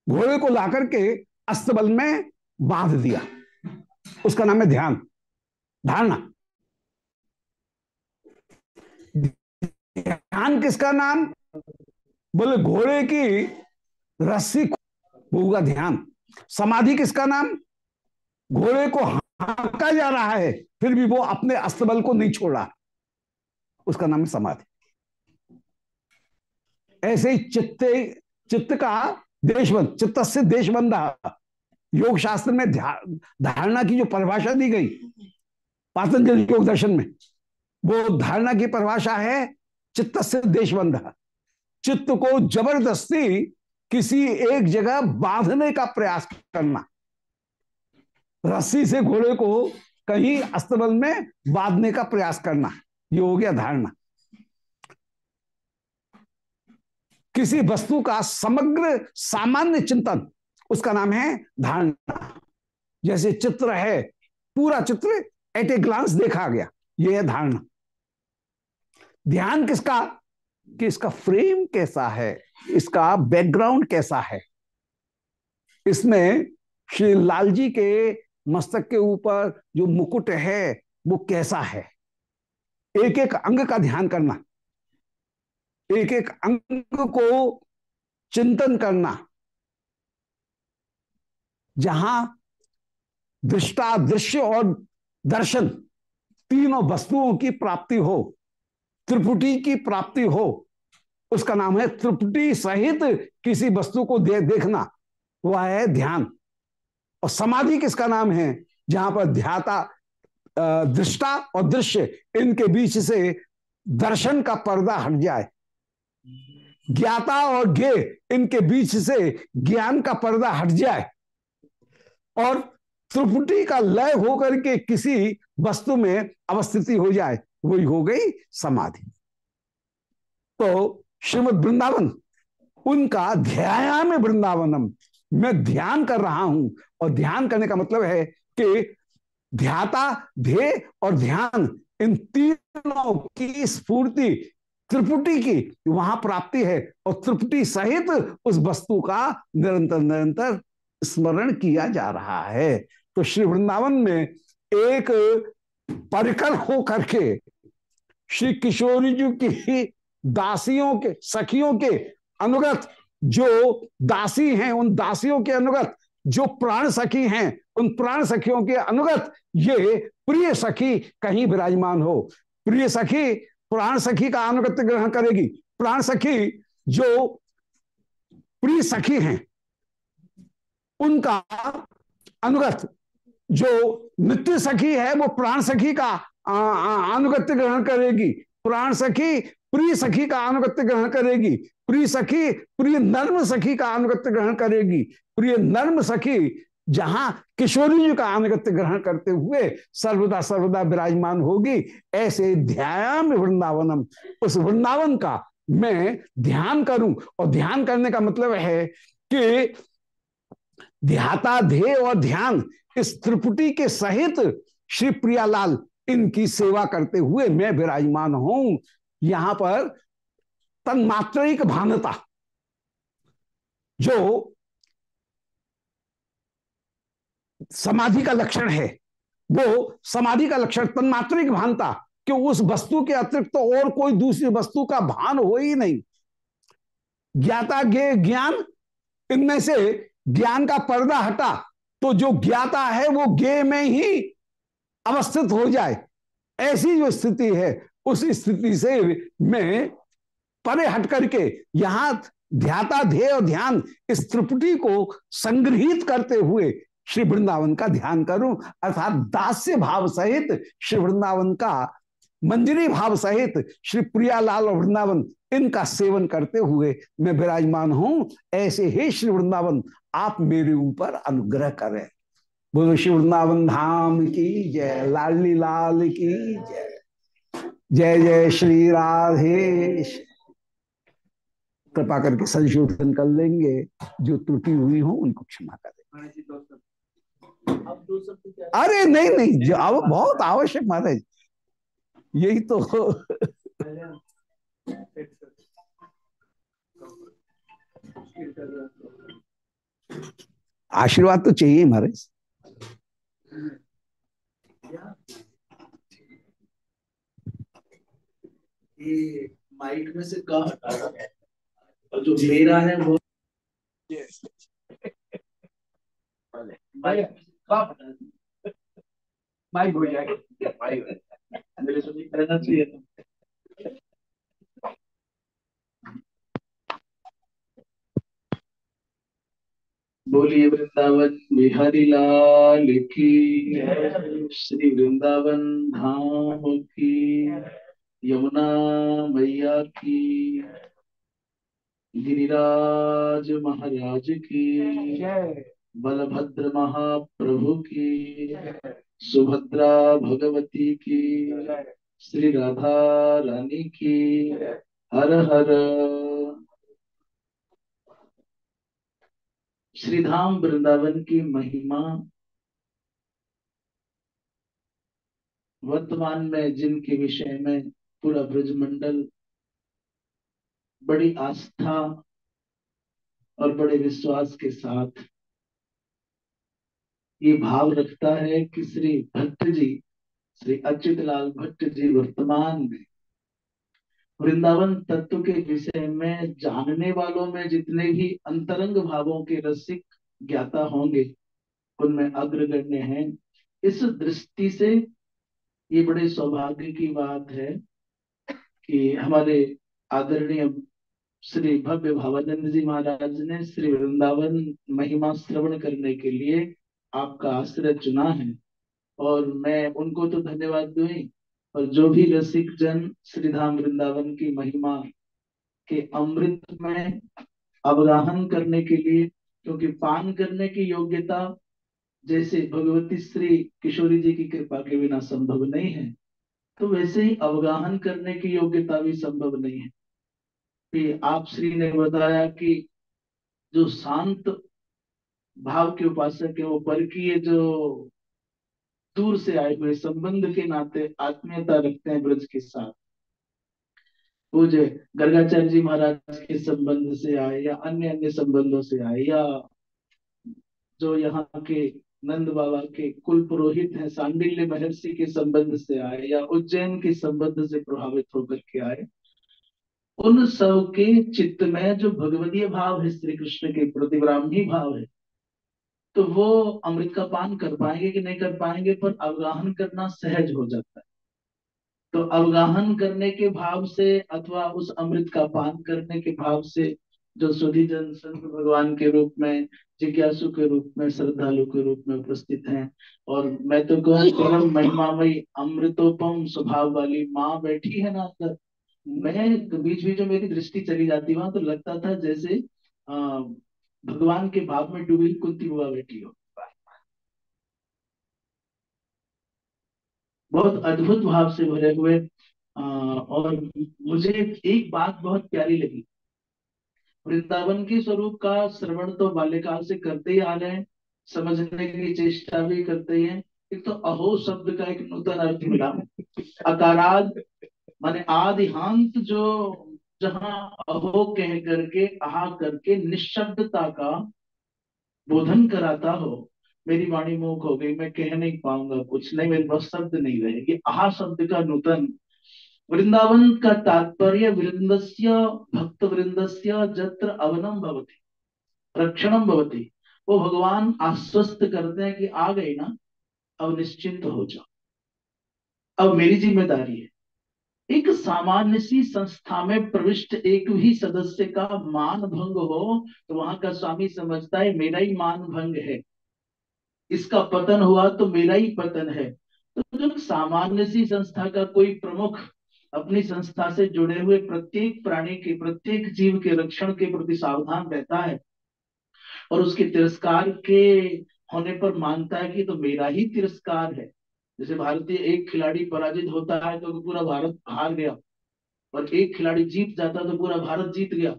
घोड़े को लाकर के अस्तबल में बाँध दिया। उसका नाम है ध्यान। धारणा। ध्यान किसका नाम? बोले घोड़े की रस्सी होगा ध्यान। समाधि किसका नाम? घोड़े को हाँका जा रहा है, फिर भी वो अपने अस्तबल को नहीं छोड़ उसका नाम है समाधि। ऐसे ही चित्ते चित्त का देशबंद चित्त से देशबंधा। योग शास्त्र में धारणा की जो परिभाषा दी गई, पातंजलि योग दर्शन में, वो धारणा की परिभाषा है चित्त से देशबंध। चित्त को ज़बरदस्ती किसी एक जगह बांधने का प्रयास करना। रस्सी से घोड़े को कहीं अस्तबल में बांधने का प्रयास करना, ये हो गया धारणा। किसी वस्तु का समग्र सामान्य चिंतन उसका नाम है धारणा। जैसे चित्र है, पूरा चित्र एट ए ग्लांस देखा गया यह है धारणा। ध्यान किसका, कि इसका फ्रेम कैसा है, इसका बैकग्राउंड कैसा है। इसमें श्री लाल जी के मस्तक के ऊपर जो मुकुट है, वो कैसा है? एक एक अंग का ध्यान करना। एक एक अंग को चिंतन करना। जहाँ दृष्टा दृश्य और दर्शन तीनों वस्तुओं की प्राप्ति हो त्रिपुटी की प्राप्ति हो उसका नाम है त्रिपुटी सहित किसी वस्तु को दे, देखना वह है ध्यान। और समाधि किसका नाम है? जहाँ पर ध्याता दृष्टा और दृश्य इनके बीच से दर्शन का पर्दा हट जाए। ज्ञाता और ज्ञे इनके बीच से ज्ञान का पर्दा हट जाए। और त्रिपुटी का लय होकर के किसी वस्तु में अवस्थिति हो जाए, वही हो गई समाधि। तो श्रीमद वृंदावन, उनका ध्यान वृंदावनम, मैं ध्यान कर रहा हूँ। और ध्यान करने का मतलब है कि ध्याता, ध्येय और ध्यान, इन तीनों की स्फूर्ति त्रिपुटी की वहाँ प्राप्ति है। और त्रिपुटी सहित उस वस्तु का निरंतर निरंतर स्मरण किया जा रहा है। तो श्री वृंदावन में एक परिकर हो करके श्री किशोरी जी की दासियों के, सखियों के अनुगत जो दासी हैं, उन दासियों के अनुगत जो प्राण सखी हैं, उन प्राण सखियों के अनुगत ये प्रिय सखी कहीं विराजमान हो। प्रिय सखी प्राण सखी का अनुगत्य ग्रहण करेगी। प्राण सखी जो प्रिय सखी हैं उनका अनुगत जो नित्य सखी है, वो प्राण सखी का अनुगत्य ग्रहण करेगी। प्राण सखी प्रिय सखी का अनुगत्य ग्रहण करेगी। प्रिय सखी प्रिय नर्म सखी का अनुगत्य ग्रहण करेगी। प्रिय नर्म सखी जहाँ किशोरी जी का अनुगत्य ग्रहण करते हुए सर्वदा सर्वदा विराजमान होगी, ऐसे ध्यान वृंदावनम। उस वृंदावन का मैं ध्यान करूँ, और ध्यान करने का मतलब है कि ध्याता ध्येय और ध्यान इस त्रिपुटी के सहित श्री प्रियालाल इनकी सेवा करते हुए मैं विराजमान हूँ। यहाँ पर तन्मात्रिक भानता, जो समाधि का लक्षण है, वो समाधि का लक्षण तन्मात्रिक भानता, कि उस वस्तु के अतिरिक्त तो और कोई दूसरी वस्तु का भान हो ही नहीं। ज्ञाता ज्ञान इनमें से ज्ञान का पर्दा हटा तो जो ज्ञाता है वो गे में ही अवस्थित हो जाए। ऐसी जो स्थिति है, उस स्थिति से मैं परे हट करके यहाँ ध्याता ध्येय और ध्यान इस त्रिपुटी को संग्रहित करते हुए श्री वृंदावन का ध्यान करूँ, अर्थात दास्य भाव सहित श्री वृंदावन का, मंजरी भाव सहित श्री प्रियालाल और वृंदावन इनका सेवन करते हुए मैं विराजमान हूँ। ऐसे ही श्री वृंदावन आप मेरे ऊपर अनुग्रह करें। बोलो शिव वृंदावन धाम की जय लाली लाल की जय जय जय श्री राधे कृपा करके संशोधन कर लेंगे। जो त्रुटि हुई हो उनको क्षमा करें। अरे नहीं नहीं जो अब बहुत आवश्यक महाराज। यही तो (laughs) (laughs) आशीर्वाद तो चाहिए महाराज माइक में से कहा हटा रहा और जो मेरा है वो माइक हो। जाएगा। मेरे चाहिए बोलिए वृंदावन बिहारी लाल की। श्री वृंदावन धाम की। यमुना मैया की। गिरिराज महाराज की। बलभद्र महाप्रभु की। सुभद्रा भगवती की। श्री राधा रानी की। हर हर श्रीधाम वृंदावन की महिमा वर्तमान में जिनके विषय में पूरा ब्रजमंडल बड़ी आस्था और बड़े विश्वास के साथ ये भाव रखता है कि श्री भट्ट जी, श्री अच्युत लाल भट्ट जी वर्तमान में वृंदावन तत्व के विषय में जानने वालों में जितने भी अंतरंग भावों के रसिक ज्ञाता होंगे, उनमें अग्रगण्य हैं। इस दृष्टि से ये बड़े सौभाग्य की बात है कि हमारे आदरणीय श्री भव्य भावानंद जी महाराज ने श्री वृंदावन महिमा श्रवण करने के लिए आपका आश्रय चुना है। और मैं उनको तो धन्यवाद दू और जो भी रसिक जन श्रीधाम वृंदावन की महिमा के अमृत में अवगाहन करने के लिए, क्योंकि पान करने की योग्यता जैसे भगवती श्री किशोरी जी की कृपा के बिना संभव नहीं है तो वैसे ही अवगाहन करने की योग्यता भी संभव नहीं है। कि आप श्री ने बताया कि जो शांत भाव के उपासक है, वो पर जो दूर से आए हुए संबंध के नाते आत्मीयता रखते हैं ब्रज के साथ। पूज्य गर्गाचार्य जी महाराज के संबंध से आए या अन्य अन्य संबंधों से आए या जो यहाँ के नंद बाबा के कुल पुरोहित हैं, सांडिल्य महर्षि के संबंध से आए या उज्जैन के संबंध से प्रभावित होकर के आए, उन सब के चित्त में जो भगवदीय भाव है, श्री कृष्ण के प्रति ब्राह्मी भाव है तो वो अमृत का पान कर पाएँगे कि नहीं कर पाएँगे पर अवगाहन करना सहज हो जाता है। तो अवगाहन करने के भाव से अथवा उस अमृत का पान करने के भाव से जो सुधी जन संत भगवान के रूप में जिज्ञासु के रूप में श्रद्धालु के रूप में उपस्थित हैं। और मैं तो कहूँ महिमामयी अमृतोपम स्वभाव वाली माँ बैठी है ना अंदर। मैं बीच बीच में मेरी दृष्टि चली जाती वहाँ तो लगता था जैसे आ, भगवान के भाव में डूबी कुंती हुआ बैठी हो। बहुत अद्भुत भाव से भरे हुए और मुझे एक बात बहुत प्यारी लगी। वृंदावन के स्वरूप का श्रवण तो बाल्यकाल से करते ही आ रहे हैं, समझने की चेष्टा भी करते ही हैं। एक तो अहो शब्द का एक नूतन अर्थ मिला। अकाराद, माने आदिहांत जो जहाँ अहो कह करके, आहा करके निशब्दता का बोधन कराता हो। मेरी वाणी मुख हो गई, मैं कह नहीं पाऊँगा कुछ। नहीं, मेरे पास शब्द नहीं रहेगी आहा शब्द का नूतन। वृंदावन का तात्पर्य, वृंदस्य भक्त वृंदस्य जत्र अवनम भवती, रक्षणम भवती। वो भगवान आश्वस्त करते हैं कि आ गई ना, अब निश्चिंत हो जाओ अब मेरी ज़िम्मेदारी है। एक सामान्य सी संस्था में प्रविष्ट एक भी सदस्य का मान भंग हो तो वहाँ का स्वामी समझता है, मेरा ही मान भंग है। इसका पतन हुआ तो मेरा ही पतन है। तो जब सामान्य सी संस्था का कोई प्रमुख अपनी संस्था से जुड़े हुए प्रत्येक प्राणी के, प्रत्येक जीव के रक्षण के प्रति सावधान रहता है और उसके तिरस्कार के होने पर मानता है कि तो मेरा ही तिरस्कार है। जैसे भारतीय एक खिलाड़ी पराजित होता है तो पूरा भारत हार गया, और एक खिलाड़ी जीत जाता तो पूरा भारत जीत गया।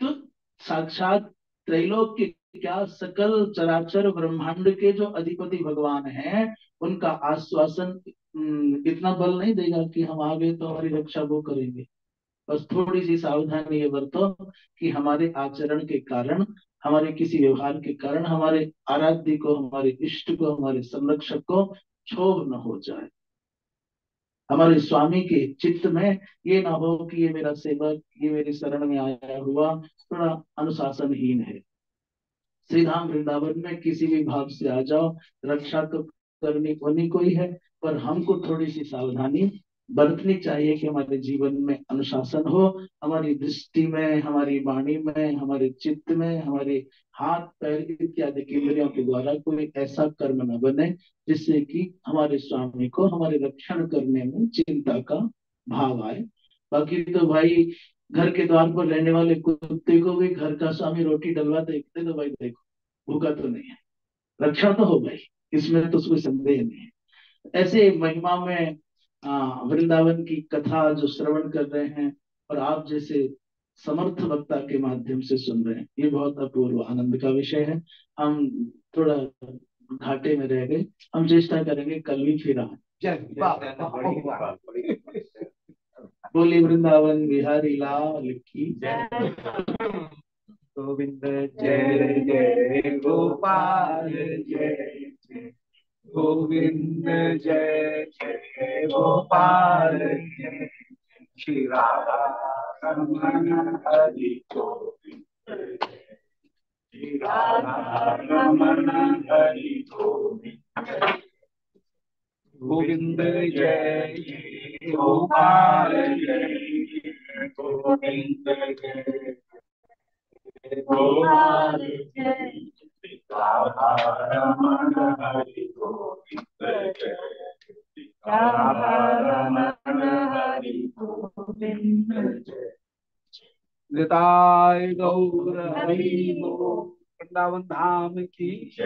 तो साक्षात त्रैलोक के क्या सकल चराचर ब्रह्मांड के जो अधिपति भगवान हैं, उनका आश्वासन इतना बल नहीं देगा कि हम आ गए तो हमारी रक्षा वो करेंगे। बस थोड़ी सी सावधानी ये बरतो कि हमारे आचरण के कारण, हमारे किसी व्यवहार के कारण, हमारे आराध्य को, हमारे इष्ट को, हमारे संरक्षक को क्षोभ न हो जाए। हमारे स्वामी के चित्त में ये ना हो कि ये मेरा सेवक, ये मेरे शरण में आया हुआ थोड़ा अनुशासनहीन है। श्रीधाम वृंदावन में किसी भी भाव से आ जाओ, रक्षा तो करनी, होनी कोई है, पर हमको थोड़ी सी सावधानी बरतनी चाहिए कि हमारे जीवन में अनुशासन हो, हमारी दृष्टि में, हमारी वाणी में, हमारे चित्त में, हमारे हाथ, पैर इत्यादि इंद्रियों के द्वारा कोई ऐसा कर्म न बने, जिससे कि हमारे स्वामी को, हमारे रक्षण करने में चिंता का भाव आए। बाकी तो भाई, घर के द्वार पर रहने वाले कुत्ते को भी घर का स्वामी रोटी डलवा देखते तो भाई देखो, भूखा तो नहीं है। रक्षा तो हो भाई, इसमें तो कोई संदेह नहीं है। ऐसे महिमा में वृंदावन की कथा जो श्रवण कर रहे हैं और आप जैसे समर्थ वक्ता के माध्यम से सुन रहे हैं ये बहुत अपूर्व आनंद का विषय है। हम थोड़ा घाटे में रह गए। हम चेष्टा करेंगे कल भी फिर बोली वृंदावन बिहारी लाल की गोविंद जय जय गोपाल जय जय। गोविंद जय जय गोपाल श्री राधा रमन हरि गोविंद। श्री राधा रमन हरि गोविंद गोविंद जय जय गोपाल जय गोविंद जय गोपाल जय निताय गौर वृंदावन धाम की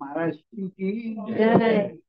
महाराज की